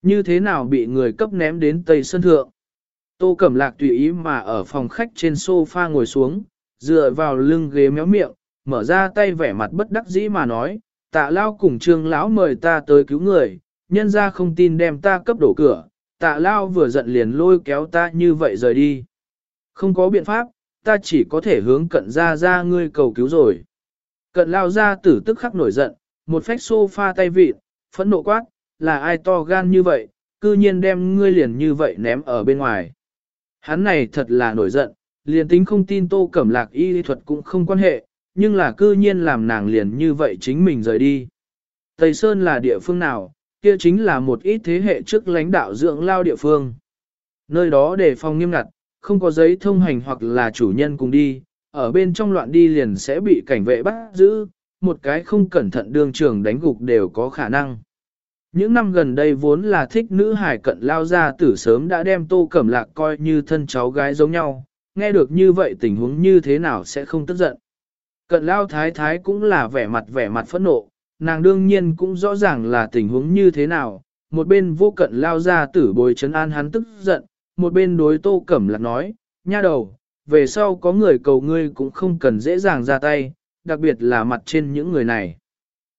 Như thế nào bị người cấp ném đến Tây Sơn Thượng? Tô Cẩm Lạc tùy ý mà ở phòng khách trên sofa ngồi xuống, dựa vào lưng ghế méo miệng, mở ra tay vẻ mặt bất đắc dĩ mà nói, tạ lao cùng trương lão mời ta tới cứu người, nhân ra không tin đem ta cấp đổ cửa, tạ lao vừa giận liền lôi kéo ta như vậy rời đi. Không có biện pháp, ta chỉ có thể hướng cận ra ra ngươi cầu cứu rồi. Cận lao ra tử tức khắc nổi giận, một phách sofa tay vịt, phẫn nộ quát, là ai to gan như vậy, cư nhiên đem ngươi liền như vậy ném ở bên ngoài. Hắn này thật là nổi giận, liền tính không tin tô cẩm lạc y lý thuật cũng không quan hệ, nhưng là cư nhiên làm nàng liền như vậy chính mình rời đi. Tây Sơn là địa phương nào, kia chính là một ít thế hệ trước lãnh đạo dưỡng lao địa phương. Nơi đó để phòng nghiêm ngặt, không có giấy thông hành hoặc là chủ nhân cùng đi, ở bên trong loạn đi liền sẽ bị cảnh vệ bắt giữ, một cái không cẩn thận đường trường đánh gục đều có khả năng. Những năm gần đây vốn là thích nữ hải cận lao ra tử sớm đã đem tô cẩm lạc coi như thân cháu gái giống nhau, nghe được như vậy tình huống như thế nào sẽ không tức giận. Cận lao thái thái cũng là vẻ mặt vẻ mặt phẫn nộ, nàng đương nhiên cũng rõ ràng là tình huống như thế nào, một bên vô cận lao ra tử bồi chấn an hắn tức giận, một bên đối tô cẩm lạc nói, nha đầu, về sau có người cầu ngươi cũng không cần dễ dàng ra tay, đặc biệt là mặt trên những người này.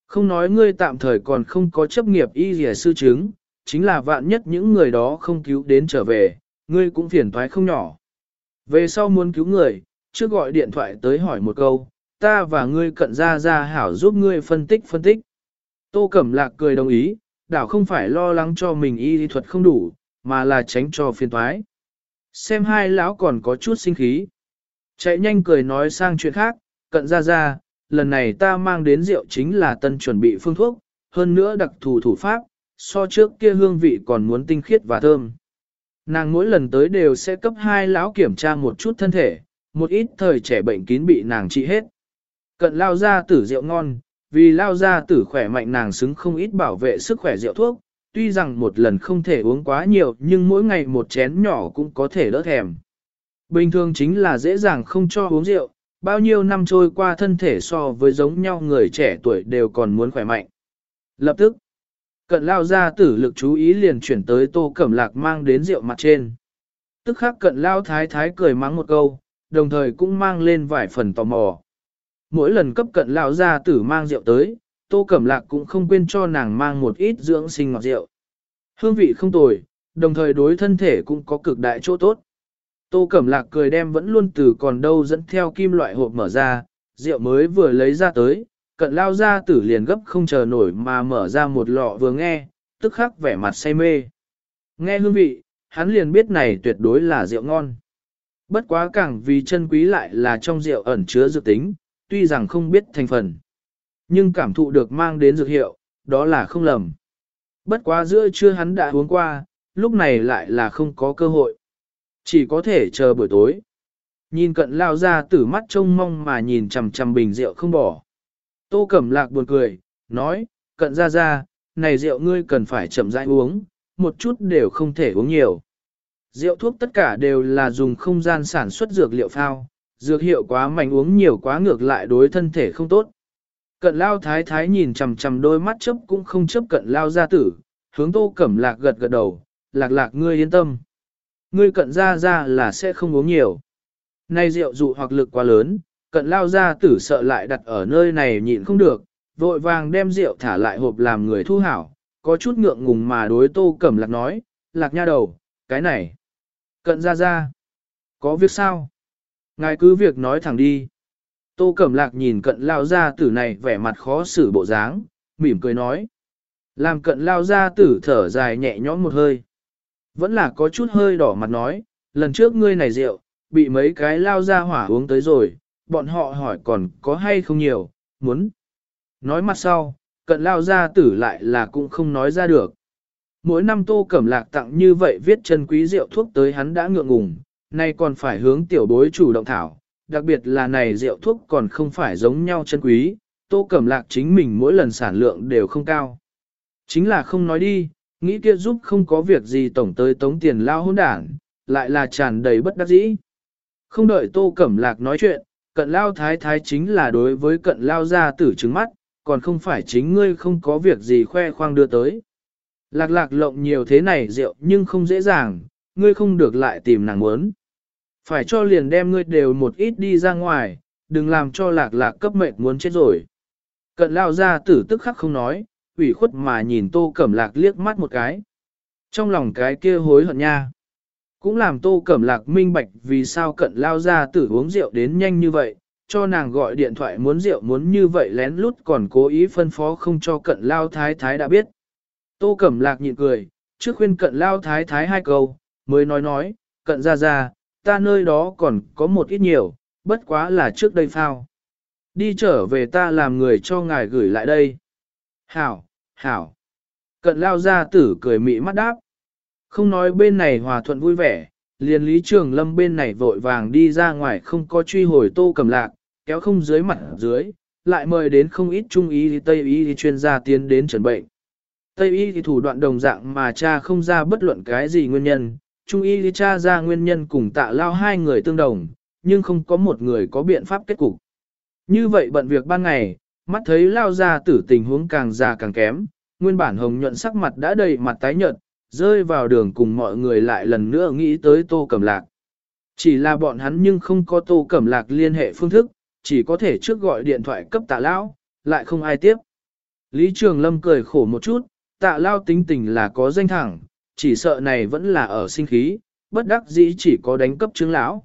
Không nói ngươi tạm thời còn không có chấp nghiệp y dìa sư chứng, chính là vạn nhất những người đó không cứu đến trở về, ngươi cũng phiền toái không nhỏ. Về sau muốn cứu người, trước gọi điện thoại tới hỏi một câu, ta và ngươi cận ra ra hảo giúp ngươi phân tích phân tích. Tô Cẩm Lạc cười đồng ý, đảo không phải lo lắng cho mình y thuật không đủ, mà là tránh cho phiền toái. Xem hai lão còn có chút sinh khí. Chạy nhanh cười nói sang chuyện khác, cận ra ra, lần này ta mang đến rượu chính là tân chuẩn bị phương thuốc, hơn nữa đặc thù thủ pháp, so trước kia hương vị còn muốn tinh khiết và thơm. Nàng mỗi lần tới đều sẽ cấp hai lão kiểm tra một chút thân thể, một ít thời trẻ bệnh kín bị nàng trị hết. Cận lao ra tử rượu ngon, vì lao ra tử khỏe mạnh nàng xứng không ít bảo vệ sức khỏe rượu thuốc, tuy rằng một lần không thể uống quá nhiều nhưng mỗi ngày một chén nhỏ cũng có thể đỡ thèm. Bình thường chính là dễ dàng không cho uống rượu, bao nhiêu năm trôi qua thân thể so với giống nhau người trẻ tuổi đều còn muốn khỏe mạnh. Lập tức, cận lao ra tử lực chú ý liền chuyển tới tô cẩm lạc mang đến rượu mặt trên. Tức khắc cận lao thái thái cười mắng một câu, đồng thời cũng mang lên vài phần tò mò. Mỗi lần cấp cận lao ra tử mang rượu tới, tô cẩm lạc cũng không quên cho nàng mang một ít dưỡng sinh ngọt rượu. Hương vị không tồi, đồng thời đối thân thể cũng có cực đại chỗ tốt. Tô Cẩm Lạc cười đem vẫn luôn từ còn đâu dẫn theo kim loại hộp mở ra, rượu mới vừa lấy ra tới, cận lao ra tử liền gấp không chờ nổi mà mở ra một lọ vừa nghe, tức khắc vẻ mặt say mê. Nghe hương vị, hắn liền biết này tuyệt đối là rượu ngon. Bất quá càng vì chân quý lại là trong rượu ẩn chứa dược tính, tuy rằng không biết thành phần. Nhưng cảm thụ được mang đến dược hiệu, đó là không lầm. Bất quá giữa trưa hắn đã uống qua, lúc này lại là không có cơ hội. Chỉ có thể chờ buổi tối. Nhìn cận lao ra tử mắt trông mong mà nhìn chằm chằm bình rượu không bỏ. Tô Cẩm Lạc buồn cười, nói, cận ra ra, này rượu ngươi cần phải chậm rãi uống, một chút đều không thể uống nhiều. Rượu thuốc tất cả đều là dùng không gian sản xuất dược liệu phao, dược hiệu quá mạnh uống nhiều quá ngược lại đối thân thể không tốt. Cận lao thái thái nhìn chằm chằm đôi mắt chấp cũng không chấp cận lao gia tử, hướng tô cẩm lạc gật gật đầu, lạc lạc ngươi yên tâm. Ngươi cận ra ra là sẽ không uống nhiều. Nay rượu dụ hoặc lực quá lớn, cận lao gia tử sợ lại đặt ở nơi này nhịn không được, vội vàng đem rượu thả lại hộp làm người thu hảo, có chút ngượng ngùng mà đối tô cẩm lạc nói, lạc nha đầu, cái này. Cận ra ra. Có việc sao? Ngài cứ việc nói thẳng đi. Tô Cẩm Lạc nhìn cận lao gia tử này vẻ mặt khó xử bộ dáng, mỉm cười nói. Làm cận lao gia tử thở dài nhẹ nhõm một hơi. Vẫn là có chút hơi đỏ mặt nói, lần trước ngươi này rượu, bị mấy cái lao ra hỏa uống tới rồi, bọn họ hỏi còn có hay không nhiều, muốn. Nói mặt sau, cận lao gia tử lại là cũng không nói ra được. Mỗi năm tô cẩm lạc tặng như vậy viết chân quý rượu thuốc tới hắn đã ngượng ngùng, nay còn phải hướng tiểu bối chủ động thảo, đặc biệt là này rượu thuốc còn không phải giống nhau chân quý, tô cẩm lạc chính mình mỗi lần sản lượng đều không cao. Chính là không nói đi, nghĩ kia giúp không có việc gì tổng tới tống tiền lao hôn đảng, lại là tràn đầy bất đắc dĩ. Không đợi tô cẩm lạc nói chuyện, cận lao thái thái chính là đối với cận lao gia tử trứng mắt, còn không phải chính ngươi không có việc gì khoe khoang đưa tới. Lạc lạc lộng nhiều thế này rượu nhưng không dễ dàng, ngươi không được lại tìm nàng muốn. Phải cho liền đem ngươi đều một ít đi ra ngoài, đừng làm cho lạc lạc cấp mệnh muốn chết rồi. Cận lao ra tử tức khắc không nói, ủy khuất mà nhìn tô cẩm lạc liếc mắt một cái. Trong lòng cái kia hối hận nha. Cũng làm tô cẩm lạc minh bạch vì sao cận lao ra tử uống rượu đến nhanh như vậy, cho nàng gọi điện thoại muốn rượu muốn như vậy lén lút còn cố ý phân phó không cho cận lao thái thái đã biết. Tô cẩm lạc nhịn cười, trước khuyên cận lao thái thái hai câu, mới nói nói, cận ra ra, ta nơi đó còn có một ít nhiều, bất quá là trước đây phao. Đi trở về ta làm người cho ngài gửi lại đây. Hảo, hảo. Cận lao ra tử cười mị mắt đáp. Không nói bên này hòa thuận vui vẻ, liền lý trường lâm bên này vội vàng đi ra ngoài không có truy hồi tô cầm lạc, kéo không dưới mặt dưới, lại mời đến không ít trung ý thì tây ý thì chuyên gia tiến đến trần bệnh. Tây y thì thủ đoạn đồng dạng mà cha không ra bất luận cái gì nguyên nhân, Trung y lý tra ra nguyên nhân cùng tạ lao hai người tương đồng, nhưng không có một người có biện pháp kết cục. Như vậy bận việc ban ngày, mắt thấy lao ra tử tình huống càng già càng kém, nguyên bản hồng nhuận sắc mặt đã đầy mặt tái nhợt, rơi vào đường cùng mọi người lại lần nữa nghĩ tới tô cẩm lạc. Chỉ là bọn hắn nhưng không có tô cẩm lạc liên hệ phương thức, chỉ có thể trước gọi điện thoại cấp tạ lao, lại không ai tiếp. Lý Trường Lâm cười khổ một chút, tạ lao tính tình là có danh thẳng, chỉ sợ này vẫn là ở sinh khí, bất đắc dĩ chỉ có đánh cấp trương lão.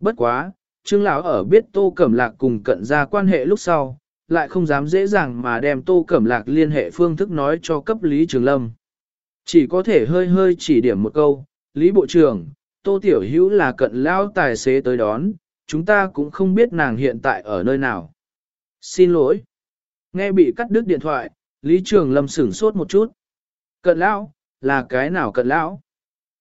Bất quá, trương lão ở biết tô cẩm lạc cùng cận ra quan hệ lúc sau, lại không dám dễ dàng mà đem Tô Cẩm Lạc liên hệ phương thức nói cho cấp Lý Trường Lâm. Chỉ có thể hơi hơi chỉ điểm một câu, Lý Bộ trưởng, Tô Tiểu Hữu là cận lao tài xế tới đón, chúng ta cũng không biết nàng hiện tại ở nơi nào. Xin lỗi. Nghe bị cắt đứt điện thoại, Lý Trường Lâm sửng sốt một chút. Cận lão, là cái nào cận lão?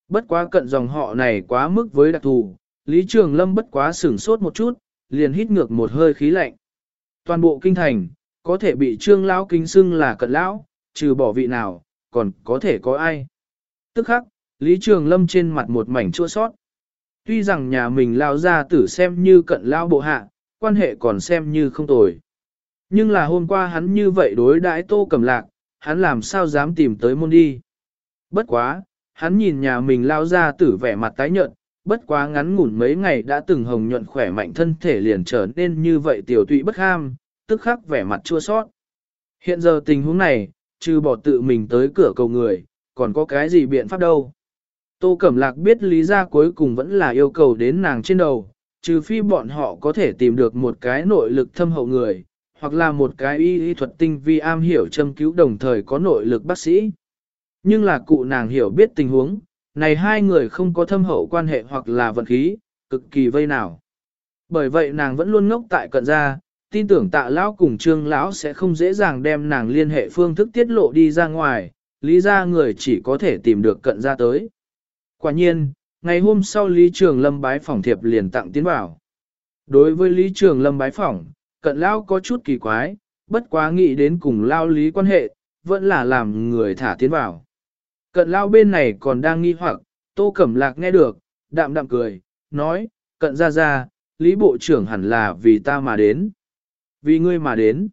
Bất quá cận dòng họ này quá mức với đặc thù, Lý Trường Lâm bất quá sửng sốt một chút, liền hít ngược một hơi khí lạnh. Toàn bộ kinh thành, có thể bị trương lão kính xưng là cận lão, trừ bỏ vị nào, còn có thể có ai. Tức khắc, Lý Trường Lâm trên mặt một mảnh chua sót. Tuy rằng nhà mình lao ra tử xem như cận lao bộ hạ, quan hệ còn xem như không tồi. Nhưng là hôm qua hắn như vậy đối đãi tô cầm lạc, hắn làm sao dám tìm tới môn đi. Bất quá, hắn nhìn nhà mình lao ra tử vẻ mặt tái nhợt, bất quá ngắn ngủn mấy ngày đã từng hồng nhuận khỏe mạnh thân thể liền trở nên như vậy tiểu tụy bất ham, tức khắc vẻ mặt chua sót. Hiện giờ tình huống này, trừ bỏ tự mình tới cửa cầu người, còn có cái gì biện pháp đâu. Tô Cẩm Lạc biết lý ra cuối cùng vẫn là yêu cầu đến nàng trên đầu, trừ phi bọn họ có thể tìm được một cái nội lực thâm hậu người, hoặc là một cái y y thuật tinh vi am hiểu châm cứu đồng thời có nội lực bác sĩ. Nhưng là cụ nàng hiểu biết tình huống, này hai người không có thâm hậu quan hệ hoặc là vận khí, cực kỳ vây nào. Bởi vậy nàng vẫn luôn ngốc tại cận gia, tin tưởng tạ lão cùng trương lão sẽ không dễ dàng đem nàng liên hệ phương thức tiết lộ đi ra ngoài, lý ra người chỉ có thể tìm được cận gia tới. Quả nhiên, ngày hôm sau Lý Trường Lâm bái phỏng thiệp liền tặng tiến vào. Đối với Lý Trường Lâm bái phỏng, cận lão có chút kỳ quái, bất quá nghĩ đến cùng lao lý quan hệ, vẫn là làm người thả tiến vào. Cận lao bên này còn đang nghi hoặc, tô cẩm lạc nghe được, đạm đạm cười, nói, cận ra ra, lý bộ trưởng hẳn là vì ta mà đến. Vì ngươi mà đến.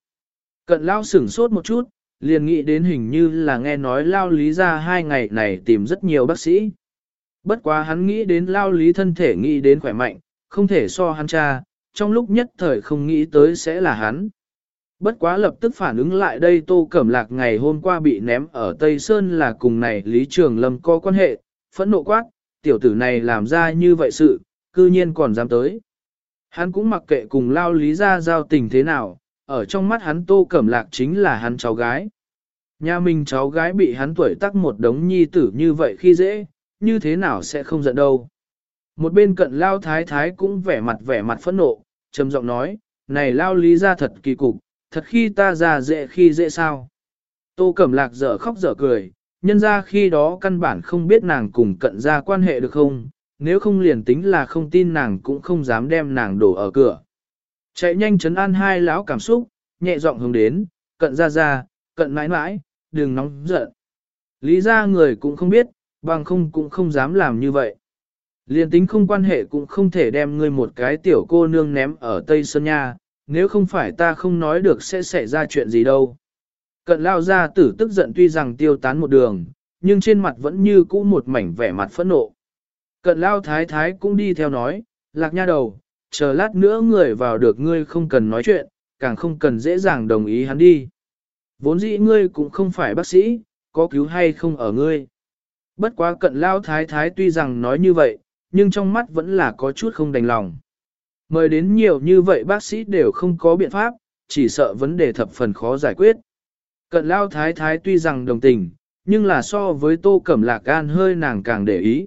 Cận lao sửng sốt một chút, liền nghĩ đến hình như là nghe nói lao lý ra hai ngày này tìm rất nhiều bác sĩ. Bất quá hắn nghĩ đến lao lý thân thể nghĩ đến khỏe mạnh, không thể so hắn cha, trong lúc nhất thời không nghĩ tới sẽ là hắn. Bất quá lập tức phản ứng lại đây Tô Cẩm Lạc ngày hôm qua bị ném ở Tây Sơn là cùng này Lý Trường Lâm có quan hệ, phẫn nộ quát, tiểu tử này làm ra như vậy sự, cư nhiên còn dám tới. Hắn cũng mặc kệ cùng lao lý ra giao tình thế nào, ở trong mắt hắn Tô Cẩm Lạc chính là hắn cháu gái. Nhà mình cháu gái bị hắn tuổi tắc một đống nhi tử như vậy khi dễ, như thế nào sẽ không giận đâu. Một bên cận lao thái thái cũng vẻ mặt vẻ mặt phẫn nộ, trầm giọng nói, này lao lý ra thật kỳ cục, thật khi ta già dễ khi dễ sao. Tô Cẩm Lạc dở khóc dở cười, nhân ra khi đó căn bản không biết nàng cùng cận ra quan hệ được không, nếu không liền tính là không tin nàng cũng không dám đem nàng đổ ở cửa. Chạy nhanh chấn an hai lão cảm xúc, nhẹ giọng hướng đến, cận ra ra, cận mãi mãi, đừng nóng giận. Lý ra người cũng không biết, bằng không cũng không dám làm như vậy. Liên tính không quan hệ cũng không thể đem ngươi một cái tiểu cô nương ném ở Tây Sơn Nha, nếu không phải ta không nói được sẽ xảy ra chuyện gì đâu. Cận lao ra tử tức giận tuy rằng tiêu tán một đường, nhưng trên mặt vẫn như cũ một mảnh vẻ mặt phẫn nộ. Cận lao thái thái cũng đi theo nói, lạc nha đầu, chờ lát nữa người vào được ngươi không cần nói chuyện, càng không cần dễ dàng đồng ý hắn đi. Vốn dĩ ngươi cũng không phải bác sĩ, có cứu hay không ở ngươi. Bất quá cận lao thái thái tuy rằng nói như vậy, nhưng trong mắt vẫn là có chút không đành lòng. Mời đến nhiều như vậy bác sĩ đều không có biện pháp, chỉ sợ vấn đề thập phần khó giải quyết. Cận lao thái thái tuy rằng đồng tình, nhưng là so với tô cẩm lạc gan hơi nàng càng để ý.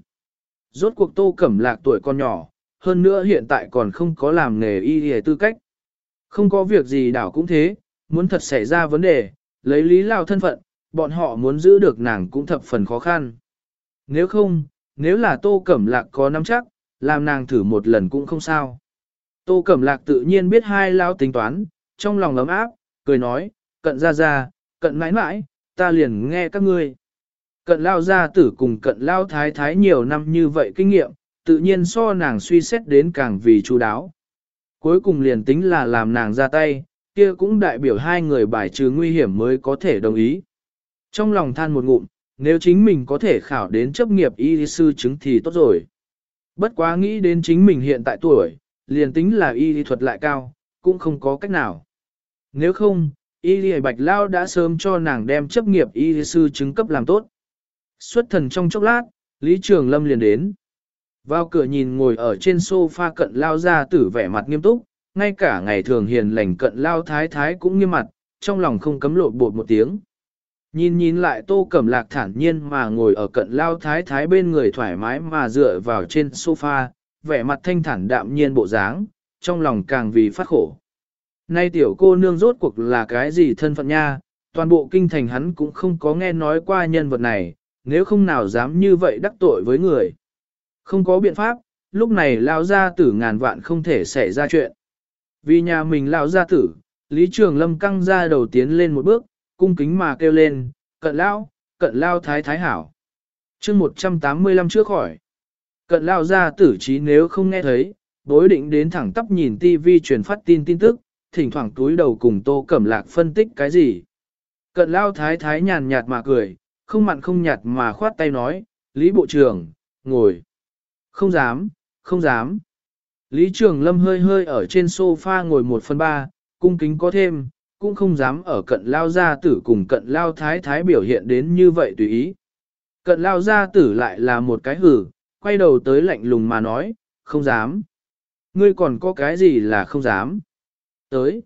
Rốt cuộc tô cẩm lạc tuổi con nhỏ, hơn nữa hiện tại còn không có làm nghề y hề tư cách. Không có việc gì đảo cũng thế, muốn thật xảy ra vấn đề, lấy lý lao thân phận, bọn họ muốn giữ được nàng cũng thập phần khó khăn. Nếu không, nếu là tô cẩm lạc có nắm chắc, làm nàng thử một lần cũng không sao. Tô Cẩm Lạc tự nhiên biết hai lao tính toán, trong lòng ấm áp, cười nói, cận ra ra, cận mãi mãi, ta liền nghe các ngươi. Cận lao gia tử cùng cận lao thái thái nhiều năm như vậy kinh nghiệm, tự nhiên so nàng suy xét đến càng vì chú đáo. Cuối cùng liền tính là làm nàng ra tay, kia cũng đại biểu hai người bài trừ nguy hiểm mới có thể đồng ý. Trong lòng than một ngụm, nếu chính mình có thể khảo đến chấp nghiệp y sư chứng thì tốt rồi. Bất quá nghĩ đến chính mình hiện tại tuổi, liền tính là y lý thuật lại cao, cũng không có cách nào. Nếu không, y lý bạch lao đã sớm cho nàng đem chấp nghiệp y lý sư chứng cấp làm tốt. Xuất thần trong chốc lát, Lý Trường Lâm liền đến. Vào cửa nhìn ngồi ở trên sofa cận lao ra tử vẻ mặt nghiêm túc, ngay cả ngày thường hiền lành cận lao thái thái cũng nghiêm mặt, trong lòng không cấm lộn bột một tiếng. Nhìn nhìn lại tô cẩm lạc thản nhiên mà ngồi ở cận lao thái thái bên người thoải mái mà dựa vào trên sofa, vẻ mặt thanh thản đạm nhiên bộ dáng, trong lòng càng vì phát khổ. Nay tiểu cô nương rốt cuộc là cái gì thân phận nha, toàn bộ kinh thành hắn cũng không có nghe nói qua nhân vật này, nếu không nào dám như vậy đắc tội với người. Không có biện pháp, lúc này lao gia tử ngàn vạn không thể xảy ra chuyện. Vì nhà mình lao gia tử, Lý Trường Lâm căng ra đầu tiến lên một bước, cung kính mà kêu lên, cận lao, cận lao thái thái hảo. chương 185 trước khỏi. Cận lao gia tử trí nếu không nghe thấy, bối định đến thẳng tắp nhìn TV truyền phát tin tin tức, thỉnh thoảng túi đầu cùng tô cẩm lạc phân tích cái gì. Cận lao thái thái nhàn nhạt mà cười, không mặn không nhạt mà khoát tay nói, Lý Bộ trưởng, ngồi. Không dám, không dám. Lý Trường Lâm hơi hơi ở trên sofa ngồi một phần ba, cung kính có thêm, cũng không dám ở cận lao gia tử cùng cận lao thái thái biểu hiện đến như vậy tùy ý. Cận lao gia tử lại là một cái hử, quay đầu tới lạnh lùng mà nói, không dám. Ngươi còn có cái gì là không dám? Tới.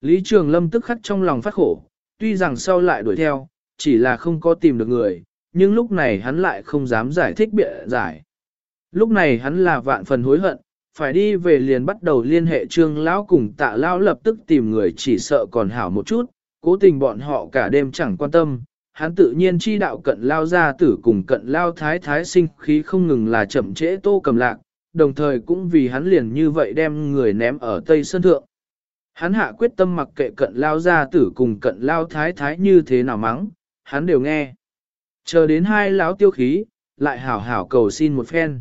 Lý Trường Lâm tức khắc trong lòng phát khổ, tuy rằng sau lại đuổi theo, chỉ là không có tìm được người, nhưng lúc này hắn lại không dám giải thích bịa giải. Lúc này hắn là vạn phần hối hận, phải đi về liền bắt đầu liên hệ trương lão cùng tạ lão lập tức tìm người chỉ sợ còn hảo một chút, cố tình bọn họ cả đêm chẳng quan tâm. Hắn tự nhiên chi đạo cận lao gia tử cùng cận lao thái thái sinh khí không ngừng là chậm trễ tô cầm lạc, đồng thời cũng vì hắn liền như vậy đem người ném ở Tây Sơn Thượng. Hắn hạ quyết tâm mặc kệ cận lao gia tử cùng cận lao thái thái như thế nào mắng, hắn đều nghe. Chờ đến hai lão tiêu khí, lại hảo hảo cầu xin một phen.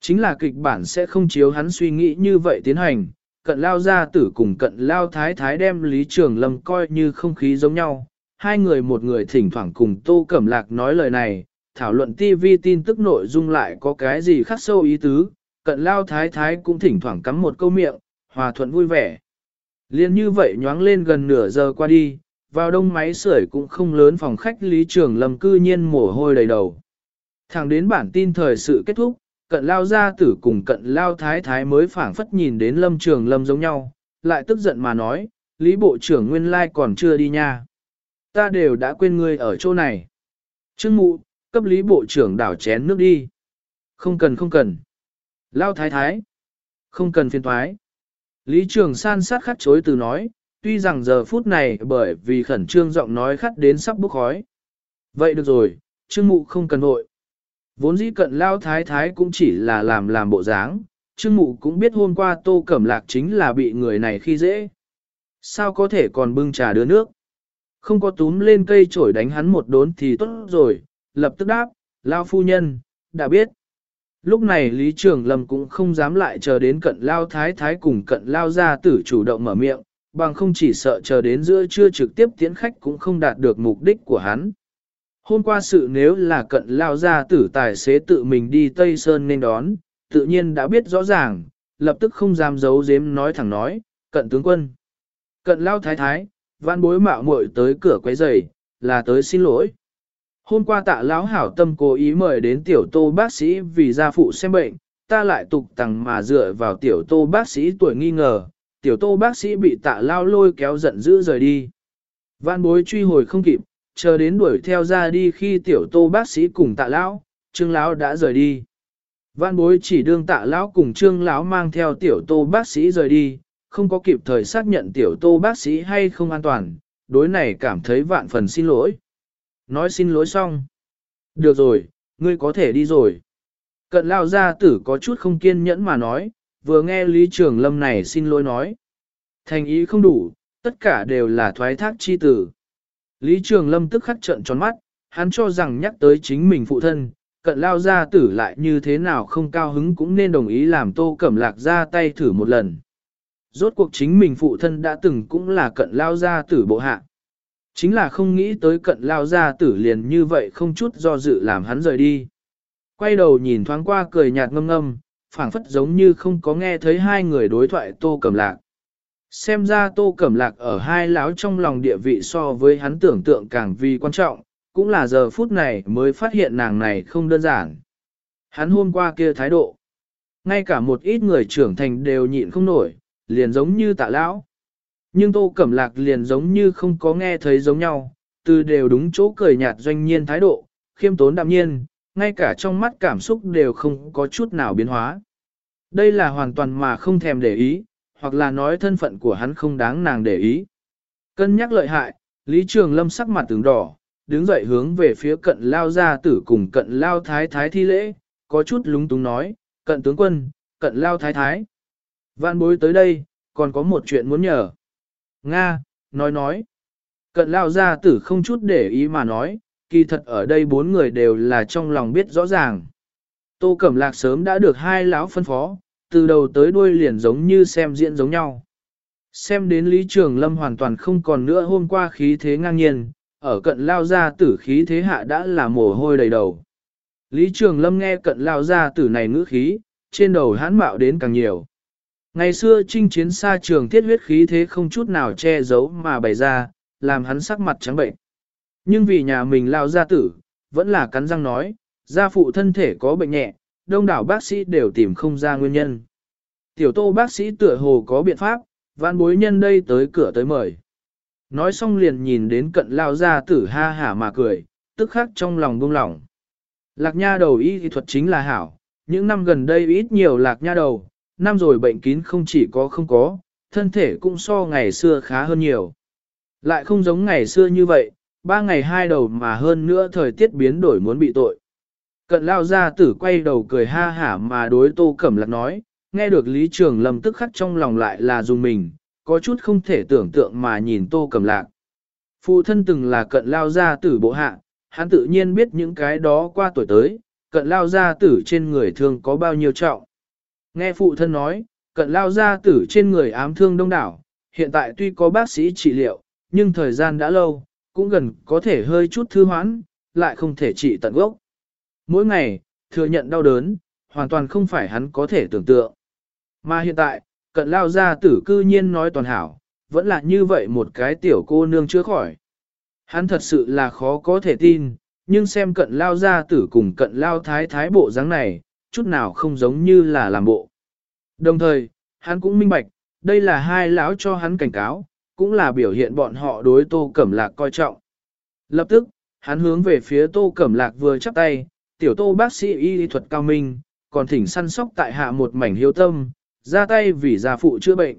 Chính là kịch bản sẽ không chiếu hắn suy nghĩ như vậy tiến hành, cận lao gia tử cùng cận lao thái thái đem Lý Trường Lâm coi như không khí giống nhau. Hai người một người thỉnh thoảng cùng Tô Cẩm Lạc nói lời này, thảo luận TV tin tức nội dung lại có cái gì khác sâu ý tứ, cận lao thái thái cũng thỉnh thoảng cắm một câu miệng, hòa thuận vui vẻ. Liên như vậy nhoáng lên gần nửa giờ qua đi, vào đông máy sưởi cũng không lớn phòng khách Lý Trường Lâm cư nhiên mồ hôi đầy đầu. Thẳng đến bản tin thời sự kết thúc, cận lao gia tử cùng cận lao thái thái mới phảng phất nhìn đến Lâm Trường Lâm giống nhau, lại tức giận mà nói, Lý Bộ trưởng nguyên lai còn chưa đi nha. Ta đều đã quên ngươi ở chỗ này. Trương mụ, cấp Lý Bộ trưởng đảo chén nước đi. Không cần không cần. Lao thái thái. Không cần phiền thoái. Lý Trường San sát khắc chối từ nói, tuy rằng giờ phút này bởi vì khẩn trương giọng nói khắt đến sắp bốc khói. Vậy được rồi, Trương Mụ không cần vội. Vốn dĩ cận lao thái thái cũng chỉ là làm làm bộ dáng, Trương Mụ cũng biết hôm qua Tô Cẩm Lạc chính là bị người này khi dễ. Sao có thể còn bưng trà đưa nước? Không có túm lên cây chổi đánh hắn một đốn thì tốt rồi, lập tức đáp, lao phu nhân, đã biết. Lúc này Lý Trường Lâm cũng không dám lại chờ đến cận lao thái thái cùng cận lao gia tử chủ động mở miệng, bằng không chỉ sợ chờ đến giữa trưa trực tiếp tiến khách cũng không đạt được mục đích của hắn. Hôm qua sự nếu là cận lao gia tử tài xế tự mình đi Tây Sơn nên đón, tự nhiên đã biết rõ ràng, lập tức không dám giấu giếm nói thẳng nói, cận tướng quân. Cận lao thái thái, văn bối mạo muội tới cửa quấy giày, là tới xin lỗi. Hôm qua tạ lão hảo tâm cố ý mời đến tiểu tô bác sĩ vì gia phụ xem bệnh, ta lại tục tằng mà dựa vào tiểu tô bác sĩ tuổi nghi ngờ, tiểu tô bác sĩ bị tạ lao lôi kéo giận dữ rời đi. Văn bối truy hồi không kịp, chờ đến đuổi theo ra đi khi tiểu tô bác sĩ cùng tạ lão, trương lão đã rời đi. Văn bối chỉ đương tạ lão cùng trương lão mang theo tiểu tô bác sĩ rời đi, không có kịp thời xác nhận tiểu tô bác sĩ hay không an toàn, đối này cảm thấy vạn phần xin lỗi. Nói xin lỗi xong. Được rồi, ngươi có thể đi rồi. Cận lao gia tử có chút không kiên nhẫn mà nói, vừa nghe Lý Trường Lâm này xin lỗi nói. Thành ý không đủ, tất cả đều là thoái thác chi tử. Lý Trường Lâm tức khắc trận tròn mắt, hắn cho rằng nhắc tới chính mình phụ thân, cận lao gia tử lại như thế nào không cao hứng cũng nên đồng ý làm tô cẩm lạc ra tay thử một lần. Rốt cuộc chính mình phụ thân đã từng cũng là cận lao gia tử bộ hạ. Chính là không nghĩ tới cận lao gia tử liền như vậy không chút do dự làm hắn rời đi. Quay đầu nhìn thoáng qua cười nhạt ngâm ngâm, phảng phất giống như không có nghe thấy hai người đối thoại tô cẩm lạc. Xem ra tô cẩm lạc ở hai lão trong lòng địa vị so với hắn tưởng tượng càng vì quan trọng, cũng là giờ phút này mới phát hiện nàng này không đơn giản. Hắn hôm qua kia thái độ. Ngay cả một ít người trưởng thành đều nhịn không nổi, liền giống như tạ lão. Nhưng tô cẩm lạc liền giống như không có nghe thấy giống nhau, từ đều đúng chỗ cười nhạt doanh nhiên thái độ, khiêm tốn đạm nhiên, ngay cả trong mắt cảm xúc đều không có chút nào biến hóa. Đây là hoàn toàn mà không thèm để ý, hoặc là nói thân phận của hắn không đáng nàng để ý. Cân nhắc lợi hại, Lý Trường Lâm sắc mặt tướng đỏ, đứng dậy hướng về phía cận lao gia tử cùng cận lao thái thái thi lễ, có chút lúng túng nói, cận tướng quân, cận lao thái thái. Vạn bối tới đây, còn có một chuyện muốn nhờ. Nga, nói nói. Cận lao gia tử không chút để ý mà nói, kỳ thật ở đây bốn người đều là trong lòng biết rõ ràng. Tô Cẩm Lạc sớm đã được hai lão phân phó, từ đầu tới đuôi liền giống như xem diễn giống nhau. Xem đến Lý Trường Lâm hoàn toàn không còn nữa hôm qua khí thế ngang nhiên, ở cận lao gia tử khí thế hạ đã là mồ hôi đầy đầu. Lý Trường Lâm nghe cận lao gia tử này ngữ khí, trên đầu hãn mạo đến càng nhiều. Ngày xưa chinh chiến xa trường thiết huyết khí thế không chút nào che giấu mà bày ra, làm hắn sắc mặt trắng bệnh. Nhưng vì nhà mình lao gia tử, vẫn là cắn răng nói, gia phụ thân thể có bệnh nhẹ, đông đảo bác sĩ đều tìm không ra nguyên nhân. Tiểu tô bác sĩ tựa hồ có biện pháp, vạn bối nhân đây tới cửa tới mời. Nói xong liền nhìn đến cận lao gia tử ha hả mà cười, tức khắc trong lòng buông lỏng. Lạc nha đầu y thì thuật chính là hảo, những năm gần đây ít nhiều lạc nha đầu, năm rồi bệnh kín không chỉ có không có, thân thể cũng so ngày xưa khá hơn nhiều. Lại không giống ngày xưa như vậy, ba ngày hai đầu mà hơn nữa thời tiết biến đổi muốn bị tội. Cận lao gia tử quay đầu cười ha hả mà đối tô cẩm lạc nói, nghe được Lý Trường Lâm tức khắc trong lòng lại là dùng mình, có chút không thể tưởng tượng mà nhìn tô cẩm lạc. Phụ thân từng là cận lao gia tử bộ hạ, hắn tự nhiên biết những cái đó qua tuổi tới, cận lao gia tử trên người thường có bao nhiêu trọng. Nghe phụ thân nói, cận lao gia tử trên người ám thương đông đảo, hiện tại tuy có bác sĩ trị liệu, nhưng thời gian đã lâu, cũng gần có thể hơi chút thư hoãn, lại không thể trị tận gốc. Mỗi ngày, thừa nhận đau đớn, hoàn toàn không phải hắn có thể tưởng tượng. Mà hiện tại, cận lao gia tử cư nhiên nói toàn hảo, vẫn là như vậy một cái tiểu cô nương chưa khỏi. Hắn thật sự là khó có thể tin, nhưng xem cận lao gia tử cùng cận lao thái thái bộ dáng này, chút nào không giống như là làm bộ. Đồng thời, hắn cũng minh bạch, đây là hai lão cho hắn cảnh cáo, cũng là biểu hiện bọn họ đối tô cẩm lạc coi trọng. Lập tức, hắn hướng về phía tô cẩm lạc vừa chắp tay, tiểu tô bác sĩ y thuật cao minh, còn thỉnh săn sóc tại hạ một mảnh hiếu tâm, ra tay vì gia phụ chữa bệnh.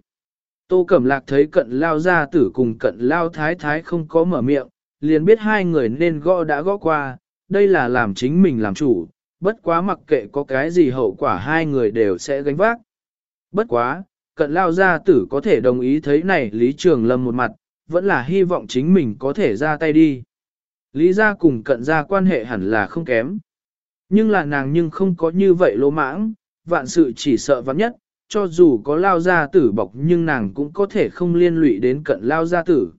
Tô Cẩm Lạc thấy cận lao gia tử cùng cận lao thái thái không có mở miệng, liền biết hai người nên gõ đã gõ qua, đây là làm chính mình làm chủ, bất quá mặc kệ có cái gì hậu quả hai người đều sẽ gánh vác. Bất quá, cận lao gia tử có thể đồng ý thấy này Lý Trường Lâm một mặt, vẫn là hy vọng chính mình có thể ra tay đi. Lý gia cùng cận gia quan hệ hẳn là không kém. Nhưng là nàng nhưng không có như vậy lỗ mãng, vạn sự chỉ sợ vắng nhất, cho dù có lao gia tử bọc nhưng nàng cũng có thể không liên lụy đến cận lao gia tử.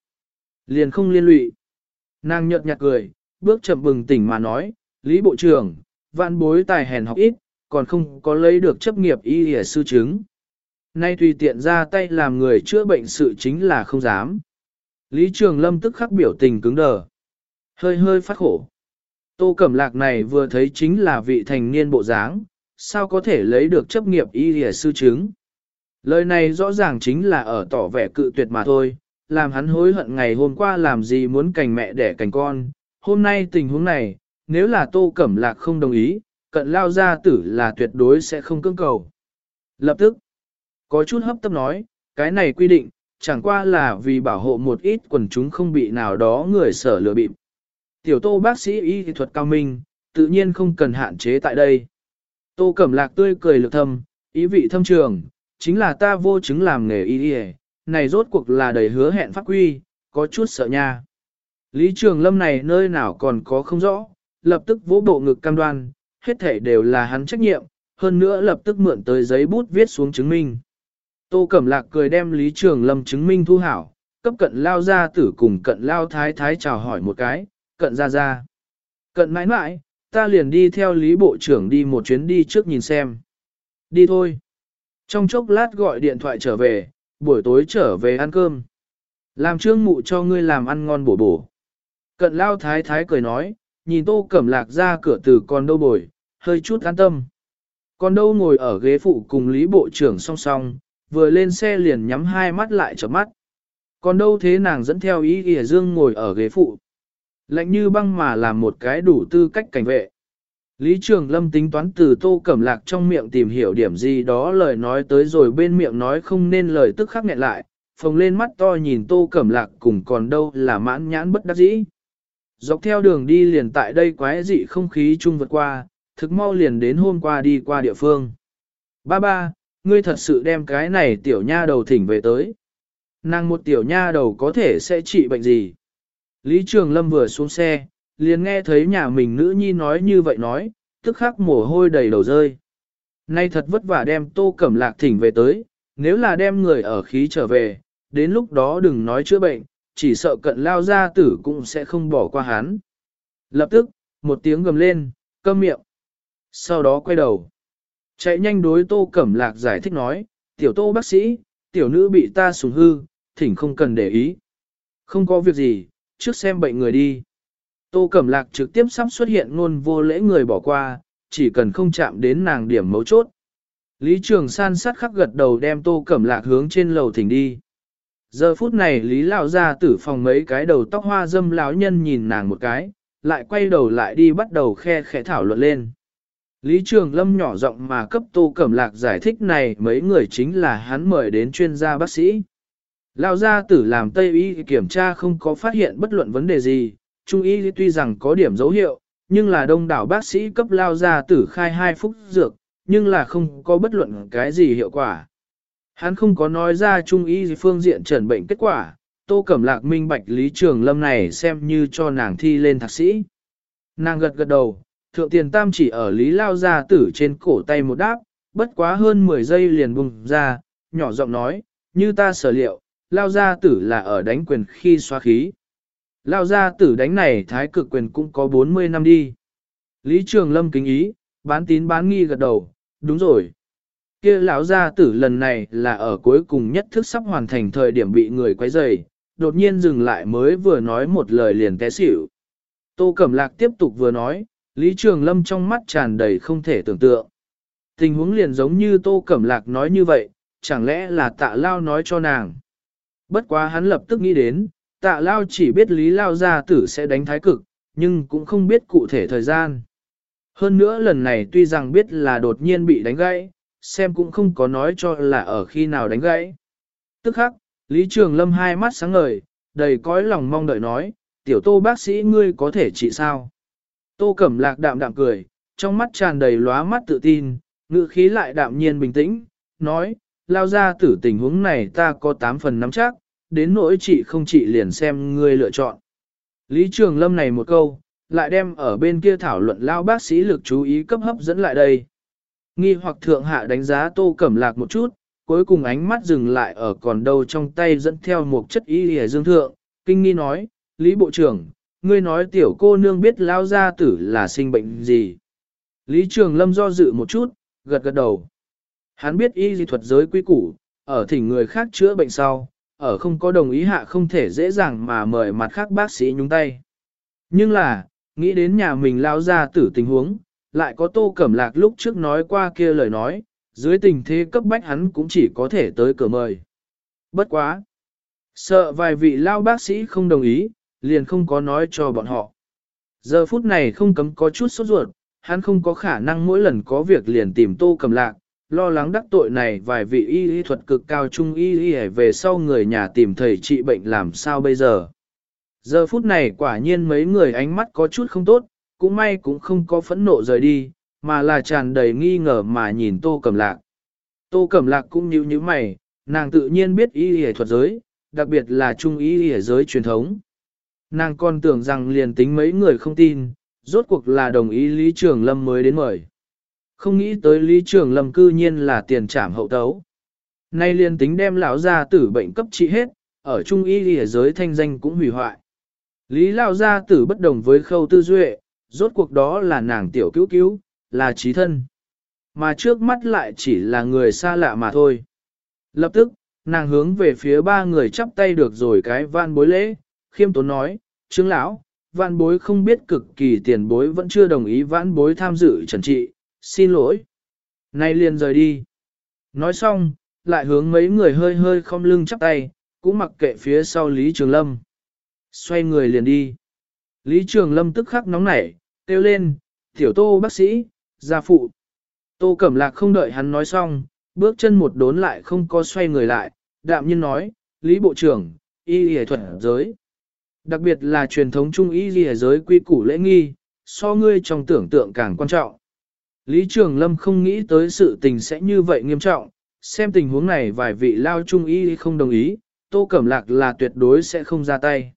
Liền không liên lụy. Nàng nhợt nhạt cười, bước chậm bừng tỉnh mà nói, Lý Bộ trưởng, vạn bối tài hèn học ít, còn không có lấy được chấp nghiệp y hề sư chứng. Nay tùy tiện ra tay làm người chữa bệnh sự chính là không dám. Lý Trường Lâm tức khắc biểu tình cứng đờ. Hơi hơi phát khổ. Tô Cẩm Lạc này vừa thấy chính là vị thành niên bộ dáng, sao có thể lấy được chấp nghiệp y hề sư chứng. Lời này rõ ràng chính là ở tỏ vẻ cự tuyệt mà thôi, làm hắn hối hận ngày hôm qua làm gì muốn cành mẹ đẻ cành con. Hôm nay tình huống này, nếu là Tô Cẩm Lạc không đồng ý, cận lao gia tử là tuyệt đối sẽ không cưỡng cầu. Lập tức, có chút hấp tấp nói, cái này quy định, chẳng qua là vì bảo hộ một ít quần chúng không bị nào đó người sở lừa bịp. Tiểu tô bác sĩ y thuật cao minh, tự nhiên không cần hạn chế tại đây. Tô Cẩm Lạc tươi cười lực thâm, ý vị thâm trường, chính là ta vô chứng làm nghề y y này rốt cuộc là đầy hứa hẹn pháp quy, có chút sợ nha. Lý Trường Lâm này nơi nào còn có không rõ, lập tức vỗ bộ ngực cam đoan, hết thể đều là hắn trách nhiệm, hơn nữa lập tức mượn tới giấy bút viết xuống chứng minh. Tô Cẩm Lạc cười đem Lý Trường Lâm chứng minh thu hảo, cấp cận lao ra tử cùng cận lao thái thái chào hỏi một cái, cận ra ra. Cận mãi mãi, ta liền đi theo Lý Bộ trưởng đi một chuyến đi trước nhìn xem. Đi thôi. Trong chốc lát gọi điện thoại trở về, buổi tối trở về ăn cơm. Làm trương mụ cho ngươi làm ăn ngon bổ bổ. Cận lao thái thái cười nói, nhìn tô cẩm lạc ra cửa từ con đâu bồi, hơi chút an tâm. Con đâu ngồi ở ghế phụ cùng Lý Bộ trưởng song song, vừa lên xe liền nhắm hai mắt lại chợp mắt. Còn đâu thế nàng dẫn theo ý ỉa dương ngồi ở ghế phụ. Lạnh như băng mà làm một cái đủ tư cách cảnh vệ. Lý Trường Lâm tính toán từ tô cẩm lạc trong miệng tìm hiểu điểm gì đó lời nói tới rồi bên miệng nói không nên lời tức khắc nghẹn lại, phồng lên mắt to nhìn tô cẩm lạc cùng còn đâu là mãn nhãn bất đắc dĩ. Dọc theo đường đi liền tại đây quái dị không khí chung vượt qua, thực mau liền đến hôm qua đi qua địa phương. Ba ba, ngươi thật sự đem cái này tiểu nha đầu thỉnh về tới. Nàng một tiểu nha đầu có thể sẽ trị bệnh gì? Lý Trường Lâm vừa xuống xe, liền nghe thấy nhà mình nữ nhi nói như vậy nói, tức khắc mồ hôi đầy đầu rơi. Nay thật vất vả đem tô cẩm lạc thỉnh về tới, nếu là đem người ở khí trở về, đến lúc đó đừng nói chữa bệnh, chỉ sợ cận lao gia tử cũng sẽ không bỏ qua hắn. Lập tức, một tiếng gầm lên, câm miệng. Sau đó quay đầu. Chạy nhanh đối tô cẩm lạc giải thích nói, tiểu tô bác sĩ, tiểu nữ bị ta sùng hư, thỉnh không cần để ý. Không có việc gì, trước xem bệnh người đi. Tô Cẩm Lạc trực tiếp sắp xuất hiện ngôn vô lễ người bỏ qua, chỉ cần không chạm đến nàng điểm mấu chốt. Lý Trường San sát khắc gật đầu đem Tô Cẩm Lạc hướng trên lầu thỉnh đi. Giờ phút này Lý Lão ra tử phòng mấy cái đầu tóc hoa dâm lão nhân nhìn nàng một cái, lại quay đầu lại đi bắt đầu khe khẽ thảo luận lên. Lý Trường Lâm nhỏ giọng mà cấp Tô Cẩm Lạc giải thích này mấy người chính là hắn mời đến chuyên gia bác sĩ. Lão gia tử làm Tây y kiểm tra không có phát hiện bất luận vấn đề gì, Trung y tuy rằng có điểm dấu hiệu, nhưng là đông đảo bác sĩ cấp lao gia tử khai hai phút dược, nhưng là không có bất luận cái gì hiệu quả. Hắn không có nói ra trung y phương diện trần bệnh kết quả, tô cẩm lạc minh bạch lý trường lâm này xem như cho nàng thi lên thạc sĩ. Nàng gật gật đầu, thượng tiền tam chỉ ở lý lao gia tử trên cổ tay một đáp, bất quá hơn 10 giây liền bùng ra, nhỏ giọng nói, như ta sở liệu, lao gia tử là ở đánh quyền khi xóa khí. Lao gia tử đánh này thái cực quyền cũng có 40 năm đi. Lý Trường Lâm kính ý, bán tín bán nghi gật đầu, đúng rồi. Kia lão gia tử lần này là ở cuối cùng nhất thức sắp hoàn thành thời điểm bị người quấy rầy, đột nhiên dừng lại mới vừa nói một lời liền té xỉu. Tô Cẩm Lạc tiếp tục vừa nói, Lý Trường Lâm trong mắt tràn đầy không thể tưởng tượng. Tình huống liền giống như Tô Cẩm Lạc nói như vậy, chẳng lẽ là tạ lao nói cho nàng. Bất quá hắn lập tức nghĩ đến, tạ lao chỉ biết Lý Lao gia tử sẽ đánh thái cực, nhưng cũng không biết cụ thể thời gian. Hơn nữa lần này tuy rằng biết là đột nhiên bị đánh gãy, xem cũng không có nói cho là ở khi nào đánh gãy. Tức khắc, Lý Trường Lâm hai mắt sáng ngời, đầy cõi lòng mong đợi nói, tiểu tô bác sĩ ngươi có thể trị sao? Tô Cẩm Lạc đạm đạm cười, trong mắt tràn đầy lóa mắt tự tin, ngữ khí lại đạm nhiên bình tĩnh, nói, lao ra tử tình huống này ta có 8 phần nắm chắc, đến nỗi chị không chị liền xem ngươi lựa chọn. Lý Trường Lâm này một câu, lại đem ở bên kia thảo luận lao bác sĩ lực chú ý cấp hấp dẫn lại đây. Nghi hoặc thượng hạ đánh giá tô cẩm lạc một chút, cuối cùng ánh mắt dừng lại ở còn đâu trong tay dẫn theo một chất y hề dương thượng, kinh nghi nói, Lý Bộ trưởng, ngươi nói tiểu cô nương biết lao gia tử là sinh bệnh gì. Lý Trường Lâm do dự một chút, gật gật đầu. Hắn biết y di thuật giới quy củ, ở thỉnh người khác chữa bệnh sau, ở không có đồng ý hạ không thể dễ dàng mà mời mặt khác bác sĩ nhúng tay. Nhưng là, nghĩ đến nhà mình lao ra tử tình huống, lại có tô cẩm lạc lúc trước nói qua kia lời nói, dưới tình thế cấp bách hắn cũng chỉ có thể tới cửa mời. Bất quá! Sợ vài vị lao bác sĩ không đồng ý, liền không có nói cho bọn họ. Giờ phút này không cấm có chút sốt ruột, hắn không có khả năng mỗi lần có việc liền tìm tô cẩm lạc, lo lắng đắc tội này vài vị y y thuật cực cao trung y y về sau người nhà tìm thầy trị bệnh làm sao bây giờ. Giờ phút này quả nhiên mấy người ánh mắt có chút không tốt, cũng may cũng không có phẫn nộ rời đi, mà là tràn đầy nghi ngờ mà nhìn tô cẩm lạc. Tô cẩm lạc cũng như như mày, nàng tự nhiên biết y y thuật giới, đặc biệt là trung y y giới truyền thống. Nàng còn tưởng rằng liền tính mấy người không tin, rốt cuộc là đồng ý Lý Trường Lâm mới đến mời. Không nghĩ tới Lý Trường Lâm cư nhiên là tiền trảm hậu tấu. Nay liền tính đem lão gia tử bệnh cấp trị hết, ở trung y y giới thanh danh cũng hủy hoại. Lý lão gia tử bất đồng với khâu tư duệ, rốt cuộc đó là nàng tiểu cứu cứu, là trí thân. Mà trước mắt lại chỉ là người xa lạ mà thôi. Lập tức, nàng hướng về phía ba người chắp tay được rồi cái van bối lễ, khiêm tốn nói, trương lão, van bối không biết cực kỳ tiền bối vẫn chưa đồng ý vãn bối tham dự trần trị, xin lỗi. Nay liền rời đi. Nói xong, lại hướng mấy người hơi hơi không lưng chắp tay, cũng mặc kệ phía sau Lý Trường Lâm. Xoay người liền đi. Lý Trường Lâm tức khắc nóng nảy, kêu lên, tiểu tô bác sĩ, gia phụ. Tô Cẩm Lạc không đợi hắn nói xong, bước chân một đốn lại không có xoay người lại, đạm nhiên nói, Lý Bộ trưởng, y y thuật giới. Đặc biệt là truyền thống trung y y giới quy củ lễ nghi, so ngươi trong tưởng tượng càng quan trọng. Lý Trường Lâm không nghĩ tới sự tình sẽ như vậy nghiêm trọng, xem tình huống này vài vị lao trung y không đồng ý, Tô Cẩm Lạc là tuyệt đối sẽ không ra tay.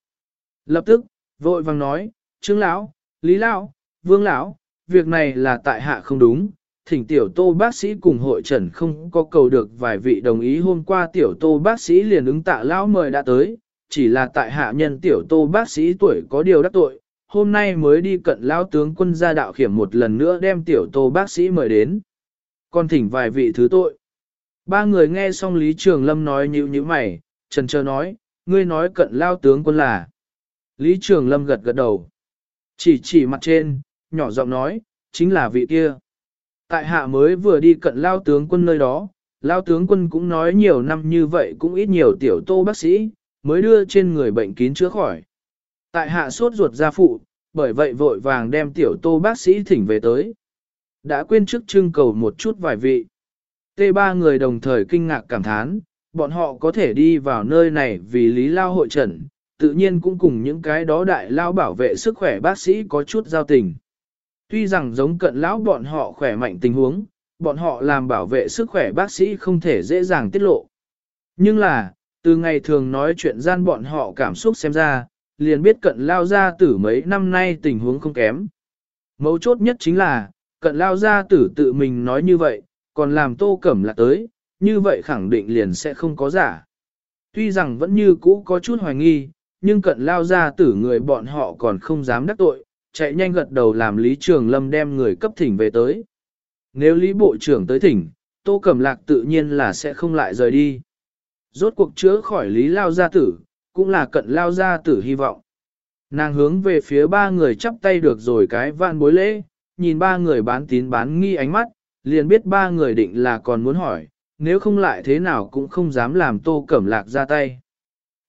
Lập tức, vội vàng nói, Trương Lão, Lý Lão, Vương Lão, việc này là tại hạ không đúng, thỉnh tiểu tô bác sĩ cùng hội trần không có cầu được vài vị đồng ý hôm qua tiểu tô bác sĩ liền ứng tạ Lão mời đã tới, chỉ là tại hạ nhân tiểu tô bác sĩ tuổi có điều đắc tội, hôm nay mới đi cận Lão tướng quân gia đạo khiểm một lần nữa đem tiểu tô bác sĩ mời đến. Còn thỉnh vài vị thứ tội. Ba người nghe xong Lý Trường Lâm nói như như mày, trần trơ nói, ngươi nói cận lao tướng quân là. Lý Trường Lâm gật gật đầu. Chỉ chỉ mặt trên, nhỏ giọng nói, chính là vị kia. Tại hạ mới vừa đi cận lao tướng quân nơi đó, lao tướng quân cũng nói nhiều năm như vậy cũng ít nhiều tiểu tô bác sĩ, mới đưa trên người bệnh kín chữa khỏi. Tại hạ sốt ruột ra phụ, bởi vậy vội vàng đem tiểu tô bác sĩ thỉnh về tới. Đã quên trước trưng cầu một chút vài vị. Tê ba người đồng thời kinh ngạc cảm thán, bọn họ có thể đi vào nơi này vì lý lao hội trần, tự nhiên cũng cùng những cái đó đại lao bảo vệ sức khỏe bác sĩ có chút giao tình. Tuy rằng giống cận lão bọn họ khỏe mạnh tình huống, bọn họ làm bảo vệ sức khỏe bác sĩ không thể dễ dàng tiết lộ. Nhưng là, từ ngày thường nói chuyện gian bọn họ cảm xúc xem ra, liền biết cận lao gia tử mấy năm nay tình huống không kém. Mấu chốt nhất chính là, cận lao gia tử tự mình nói như vậy, còn làm tô cẩm lạc tới, như vậy khẳng định liền sẽ không có giả. Tuy rằng vẫn như cũ có chút hoài nghi, nhưng cận lao gia tử người bọn họ còn không dám đắc tội, chạy nhanh gật đầu làm Lý Trường Lâm đem người cấp thỉnh về tới. Nếu Lý Bộ trưởng tới thỉnh, Tô Cẩm Lạc tự nhiên là sẽ không lại rời đi. Rốt cuộc chữa khỏi Lý Lao Gia Tử, cũng là cận Lao Gia Tử hy vọng. Nàng hướng về phía ba người chắp tay được rồi cái vạn bối lễ, nhìn ba người bán tín bán nghi ánh mắt, liền biết ba người định là còn muốn hỏi, nếu không lại thế nào cũng không dám làm Tô Cẩm Lạc ra tay.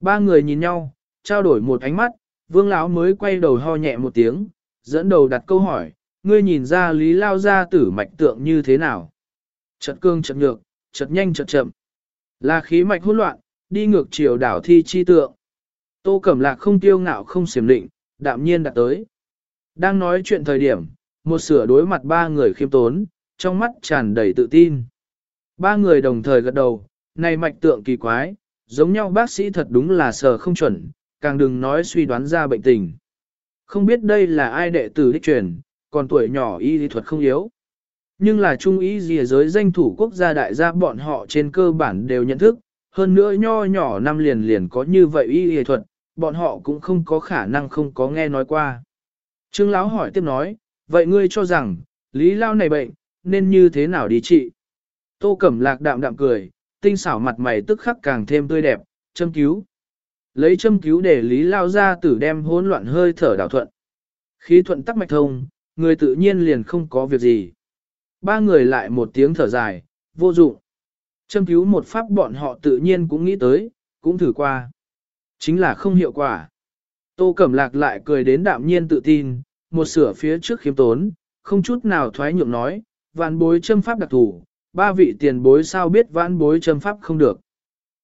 Ba người nhìn nhau, trao đổi một ánh mắt, Vương lão mới quay đầu ho nhẹ một tiếng, dẫn đầu đặt câu hỏi, ngươi nhìn ra Lý Lao gia tử mạch tượng như thế nào? Chật cương chật nhược, chật nhanh chật chậm. Là khí mạch hỗn loạn, đi ngược chiều đảo thi chi tượng. Tô Cẩm Lạc không tiêu ngạo không xiểm định, đạm nhiên đặt tới. Đang nói chuyện thời điểm, một sửa đối mặt ba người khiêm tốn, trong mắt tràn đầy tự tin. Ba người đồng thời gật đầu, này mạch tượng kỳ quái, giống nhau bác sĩ thật đúng là sờ không chuẩn, càng đừng nói suy đoán ra bệnh tình. Không biết đây là ai đệ tử đích truyền, còn tuổi nhỏ y lý thuật không yếu. Nhưng là trung ý gì giới danh thủ quốc gia đại gia bọn họ trên cơ bản đều nhận thức, hơn nữa nho nhỏ năm liền liền có như vậy y lý thuật, bọn họ cũng không có khả năng không có nghe nói qua. Trương Lão hỏi tiếp nói, vậy ngươi cho rằng, lý lao này bệnh, nên như thế nào đi trị? Tô Cẩm Lạc đạm đạm cười, tinh xảo mặt mày tức khắc càng thêm tươi đẹp, châm cứu. Lấy châm cứu để lý lao ra tử đem hỗn loạn hơi thở đảo thuận. Khí thuận tắc mạch thông, người tự nhiên liền không có việc gì. Ba người lại một tiếng thở dài, vô dụng. Châm cứu một pháp bọn họ tự nhiên cũng nghĩ tới, cũng thử qua. Chính là không hiệu quả. Tô Cẩm Lạc lại cười đến đạm nhiên tự tin, một sửa phía trước khiêm tốn, không chút nào thoái nhượng nói, vạn bối châm pháp đặc thủ, ba vị tiền bối sao biết vạn bối châm pháp không được.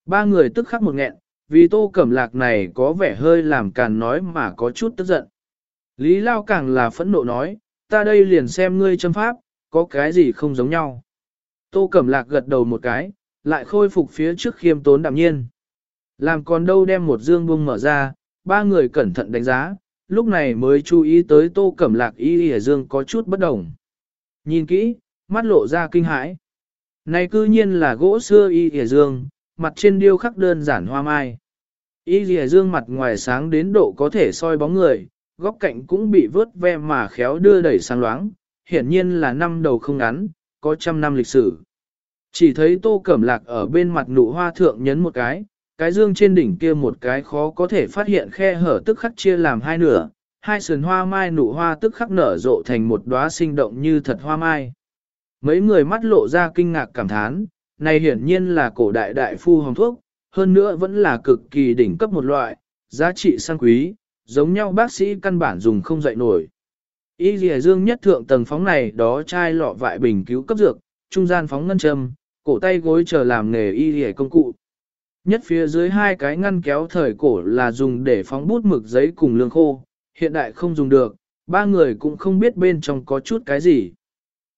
Ba người tức khắc một nghẹn, vì tô cẩm lạc này có vẻ hơi làm càn nói mà có chút tức giận. Lý Lao càng là phẫn nộ nói, ta đây liền xem ngươi châm pháp, có cái gì không giống nhau. Tô cẩm lạc gật đầu một cái, lại khôi phục phía trước khiêm tốn đạm nhiên. Làm còn đâu đem một dương bung mở ra, ba người cẩn thận đánh giá, lúc này mới chú ý tới tô cẩm lạc y y dương có chút bất đồng. Nhìn kỹ, mắt lộ ra kinh hãi. Này cư nhiên là gỗ xưa y y dương, mặt trên điêu khắc đơn giản hoa mai. Y lìa dương mặt ngoài sáng đến độ có thể soi bóng người, góc cạnh cũng bị vớt ve mà khéo đưa đẩy sang loáng, hiển nhiên là năm đầu không ngắn, có trăm năm lịch sử. Chỉ thấy tô cẩm lạc ở bên mặt nụ hoa thượng nhấn một cái, cái dương trên đỉnh kia một cái khó có thể phát hiện khe hở tức khắc chia làm hai nửa, hai sườn hoa mai nụ hoa tức khắc nở rộ thành một đóa sinh động như thật hoa mai. Mấy người mắt lộ ra kinh ngạc cảm thán, này hiển nhiên là cổ đại đại phu hồng thuốc, hơn nữa vẫn là cực kỳ đỉnh cấp một loại, giá trị sang quý, giống nhau bác sĩ căn bản dùng không dậy nổi. Y dì dương nhất thượng tầng phóng này đó chai lọ vại bình cứu cấp dược, trung gian phóng ngân châm, cổ tay gối chờ làm nghề y dì công cụ. Nhất phía dưới hai cái ngăn kéo thời cổ là dùng để phóng bút mực giấy cùng lương khô, hiện đại không dùng được, ba người cũng không biết bên trong có chút cái gì.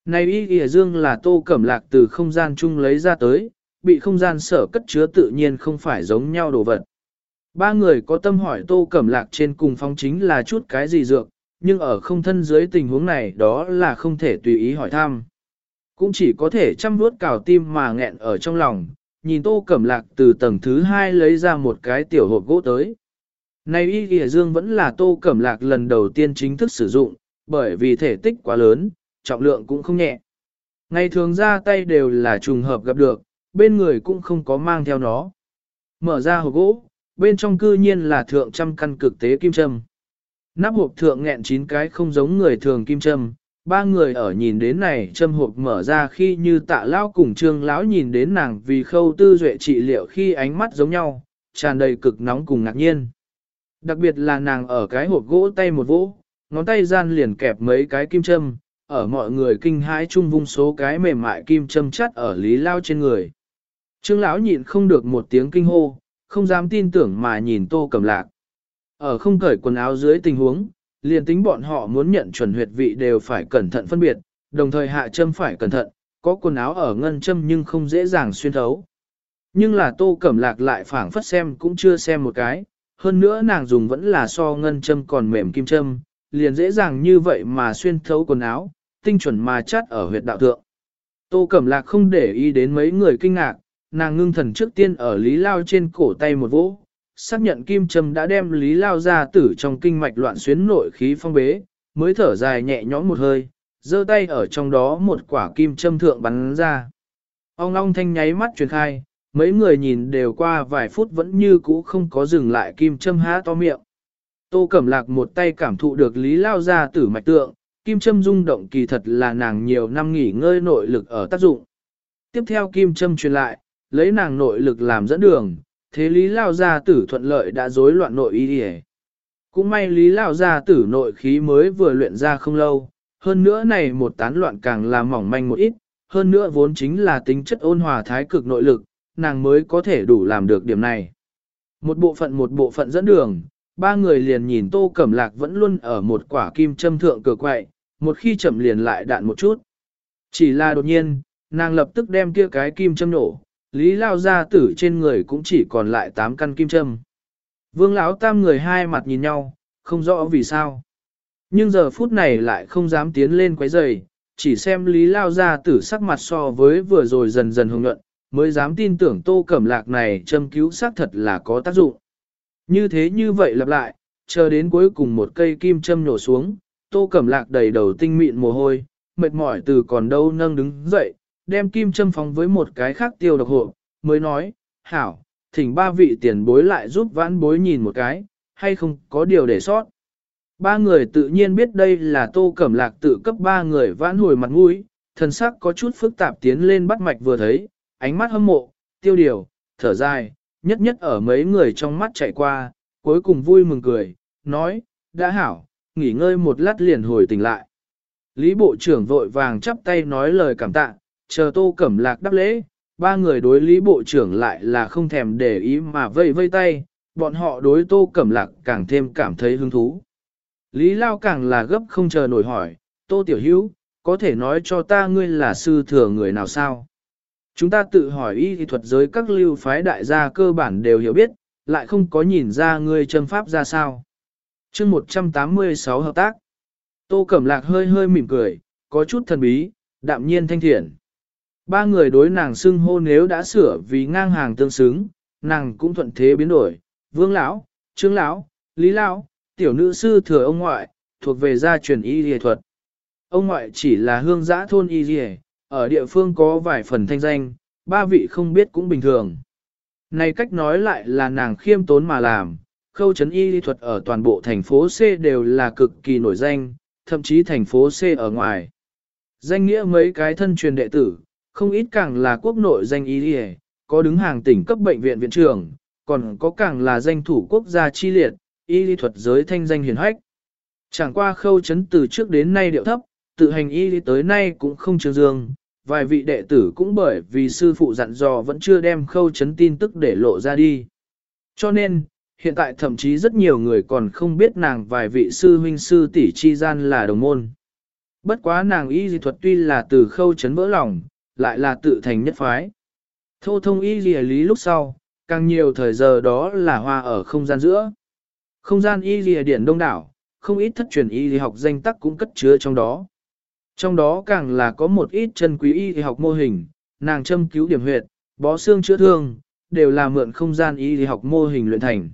Này y dì dương là tô cẩm lạc từ không gian chung lấy ra tới, bị không gian sở cất chứa tự nhiên không phải giống nhau đồ vật. Ba người có tâm hỏi tô cẩm lạc trên cùng phong chính là chút cái gì dược, nhưng ở không thân dưới tình huống này đó là không thể tùy ý hỏi thăm. Cũng chỉ có thể chăm vuốt cào tim mà nghẹn ở trong lòng, nhìn tô cẩm lạc từ tầng thứ hai lấy ra một cái tiểu hộp gỗ tới. Này y kìa dương vẫn là tô cẩm lạc lần đầu tiên chính thức sử dụng, bởi vì thể tích quá lớn, trọng lượng cũng không nhẹ. Ngày thường ra tay đều là trùng hợp gặp được, bên người cũng không có mang theo nó. Mở ra hộp gỗ, bên trong cư nhiên là thượng trăm căn cực tế kim châm. Nắp hộp thượng nghẹn chín cái không giống người thường kim châm, ba người ở nhìn đến này châm hộp mở ra khi như tạ lao cùng trương lão nhìn đến nàng vì khâu tư duệ trị liệu khi ánh mắt giống nhau, tràn đầy cực nóng cùng ngạc nhiên. Đặc biệt là nàng ở cái hộp gỗ tay một vỗ, ngón tay gian liền kẹp mấy cái kim châm, ở mọi người kinh hãi chung vung số cái mềm mại kim châm chắt ở lý lao trên người. Trương lão nhịn không được một tiếng kinh hô, không dám tin tưởng mà nhìn tô cầm lạc. Ở không cởi quần áo dưới tình huống, liền tính bọn họ muốn nhận chuẩn huyệt vị đều phải cẩn thận phân biệt, đồng thời hạ châm phải cẩn thận, có quần áo ở ngân châm nhưng không dễ dàng xuyên thấu. Nhưng là tô cẩm lạc lại phảng phất xem cũng chưa xem một cái, hơn nữa nàng dùng vẫn là so ngân châm còn mềm kim châm, liền dễ dàng như vậy mà xuyên thấu quần áo, tinh chuẩn mà chát ở huyệt đạo thượng. Tô Cẩm Lạc không để ý đến mấy người kinh ngạc, nàng ngưng thần trước tiên ở Lý Lao trên cổ tay một vỗ, xác nhận kim châm đã đem Lý Lao ra tử trong kinh mạch loạn xuyến nội khí phong bế, mới thở dài nhẹ nhõm một hơi, giơ tay ở trong đó một quả kim châm thượng bắn ra. Ông long thanh nháy mắt truyền khai, mấy người nhìn đều qua vài phút vẫn như cũ không có dừng lại kim châm há to miệng. Tô Cẩm Lạc một tay cảm thụ được Lý Lao ra tử mạch tượng, kim châm rung động kỳ thật là nàng nhiều năm nghỉ ngơi nội lực ở tác dụng. Tiếp theo kim châm truyền lại, lấy nàng nội lực làm dẫn đường, thế Lý Lao gia tử thuận lợi đã rối loạn nội y đi Cũng may Lý Lao gia tử nội khí mới vừa luyện ra không lâu, hơn nữa này một tán loạn càng làm mỏng manh một ít, hơn nữa vốn chính là tính chất ôn hòa thái cực nội lực, nàng mới có thể đủ làm được điểm này. Một bộ phận một bộ phận dẫn đường, ba người liền nhìn tô cẩm lạc vẫn luôn ở một quả kim châm thượng cửa quậy, một khi chậm liền lại đạn một chút. Chỉ là đột nhiên, nàng lập tức đem kia cái kim châm nổ, Lý Lao gia tử trên người cũng chỉ còn lại 8 căn kim châm. Vương lão tam người hai mặt nhìn nhau, không rõ vì sao. Nhưng giờ phút này lại không dám tiến lên quấy rầy, chỉ xem Lý Lao gia tử sắc mặt so với vừa rồi dần dần hồng nhuận, mới dám tin tưởng tô cẩm lạc này châm cứu xác thật là có tác dụng. Như thế như vậy lặp lại, chờ đến cuối cùng một cây kim châm nổ xuống, tô cẩm lạc đầy đầu tinh mịn mồ hôi, mệt mỏi từ còn đâu nâng đứng dậy, đem kim châm phóng với một cái khác tiêu độc hộ, mới nói, hảo, thỉnh ba vị tiền bối lại giúp vãn bối nhìn một cái, hay không có điều để sót. Ba người tự nhiên biết đây là tô cẩm lạc tự cấp ba người vãn hồi mặt mũi, thần sắc có chút phức tạp tiến lên bắt mạch vừa thấy, ánh mắt hâm mộ, tiêu điều, thở dài, nhất nhất ở mấy người trong mắt chạy qua, cuối cùng vui mừng cười, nói, đã hảo, nghỉ ngơi một lát liền hồi tỉnh lại. Lý Bộ trưởng vội vàng chắp tay nói lời cảm tạ, chờ tô cẩm lạc đáp lễ, ba người đối Lý Bộ trưởng lại là không thèm để ý mà vây vây tay, bọn họ đối tô cẩm lạc càng thêm cảm thấy hứng thú. Lý Lao càng là gấp không chờ nổi hỏi, tô tiểu hữu, có thể nói cho ta ngươi là sư thừa người nào sao? Chúng ta tự hỏi y thì thuật giới các lưu phái đại gia cơ bản đều hiểu biết, lại không có nhìn ra ngươi châm pháp ra sao. chương 186 hợp tác. Tô Cẩm Lạc hơi hơi mỉm cười, có chút thần bí, đạm nhiên thanh thiện. Ba người đối nàng xưng hô nếu đã sửa vì ngang hàng tương xứng, nàng cũng thuận thế biến đổi. Vương lão, Trương lão, Lý lão, tiểu nữ sư thừa ông ngoại, thuộc về gia truyền y y thuật. Ông ngoại chỉ là hương giã thôn y y, ở địa phương có vài phần thanh danh, ba vị không biết cũng bình thường. Này cách nói lại là nàng khiêm tốn mà làm, khâu chấn y lý thuật ở toàn bộ thành phố C đều là cực kỳ nổi danh, thậm chí thành phố C ở ngoài. Danh nghĩa mấy cái thân truyền đệ tử, không ít càng là quốc nội danh y lý có đứng hàng tỉnh cấp bệnh viện viện trưởng, còn có càng là danh thủ quốc gia chi liệt, y lý thuật giới thanh danh hiển hách. Chẳng qua khâu chấn từ trước đến nay điệu thấp, tự hành y lý tới nay cũng không trường dương, vài vị đệ tử cũng bởi vì sư phụ dặn dò vẫn chưa đem khâu chấn tin tức để lộ ra đi. Cho nên, hiện tại thậm chí rất nhiều người còn không biết nàng vài vị sư huynh sư tỷ chi gian là đồng môn. Bất quá nàng y dị thuật tuy là từ khâu chấn vỡ lòng, lại là tự thành nhất phái. Thô thông y dị lý lúc sau, càng nhiều thời giờ đó là hoa ở không gian giữa. Không gian y dị điển đông đảo, không ít thất truyền y dị học danh tắc cũng cất chứa trong đó. Trong đó càng là có một ít chân quý y học mô hình, nàng châm cứu điểm huyệt, bó xương chữa thương, đều là mượn không gian y học mô hình luyện thành.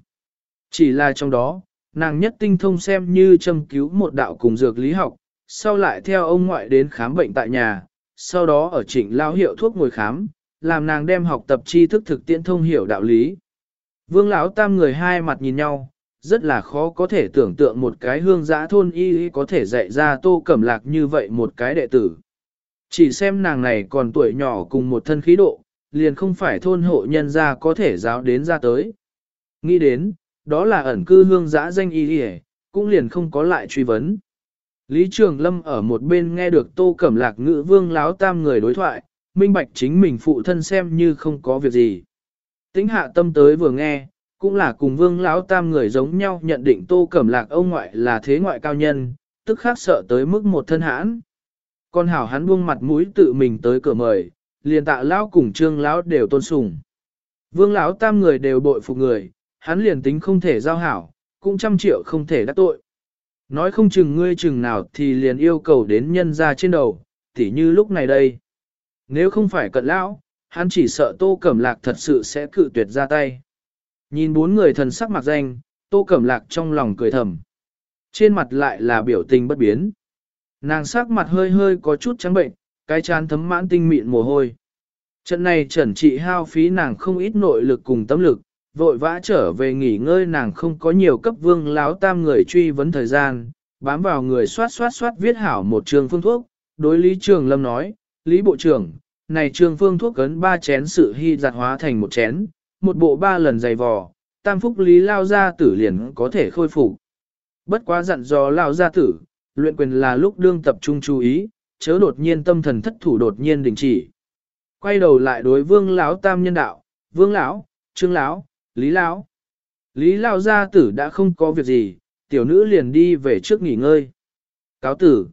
Chỉ là trong đó, nàng nhất tinh thông xem như châm cứu một đạo cùng dược lý học, sau lại theo ông ngoại đến khám bệnh tại nhà, sau đó ở trịnh lao hiệu thuốc ngồi khám, làm nàng đem học tập tri thức thực tiễn thông hiểu đạo lý. Vương lão tam người hai mặt nhìn nhau, rất là khó có thể tưởng tượng một cái hương giã thôn y có thể dạy ra tô cẩm lạc như vậy một cái đệ tử. Chỉ xem nàng này còn tuổi nhỏ cùng một thân khí độ, liền không phải thôn hộ nhân gia có thể giáo đến ra tới. Nghĩ đến, đó là ẩn cư hương giã danh y đi cũng liền không có lại truy vấn. Lý Trường Lâm ở một bên nghe được tô cẩm lạc ngữ vương láo tam người đối thoại, minh bạch chính mình phụ thân xem như không có việc gì. Tính hạ tâm tới vừa nghe, cũng là cùng vương lão tam người giống nhau nhận định tô cẩm lạc ông ngoại là thế ngoại cao nhân, tức khác sợ tới mức một thân hãn. Con hảo hắn buông mặt mũi tự mình tới cửa mời, liền tạ lão cùng trương lão đều tôn sùng. Vương lão tam người đều bội phục người, hắn liền tính không thể giao hảo, cũng trăm triệu không thể đắc tội. Nói không chừng ngươi chừng nào thì liền yêu cầu đến nhân ra trên đầu, tỉ như lúc này đây. Nếu không phải cận lão, hắn chỉ sợ tô cẩm lạc thật sự sẽ cự tuyệt ra tay. Nhìn bốn người thần sắc mặc danh, tô cẩm lạc trong lòng cười thầm. Trên mặt lại là biểu tình bất biến. Nàng sắc mặt hơi hơi có chút trắng bệnh, cái chán thấm mãn tinh mịn mồ hôi. Trận này trần trị hao phí nàng không ít nội lực cùng tâm lực, vội vã trở về nghỉ ngơi nàng không có nhiều cấp vương láo tam người truy vấn thời gian, bám vào người soát soát soát viết hảo một trường phương thuốc, đối Lý Trường Lâm nói, Lý Bộ trưởng, này trường phương thuốc cấn ba chén sự hy giặt hóa thành một chén, một bộ ba lần dày vò, tam phúc Lý Lao Gia Tử liền có thể khôi phục. Bất quá dặn dò Lao Gia Tử, luyện quyền là lúc đương tập trung chú ý, chớ đột nhiên tâm thần thất thủ đột nhiên đình chỉ. Quay đầu lại đối vương lão tam nhân đạo, vương lão, trương lão, Lý Lão. Lý lao gia tử đã không có việc gì, tiểu nữ liền đi về trước nghỉ ngơi. Cáo tử.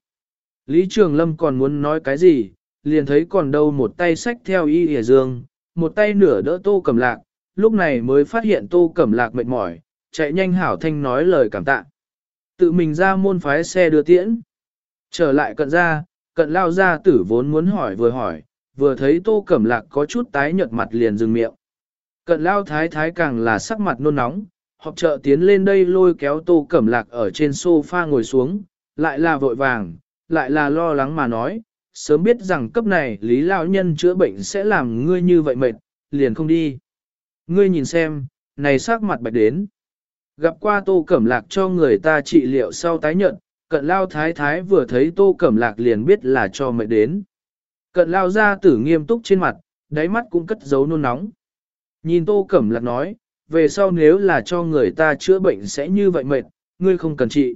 Lý Trường Lâm còn muốn nói cái gì, liền thấy còn đâu một tay sách theo y hề dương, một tay nửa đỡ tô cầm lạc, lúc này mới phát hiện tô cẩm lạc mệt mỏi, chạy nhanh hảo thanh nói lời cảm tạ. Tự mình ra môn phái xe đưa tiễn. Trở lại cận ra, cận lao ra tử vốn muốn hỏi vừa hỏi, vừa thấy tô cẩm lạc có chút tái nhợt mặt liền dừng miệng. Cận lao thái thái càng là sắc mặt nôn nóng, họp trợ tiến lên đây lôi kéo tô cẩm lạc ở trên sofa ngồi xuống, lại là vội vàng, lại là lo lắng mà nói, sớm biết rằng cấp này lý lao nhân chữa bệnh sẽ làm ngươi như vậy mệt, liền không đi. Ngươi nhìn xem, này sắc mặt bạch đến. Gặp qua tô cẩm lạc cho người ta trị liệu sau tái nhận, cận lao thái thái vừa thấy tô cẩm lạc liền biết là cho mệt đến. Cận lao ra tử nghiêm túc trên mặt, đáy mắt cũng cất giấu nôn nóng. Nhìn Tô Cẩm Lạc nói, về sau nếu là cho người ta chữa bệnh sẽ như vậy mệt, ngươi không cần trị.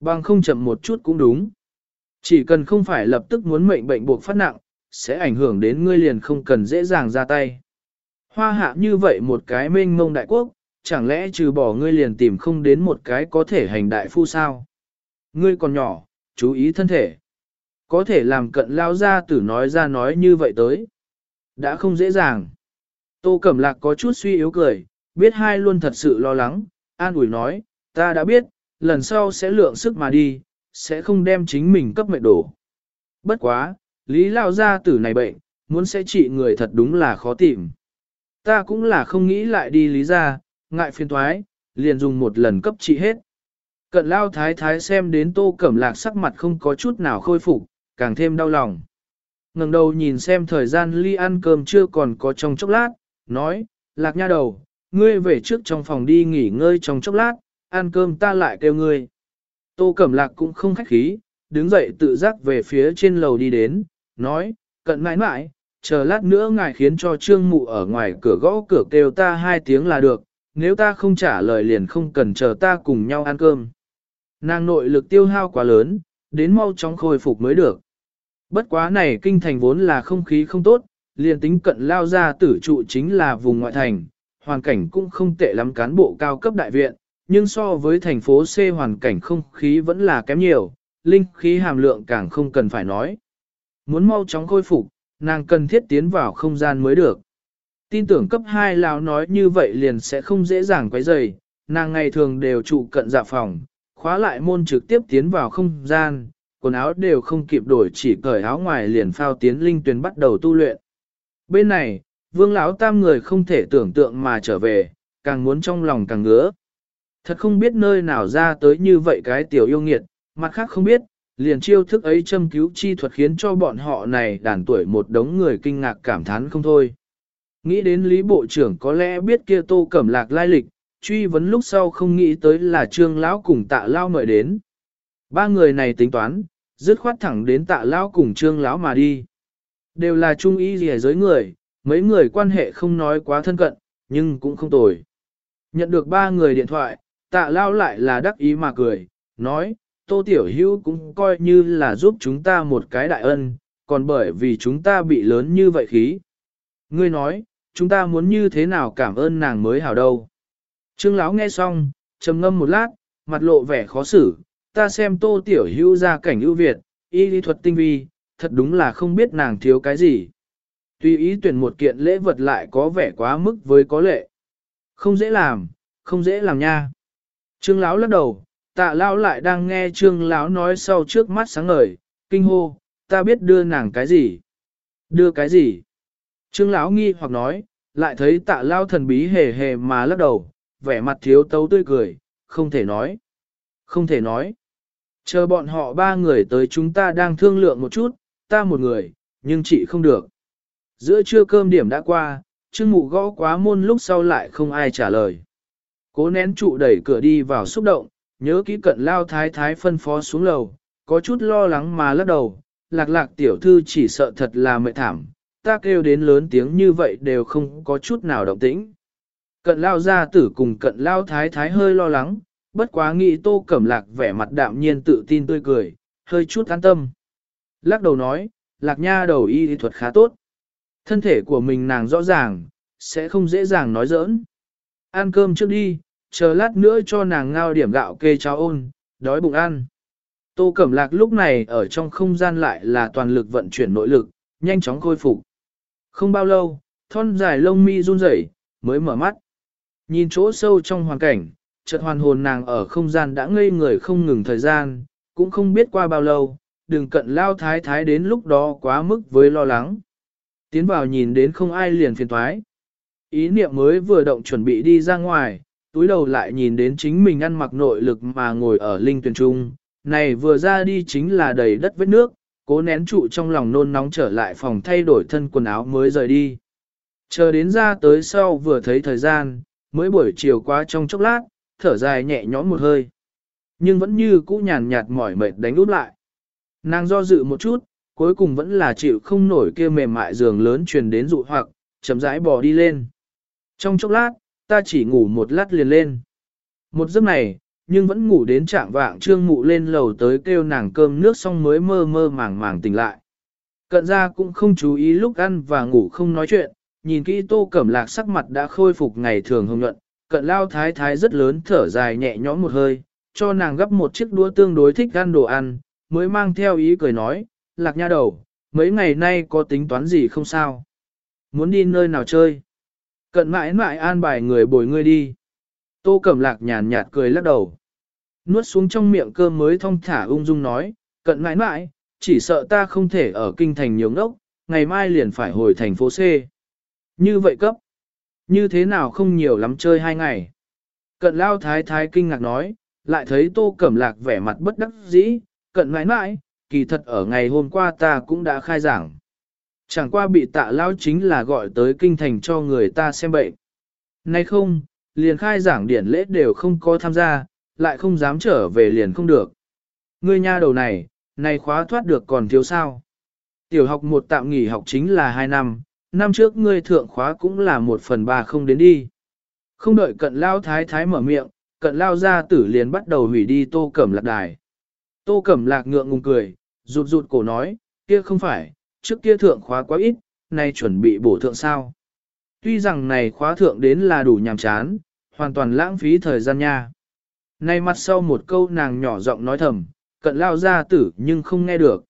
Bằng không chậm một chút cũng đúng. Chỉ cần không phải lập tức muốn mệnh bệnh buộc phát nặng, sẽ ảnh hưởng đến ngươi liền không cần dễ dàng ra tay. Hoa hạ như vậy một cái mênh mông đại quốc, chẳng lẽ trừ bỏ ngươi liền tìm không đến một cái có thể hành đại phu sao? Ngươi còn nhỏ, chú ý thân thể. Có thể làm cận lao ra tử nói ra nói như vậy tới. Đã không dễ dàng. Tô Cẩm Lạc có chút suy yếu cười, biết hai luôn thật sự lo lắng, an ủi nói, ta đã biết, lần sau sẽ lượng sức mà đi, sẽ không đem chính mình cấp mệnh đổ. Bất quá, lý lao gia tử này bệnh, muốn sẽ trị người thật đúng là khó tìm. Ta cũng là không nghĩ lại đi lý ra, ngại phiền thoái, liền dùng một lần cấp trị hết. Cận lao thái thái xem đến tô cẩm lạc sắc mặt không có chút nào khôi phục, càng thêm đau lòng. ngẩng đầu nhìn xem thời gian ly ăn cơm chưa còn có trong chốc lát, nói, lạc nha đầu, ngươi về trước trong phòng đi nghỉ ngơi trong chốc lát, ăn cơm ta lại kêu ngươi. Tô Cẩm Lạc cũng không khách khí, đứng dậy tự giác về phía trên lầu đi đến, nói, cận mãi mãi, chờ lát nữa ngài khiến cho trương mụ ở ngoài cửa gõ cửa kêu ta hai tiếng là được, nếu ta không trả lời liền không cần chờ ta cùng nhau ăn cơm. Nàng nội lực tiêu hao quá lớn, đến mau chóng khôi phục mới được. Bất quá này kinh thành vốn là không khí không tốt, liền tính cận lao ra tử trụ chính là vùng ngoại thành, hoàn cảnh cũng không tệ lắm cán bộ cao cấp đại viện, nhưng so với thành phố C hoàn cảnh không khí vẫn là kém nhiều, linh khí hàm lượng càng không cần phải nói. Muốn mau chóng khôi phục, nàng cần thiết tiến vào không gian mới được. Tin tưởng cấp 2 lão nói như vậy liền sẽ không dễ dàng quấy rầy, nàng ngày thường đều trụ cận dạ phòng, khóa lại môn trực tiếp tiến vào không gian, quần áo đều không kịp đổi chỉ cởi áo ngoài liền phao tiến linh tuyến bắt đầu tu luyện. Bên này, vương lão tam người không thể tưởng tượng mà trở về, càng muốn trong lòng càng ngứa. Thật không biết nơi nào ra tới như vậy cái tiểu yêu nghiệt, mặt khác không biết, liền chiêu thức ấy châm cứu chi thuật khiến cho bọn họ này đàn tuổi một đống người kinh ngạc cảm thán không thôi. Nghĩ đến Lý Bộ trưởng có lẽ biết kia tô cẩm lạc lai lịch, truy vấn lúc sau không nghĩ tới là trương lão cùng tạ lao mời đến. Ba người này tính toán, dứt khoát thẳng đến tạ lao cùng trương lão mà đi. Đều là trung ý gì giới người, mấy người quan hệ không nói quá thân cận, nhưng cũng không tồi. Nhận được ba người điện thoại, tạ lao lại là đắc ý mà cười, nói, tô tiểu hữu cũng coi như là giúp chúng ta một cái đại ân, còn bởi vì chúng ta bị lớn như vậy khí. Ngươi nói, chúng ta muốn như thế nào cảm ơn nàng mới hảo đâu. Trương Lão nghe xong, trầm ngâm một lát, mặt lộ vẻ khó xử, ta xem tô tiểu hữu ra cảnh ưu việt, y lý thuật tinh vi, thật đúng là không biết nàng thiếu cái gì. Tùy ý tuyển một kiện lễ vật lại có vẻ quá mức với có lệ. Không dễ làm, không dễ làm nha. Trương Lão lắc đầu, tạ Lão lại đang nghe Trương Lão nói sau trước mắt sáng ngời, kinh hô, ta biết đưa nàng cái gì. Đưa cái gì? Trương Lão nghi hoặc nói, lại thấy tạ Lão thần bí hề hề mà lắc đầu, vẻ mặt thiếu tấu tươi cười, không thể nói. Không thể nói. Chờ bọn họ ba người tới chúng ta đang thương lượng một chút, ta một người, nhưng chị không được. Giữa trưa cơm điểm đã qua, trương mụ gõ quá môn lúc sau lại không ai trả lời. Cố nén trụ đẩy cửa đi vào xúc động, nhớ kỹ cận lao thái thái phân phó xuống lầu, có chút lo lắng mà lắc đầu, lạc lạc tiểu thư chỉ sợ thật là mệt thảm, ta kêu đến lớn tiếng như vậy đều không có chút nào động tĩnh. Cận lao gia tử cùng cận lao thái thái hơi lo lắng, bất quá nghĩ tô cẩm lạc vẻ mặt đạm nhiên tự tin tươi cười, hơi chút an tâm. Lắc đầu nói, lạc nha đầu y thuật khá tốt. Thân thể của mình nàng rõ ràng, sẽ không dễ dàng nói giỡn. Ăn cơm trước đi, chờ lát nữa cho nàng ngao điểm gạo kê cháo ôn, đói bụng ăn. Tô Cẩm Lạc lúc này ở trong không gian lại là toàn lực vận chuyển nội lực, nhanh chóng khôi phục. Không bao lâu, thon dài lông mi run rẩy, mới mở mắt. Nhìn chỗ sâu trong hoàn cảnh, chợt hoàn hồn nàng ở không gian đã ngây người không ngừng thời gian, cũng không biết qua bao lâu, đừng cận lao thái thái đến lúc đó quá mức với lo lắng. Tiến vào nhìn đến không ai liền phiền thoái. Ý niệm mới vừa động chuẩn bị đi ra ngoài, túi đầu lại nhìn đến chính mình ăn mặc nội lực mà ngồi ở linh tuyển trung, này vừa ra đi chính là đầy đất vết nước, cố nén trụ trong lòng nôn nóng trở lại phòng thay đổi thân quần áo mới rời đi. Chờ đến ra tới sau vừa thấy thời gian, mới buổi chiều qua trong chốc lát, thở dài nhẹ nhõm một hơi. Nhưng vẫn như cũ nhàn nhạt mỏi mệt đánh út lại. Nàng do dự một chút, cuối cùng vẫn là chịu không nổi kia mềm mại giường lớn truyền đến dụ hoặc, chậm rãi bò đi lên. Trong chốc lát, ta chỉ ngủ một lát liền lên. Một giấc này, nhưng vẫn ngủ đến trạng vạng trương mụ lên lầu tới kêu nàng cơm nước xong mới mơ mơ màng màng tỉnh lại. Cận ra cũng không chú ý lúc ăn và ngủ không nói chuyện, nhìn kỹ tô cẩm lạc sắc mặt đã khôi phục ngày thường hồng nhuận, cận lao thái thái rất lớn thở dài nhẹ nhõm một hơi, cho nàng gấp một chiếc đũa tương đối thích ăn đồ ăn, mới mang theo ý cười nói, lạc nha đầu, mấy ngày nay có tính toán gì không sao? Muốn đi nơi nào chơi? Cận mãi mãi an bài người bồi ngươi đi. Tô Cẩm Lạc nhàn nhạt cười lắc đầu. Nuốt xuống trong miệng cơm mới thong thả ung dung nói, cận mãi mãi, chỉ sợ ta không thể ở kinh thành nhiều ngốc, ngày mai liền phải hồi thành phố C. Như vậy cấp. Như thế nào không nhiều lắm chơi hai ngày. Cận lao thái thái kinh ngạc nói, lại thấy tô cẩm lạc vẻ mặt bất đắc dĩ, cận mãi mãi, kỳ thật ở ngày hôm qua ta cũng đã khai giảng. Chẳng qua bị tạ lao chính là gọi tới kinh thành cho người ta xem bệnh. Nay không, liền khai giảng điển lễ đều không có tham gia, lại không dám trở về liền không được. Ngươi nha đầu này, này khóa thoát được còn thiếu sao. Tiểu học một tạm nghỉ học chính là 2 năm, năm trước ngươi thượng khóa cũng là một phần ba không đến đi. Không đợi cận lao thái thái mở miệng, cận lao gia tử liền bắt đầu hủy đi tô cẩm lạc đài. Tô cẩm lạc ngượng ngùng cười, rụt rụt cổ nói, kia không phải, trước kia thượng khóa quá ít, nay chuẩn bị bổ thượng sao. Tuy rằng này khóa thượng đến là đủ nhàm chán, hoàn toàn lãng phí thời gian nha. Nay mặt sau một câu nàng nhỏ giọng nói thầm, cận lao ra tử nhưng không nghe được.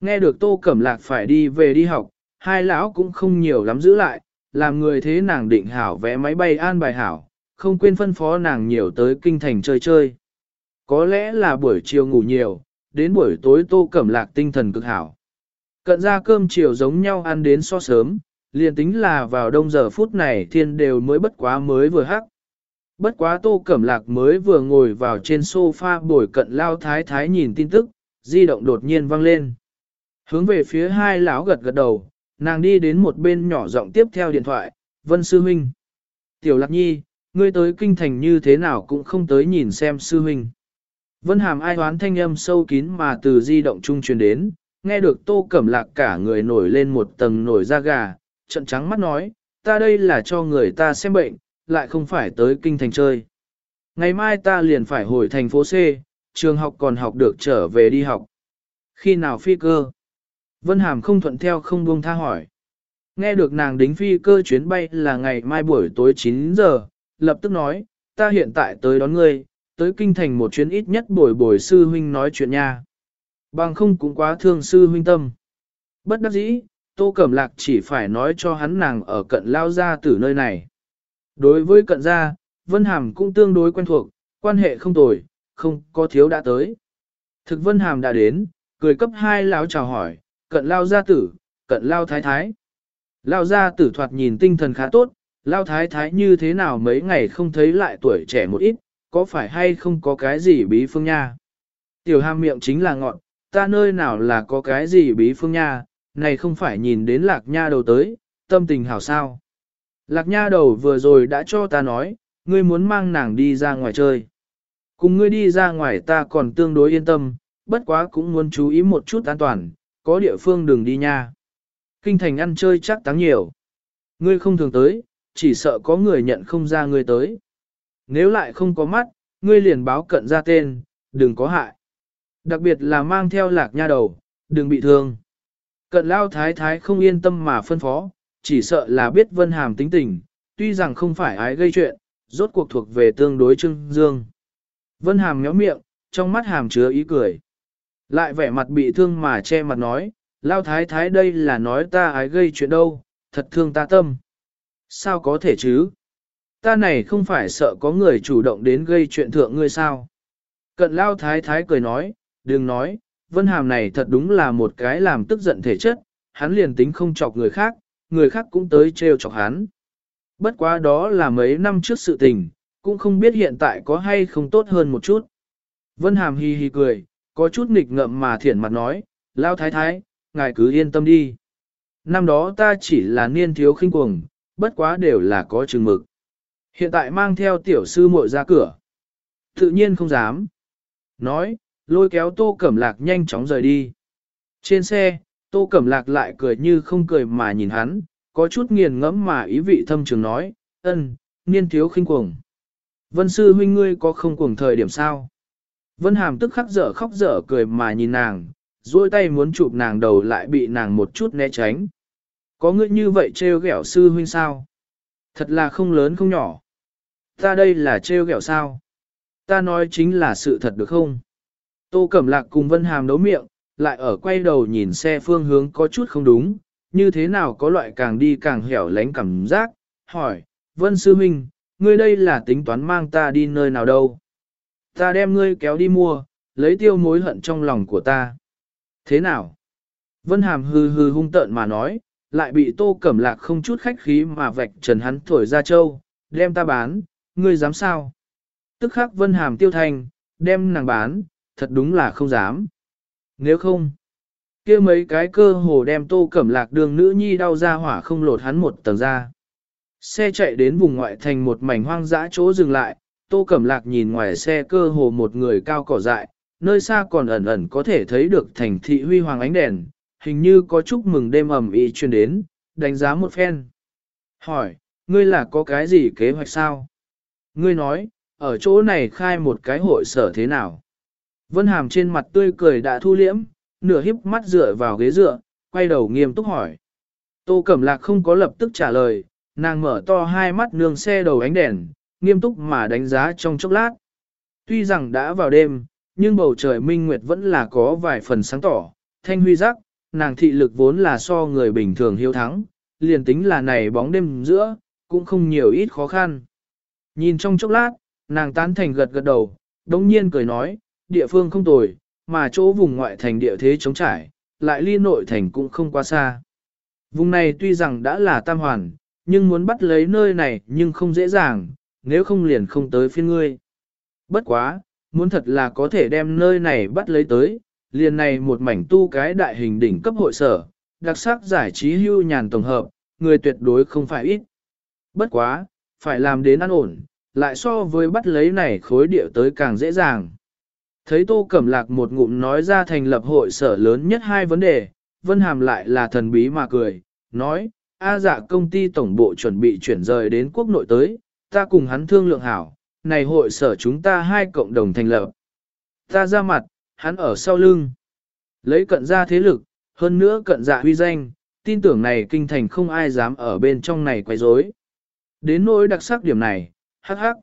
Nghe được tô cẩm lạc phải đi về đi học, hai lão cũng không nhiều lắm giữ lại, làm người thế nàng định hảo vẽ máy bay an bài hảo, không quên phân phó nàng nhiều tới kinh thành chơi chơi. Có lẽ là buổi chiều ngủ nhiều, đến buổi tối tô cẩm lạc tinh thần cực hảo. Cận ra cơm chiều giống nhau ăn đến so sớm, liền tính là vào đông giờ phút này thiên đều mới bất quá mới vừa hắc. Bất quá tô cẩm lạc mới vừa ngồi vào trên sofa bồi cận lao thái thái nhìn tin tức, di động đột nhiên vang lên. Hướng về phía hai lão gật gật đầu, nàng đi đến một bên nhỏ giọng tiếp theo điện thoại, Vân Sư Huynh. Tiểu Lạc Nhi, ngươi tới kinh thành như thế nào cũng không tới nhìn xem Sư Huynh. Vân Hàm ai hoán thanh âm sâu kín mà từ di động trung truyền đến, nghe được Tô Cẩm Lạc cả người nổi lên một tầng nổi da gà, trận trắng mắt nói, ta đây là cho người ta xem bệnh, lại không phải tới kinh thành chơi. Ngày mai ta liền phải hồi thành phố C, trường học còn học được trở về đi học. Khi nào phi cơ? Vân Hàm không thuận theo không buông tha hỏi. Nghe được nàng đính phi cơ chuyến bay là ngày mai buổi tối 9 giờ, lập tức nói, ta hiện tại tới đón ngươi, tới kinh thành một chuyến ít nhất buổi buổi sư huynh nói chuyện nha. Bằng không cũng quá thương sư huynh tâm. Bất đắc dĩ, Tô Cẩm Lạc chỉ phải nói cho hắn nàng ở cận lao gia tử nơi này. Đối với cận gia, Vân Hàm cũng tương đối quen thuộc, quan hệ không tồi, không có thiếu đã tới. Thực Vân Hàm đã đến, cười cấp hai lão chào hỏi, cận lao gia tử, cận lao thái thái. Lao gia tử thoạt nhìn tinh thần khá tốt, lao thái thái như thế nào mấy ngày không thấy lại tuổi trẻ một ít, có phải hay không có cái gì bí phương nha. Tiểu hàm miệng chính là ngọn, ta nơi nào là có cái gì bí phương nha, này không phải nhìn đến lạc nha đầu tới, tâm tình hảo sao. Lạc nha đầu vừa rồi đã cho ta nói, ngươi muốn mang nàng đi ra ngoài chơi. Cùng ngươi đi ra ngoài ta còn tương đối yên tâm, bất quá cũng muốn chú ý một chút an toàn, có địa phương đừng đi nha. Kinh thành ăn chơi chắc táng nhiều. Ngươi không thường tới, chỉ sợ có người nhận không ra ngươi tới. Nếu lại không có mắt, ngươi liền báo cận ra tên, đừng có hại. Đặc biệt là mang theo lạc nha đầu, đừng bị thương. Cận lao thái thái không yên tâm mà phân phó, chỉ sợ là biết vân hàm tính tình, tuy rằng không phải ái gây chuyện, rốt cuộc thuộc về tương đối trưng dương. Vân hàm nhó miệng, trong mắt hàm chứa ý cười. Lại vẻ mặt bị thương mà che mặt nói, lao thái thái đây là nói ta ái gây chuyện đâu, thật thương ta tâm. Sao có thể chứ? Ta này không phải sợ có người chủ động đến gây chuyện thượng ngươi sao? Cận lao thái thái cười nói, đừng nói, vân hàm này thật đúng là một cái làm tức giận thể chất, hắn liền tính không chọc người khác, người khác cũng tới trêu chọc hắn. Bất quá đó là mấy năm trước sự tình, cũng không biết hiện tại có hay không tốt hơn một chút. Vân hàm hi hi cười, có chút nghịch ngợm mà thiển mặt nói, lao thái thái, ngài cứ yên tâm đi. Năm đó ta chỉ là niên thiếu khinh cuồng, bất quá đều là có chừng mực. Hiện tại mang theo tiểu sư muội ra cửa. Tự nhiên không dám. Nói, lôi kéo tô cẩm lạc nhanh chóng rời đi. Trên xe, tô cẩm lạc lại cười như không cười mà nhìn hắn, có chút nghiền ngẫm mà ý vị thâm trường nói, ân, niên thiếu khinh cuồng. Vân sư huynh ngươi có không cuồng thời điểm sao? Vân Hàm tức khắc dở khóc dở cười mà nhìn nàng, duỗi tay muốn chụp nàng đầu lại bị nàng một chút né tránh. Có ngươi như vậy trêu ghẹo sư huynh sao? Thật là không lớn không nhỏ. Ta đây là trêu ghẹo sao? Ta nói chính là sự thật được không? Tô Cẩm Lạc cùng Vân Hàm đấu miệng, lại ở quay đầu nhìn xe phương hướng có chút không đúng, như thế nào có loại càng đi càng hẻo lánh cảm giác, hỏi, Vân Sư Minh, ngươi đây là tính toán mang ta đi nơi nào đâu? Ta đem ngươi kéo đi mua, lấy tiêu mối hận trong lòng của ta. Thế nào? Vân Hàm hừ hừ hung tợn mà nói, lại bị tô cẩm lạc không chút khách khí mà vạch trần hắn thổi ra châu, đem ta bán, ngươi dám sao? Tức khắc Vân Hàm tiêu thành, đem nàng bán, thật đúng là không dám. Nếu không, kia mấy cái cơ hồ đem tô cẩm lạc đường nữ nhi đau ra hỏa không lột hắn một tầng ra. Xe chạy đến vùng ngoại thành một mảnh hoang dã chỗ dừng lại, Tô Cẩm Lạc nhìn ngoài xe cơ hồ một người cao cỏ dại, nơi xa còn ẩn ẩn có thể thấy được thành thị huy hoàng ánh đèn, hình như có chúc mừng đêm ẩm ý truyền đến, đánh giá một phen. Hỏi, ngươi là có cái gì kế hoạch sao? Ngươi nói, ở chỗ này khai một cái hội sở thế nào? Vân Hàm trên mặt tươi cười đã thu liễm, nửa híp mắt dựa vào ghế dựa, quay đầu nghiêm túc hỏi. Tô Cẩm Lạc không có lập tức trả lời, nàng mở to hai mắt nương xe đầu ánh đèn, nghiêm túc mà đánh giá trong chốc lát. Tuy rằng đã vào đêm, nhưng bầu trời minh nguyệt vẫn là có vài phần sáng tỏ, thanh huy giác, nàng thị lực vốn là so người bình thường hiếu thắng, liền tính là này bóng đêm giữa, cũng không nhiều ít khó khăn. Nhìn trong chốc lát, nàng tán thành gật gật đầu, đống nhiên cười nói, địa phương không tồi, mà chỗ vùng ngoại thành địa thế chống trải, lại ly nội thành cũng không quá xa. Vùng này tuy rằng đã là tam hoàn, nhưng muốn bắt lấy nơi này nhưng không dễ dàng, nếu không liền không tới phiên ngươi. Bất quá, muốn thật là có thể đem nơi này bắt lấy tới, liền này một mảnh tu cái đại hình đỉnh cấp hội sở, đặc sắc giải trí hưu nhàn tổng hợp, người tuyệt đối không phải ít. Bất quá, phải làm đến an ổn, lại so với bắt lấy này khối địa tới càng dễ dàng. Thấy Tô Cẩm Lạc một ngụm nói ra thành lập hội sở lớn nhất hai vấn đề, Vân Hàm lại là thần bí mà cười, nói, A dạ công ty tổng bộ chuẩn bị chuyển rời đến quốc nội tới, ta cùng hắn thương lượng hảo, này hội sở chúng ta hai cộng đồng thành lập. Ta ra mặt, hắn ở sau lưng. Lấy cận ra thế lực, hơn nữa cận dạ huy danh, tin tưởng này kinh thành không ai dám ở bên trong này quấy rối. Đến nỗi đặc sắc điểm này, hắc hắc.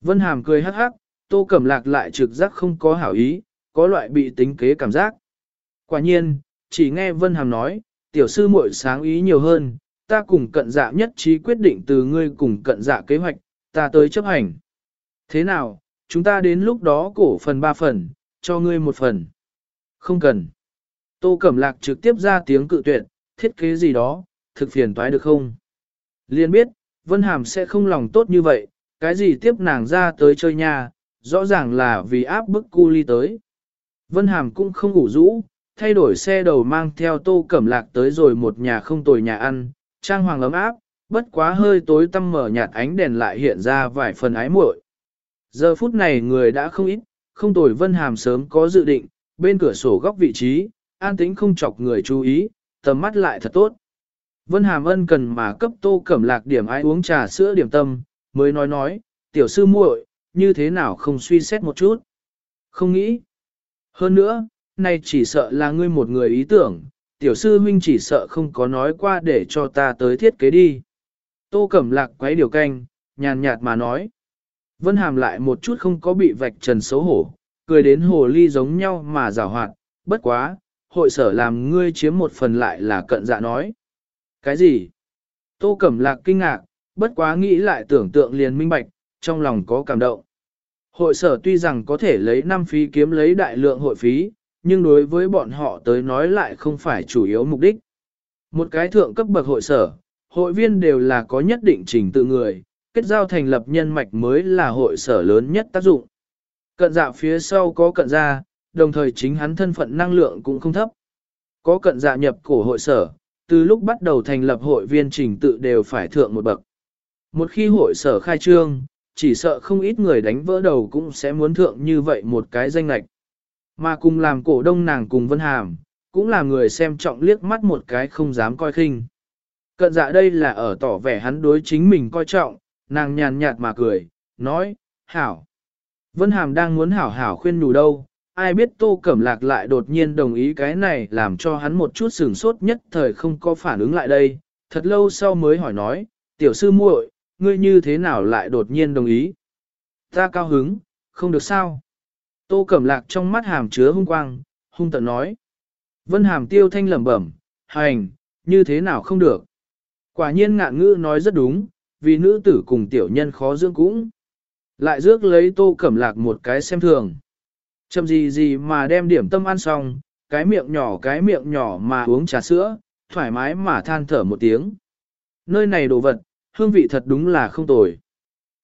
Vân Hàm cười hắc hắc, Tô Cẩm Lạc lại trực giác không có hảo ý, có loại bị tính kế cảm giác. Quả nhiên, chỉ nghe Vân Hàm nói, tiểu sư muội sáng ý nhiều hơn, ta cùng cận dạ nhất trí quyết định từ ngươi cùng cận dạ kế hoạch, ta tới chấp hành. Thế nào, chúng ta đến lúc đó cổ phần ba phần, cho ngươi một phần. Không cần. Tô Cẩm Lạc trực tiếp ra tiếng cự tuyệt, thiết kế gì đó, thực phiền toái được không? Liên biết, Vân Hàm sẽ không lòng tốt như vậy, cái gì tiếp nàng ra tới chơi nhà, rõ ràng là vì áp bức cu ly tới. Vân Hàm cũng không ngủ rũ, thay đổi xe đầu mang theo tô cẩm lạc tới rồi một nhà không tồi nhà ăn, trang hoàng ấm áp, bất quá hơi tối tăm mở nhạt ánh đèn lại hiện ra vài phần ái muội. Giờ phút này người đã không ít, không tồi Vân Hàm sớm có dự định, bên cửa sổ góc vị trí, an tĩnh không chọc người chú ý, tầm mắt lại thật tốt. Vân Hàm ân cần mà cấp tô cẩm lạc điểm ai uống trà sữa điểm tâm, mới nói nói, tiểu sư muội, như thế nào không suy xét một chút. Không nghĩ. Hơn nữa, nay chỉ sợ là ngươi một người ý tưởng, tiểu sư huynh chỉ sợ không có nói qua để cho ta tới thiết kế đi. Tô Cẩm Lạc quấy điều canh, nhàn nhạt mà nói. Vân Hàm lại một chút không có bị vạch trần xấu hổ, cười đến hồ ly giống nhau mà rào hoạt, bất quá, hội sở làm ngươi chiếm một phần lại là cận dạ nói. Cái gì? Tô Cẩm Lạc kinh ngạc, bất quá nghĩ lại tưởng tượng liền minh bạch, trong lòng có cảm động. Hội sở tuy rằng có thể lấy năm phí kiếm lấy đại lượng hội phí, nhưng đối với bọn họ tới nói lại không phải chủ yếu mục đích. Một cái thượng cấp bậc hội sở, hội viên đều là có nhất định trình tự người, kết giao thành lập nhân mạch mới là hội sở lớn nhất tác dụng. Cận dạ phía sau có cận gia, đồng thời chính hắn thân phận năng lượng cũng không thấp. Có cận dạ nhập cổ hội sở, từ lúc bắt đầu thành lập hội viên trình tự đều phải thượng một bậc. Một khi hội sở khai trương, chỉ sợ không ít người đánh vỡ đầu cũng sẽ muốn thượng như vậy một cái danh lạch. Mà cùng làm cổ đông nàng cùng Vân Hàm, cũng là người xem trọng liếc mắt một cái không dám coi khinh. Cận dạ đây là ở tỏ vẻ hắn đối chính mình coi trọng, nàng nhàn nhạt mà cười, nói, hảo. Vân Hàm đang muốn hảo hảo khuyên nhủ đâu, ai biết Tô Cẩm Lạc lại đột nhiên đồng ý cái này làm cho hắn một chút sửng sốt nhất thời không có phản ứng lại đây, thật lâu sau mới hỏi nói, tiểu sư muội, ngươi như thế nào lại đột nhiên đồng ý? Ta cao hứng, không được sao? Tô Cẩm Lạc trong mắt hàm chứa hung quang, hung tận nói. Vân hàm tiêu thanh lẩm bẩm, hành, như thế nào không được? Quả nhiên ngạn ngữ nói rất đúng, vì nữ tử cùng tiểu nhân khó dưỡng cũng. Lại rước lấy Tô Cẩm Lạc một cái xem thường. Chậm gì gì mà đem điểm tâm ăn xong, cái miệng nhỏ cái miệng nhỏ mà uống trà sữa, thoải mái mà than thở một tiếng. Nơi này đồ vật, hương vị thật đúng là không tồi.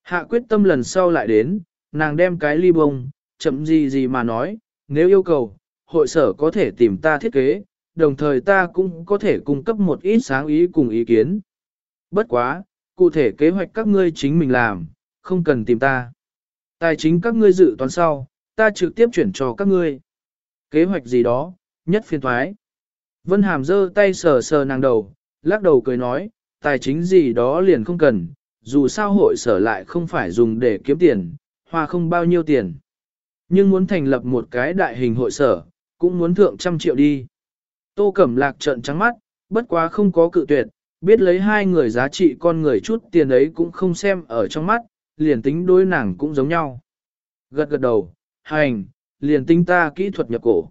Hạ quyết tâm lần sau lại đến, nàng đem cái ly bông, chậm gì gì mà nói, nếu yêu cầu, hội sở có thể tìm ta thiết kế, đồng thời ta cũng có thể cung cấp một ít sáng ý cùng ý kiến. Bất quá, cụ thể kế hoạch các ngươi chính mình làm, không cần tìm ta. Tài chính các ngươi dự toán sau, ta trực tiếp chuyển cho các ngươi. Kế hoạch gì đó, nhất phiên thoái. Vân Hàm giơ tay sờ sờ nàng đầu, lắc đầu cười nói, tài chính gì đó liền không cần, dù sao hội sở lại không phải dùng để kiếm tiền, hoa không bao nhiêu tiền. Nhưng muốn thành lập một cái đại hình hội sở, cũng muốn thượng trăm triệu đi. Tô Cẩm Lạc trợn trắng mắt, bất quá không có cự tuyệt, biết lấy hai người giá trị con người chút tiền ấy cũng không xem ở trong mắt, liền tính đối nàng cũng giống nhau. Gật gật đầu, hành, liền tính ta kỹ thuật nhập cổ.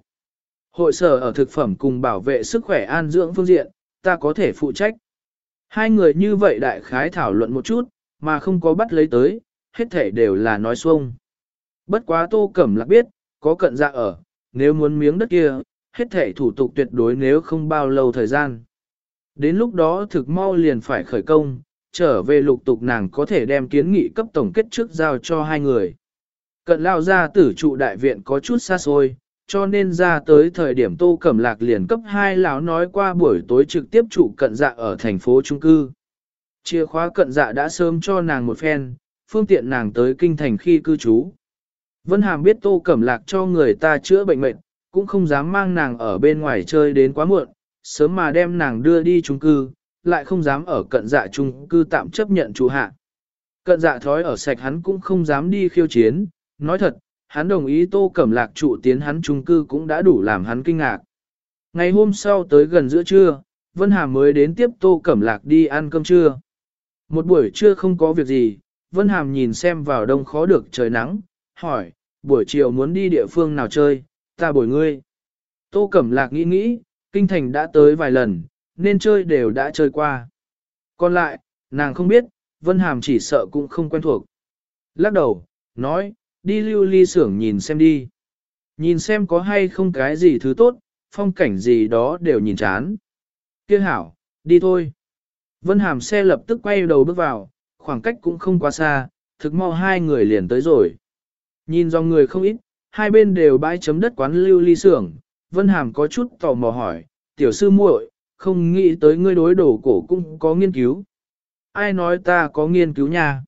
Hội sở ở thực phẩm cùng bảo vệ sức khỏe an dưỡng phương diện, ta có thể phụ trách. Hai người như vậy đại khái thảo luận một chút, mà không có bắt lấy tới, hết thể đều là nói xuông. Bất quá tô cẩm lạc biết, có cận dạ ở, nếu muốn miếng đất kia, hết thể thủ tục tuyệt đối nếu không bao lâu thời gian. Đến lúc đó thực mau liền phải khởi công, trở về lục tục nàng có thể đem kiến nghị cấp tổng kết trước giao cho hai người. Cận lao ra tử trụ đại viện có chút xa xôi, cho nên ra tới thời điểm tô cẩm lạc liền cấp hai lão nói qua buổi tối trực tiếp trụ cận dạ ở thành phố trung cư. Chìa khóa cận dạ đã sớm cho nàng một phen, phương tiện nàng tới kinh thành khi cư trú. Vân Hàm biết tô cẩm lạc cho người ta chữa bệnh mệnh, cũng không dám mang nàng ở bên ngoài chơi đến quá muộn, sớm mà đem nàng đưa đi trung cư, lại không dám ở cận dạ trung cư tạm chấp nhận chủ hạ. Cận dạ thói ở sạch hắn cũng không dám đi khiêu chiến, nói thật, hắn đồng ý tô cẩm lạc trụ tiến hắn trung cư cũng đã đủ làm hắn kinh ngạc. Ngày hôm sau tới gần giữa trưa, Vân Hà mới đến tiếp tô cẩm lạc đi ăn cơm trưa. Một buổi trưa không có việc gì, Vân Hàm nhìn xem vào đông khó được trời nắng, hỏi, buổi chiều muốn đi địa phương nào chơi, ta bồi ngươi. Tô Cẩm Lạc nghĩ nghĩ, kinh thành đã tới vài lần, nên chơi đều đã chơi qua. Còn lại, nàng không biết, Vân Hàm chỉ sợ cũng không quen thuộc. Lắc đầu, nói, đi lưu ly xưởng nhìn xem đi. Nhìn xem có hay không cái gì thứ tốt, phong cảnh gì đó đều nhìn chán. Kia hảo, đi thôi. Vân Hàm xe lập tức quay đầu bước vào, khoảng cách cũng không quá xa, thực mau hai người liền tới rồi. Nhìn dòng người không ít, hai bên đều bãi chấm đất quán lưu ly xưởng. Vân Hàm có chút tò mò hỏi, tiểu sư muội, không nghĩ tới ngươi đối đổ cổ cũng có nghiên cứu. Ai nói ta có nghiên cứu nha?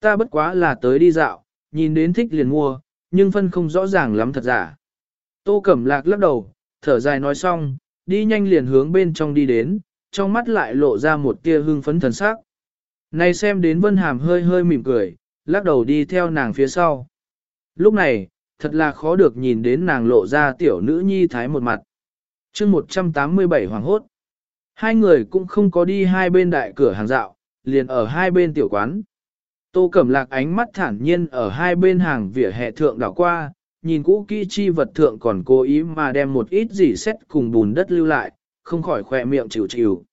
Ta bất quá là tới đi dạo, nhìn đến thích liền mua, nhưng phân không rõ ràng lắm thật giả. Tô Cẩm Lạc lắc đầu, thở dài nói xong, đi nhanh liền hướng bên trong đi đến, trong mắt lại lộ ra một tia hưng phấn thần sắc. Này xem đến Vân Hàm hơi hơi mỉm cười, lắc đầu đi theo nàng phía sau. Lúc này, thật là khó được nhìn đến nàng lộ ra tiểu nữ nhi thái một mặt. chương 187 hoàng hốt. Hai người cũng không có đi hai bên đại cửa hàng dạo, liền ở hai bên tiểu quán. Tô Cẩm Lạc ánh mắt thản nhiên ở hai bên hàng vỉa hè thượng đảo qua, nhìn cũ kỹ chi vật thượng còn cố ý mà đem một ít gì xét cùng bùn đất lưu lại, không khỏi khỏe miệng chịu chịu.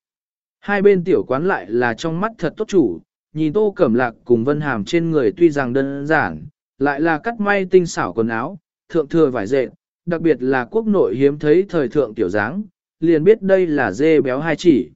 Hai bên tiểu quán lại là trong mắt thật tốt chủ, nhìn Tô Cẩm Lạc cùng Vân Hàm trên người tuy rằng đơn giản, lại là cắt may tinh xảo quần áo, thượng thừa vải dệt, đặc biệt là quốc nội hiếm thấy thời thượng tiểu dáng, liền biết đây là dê béo hai chỉ.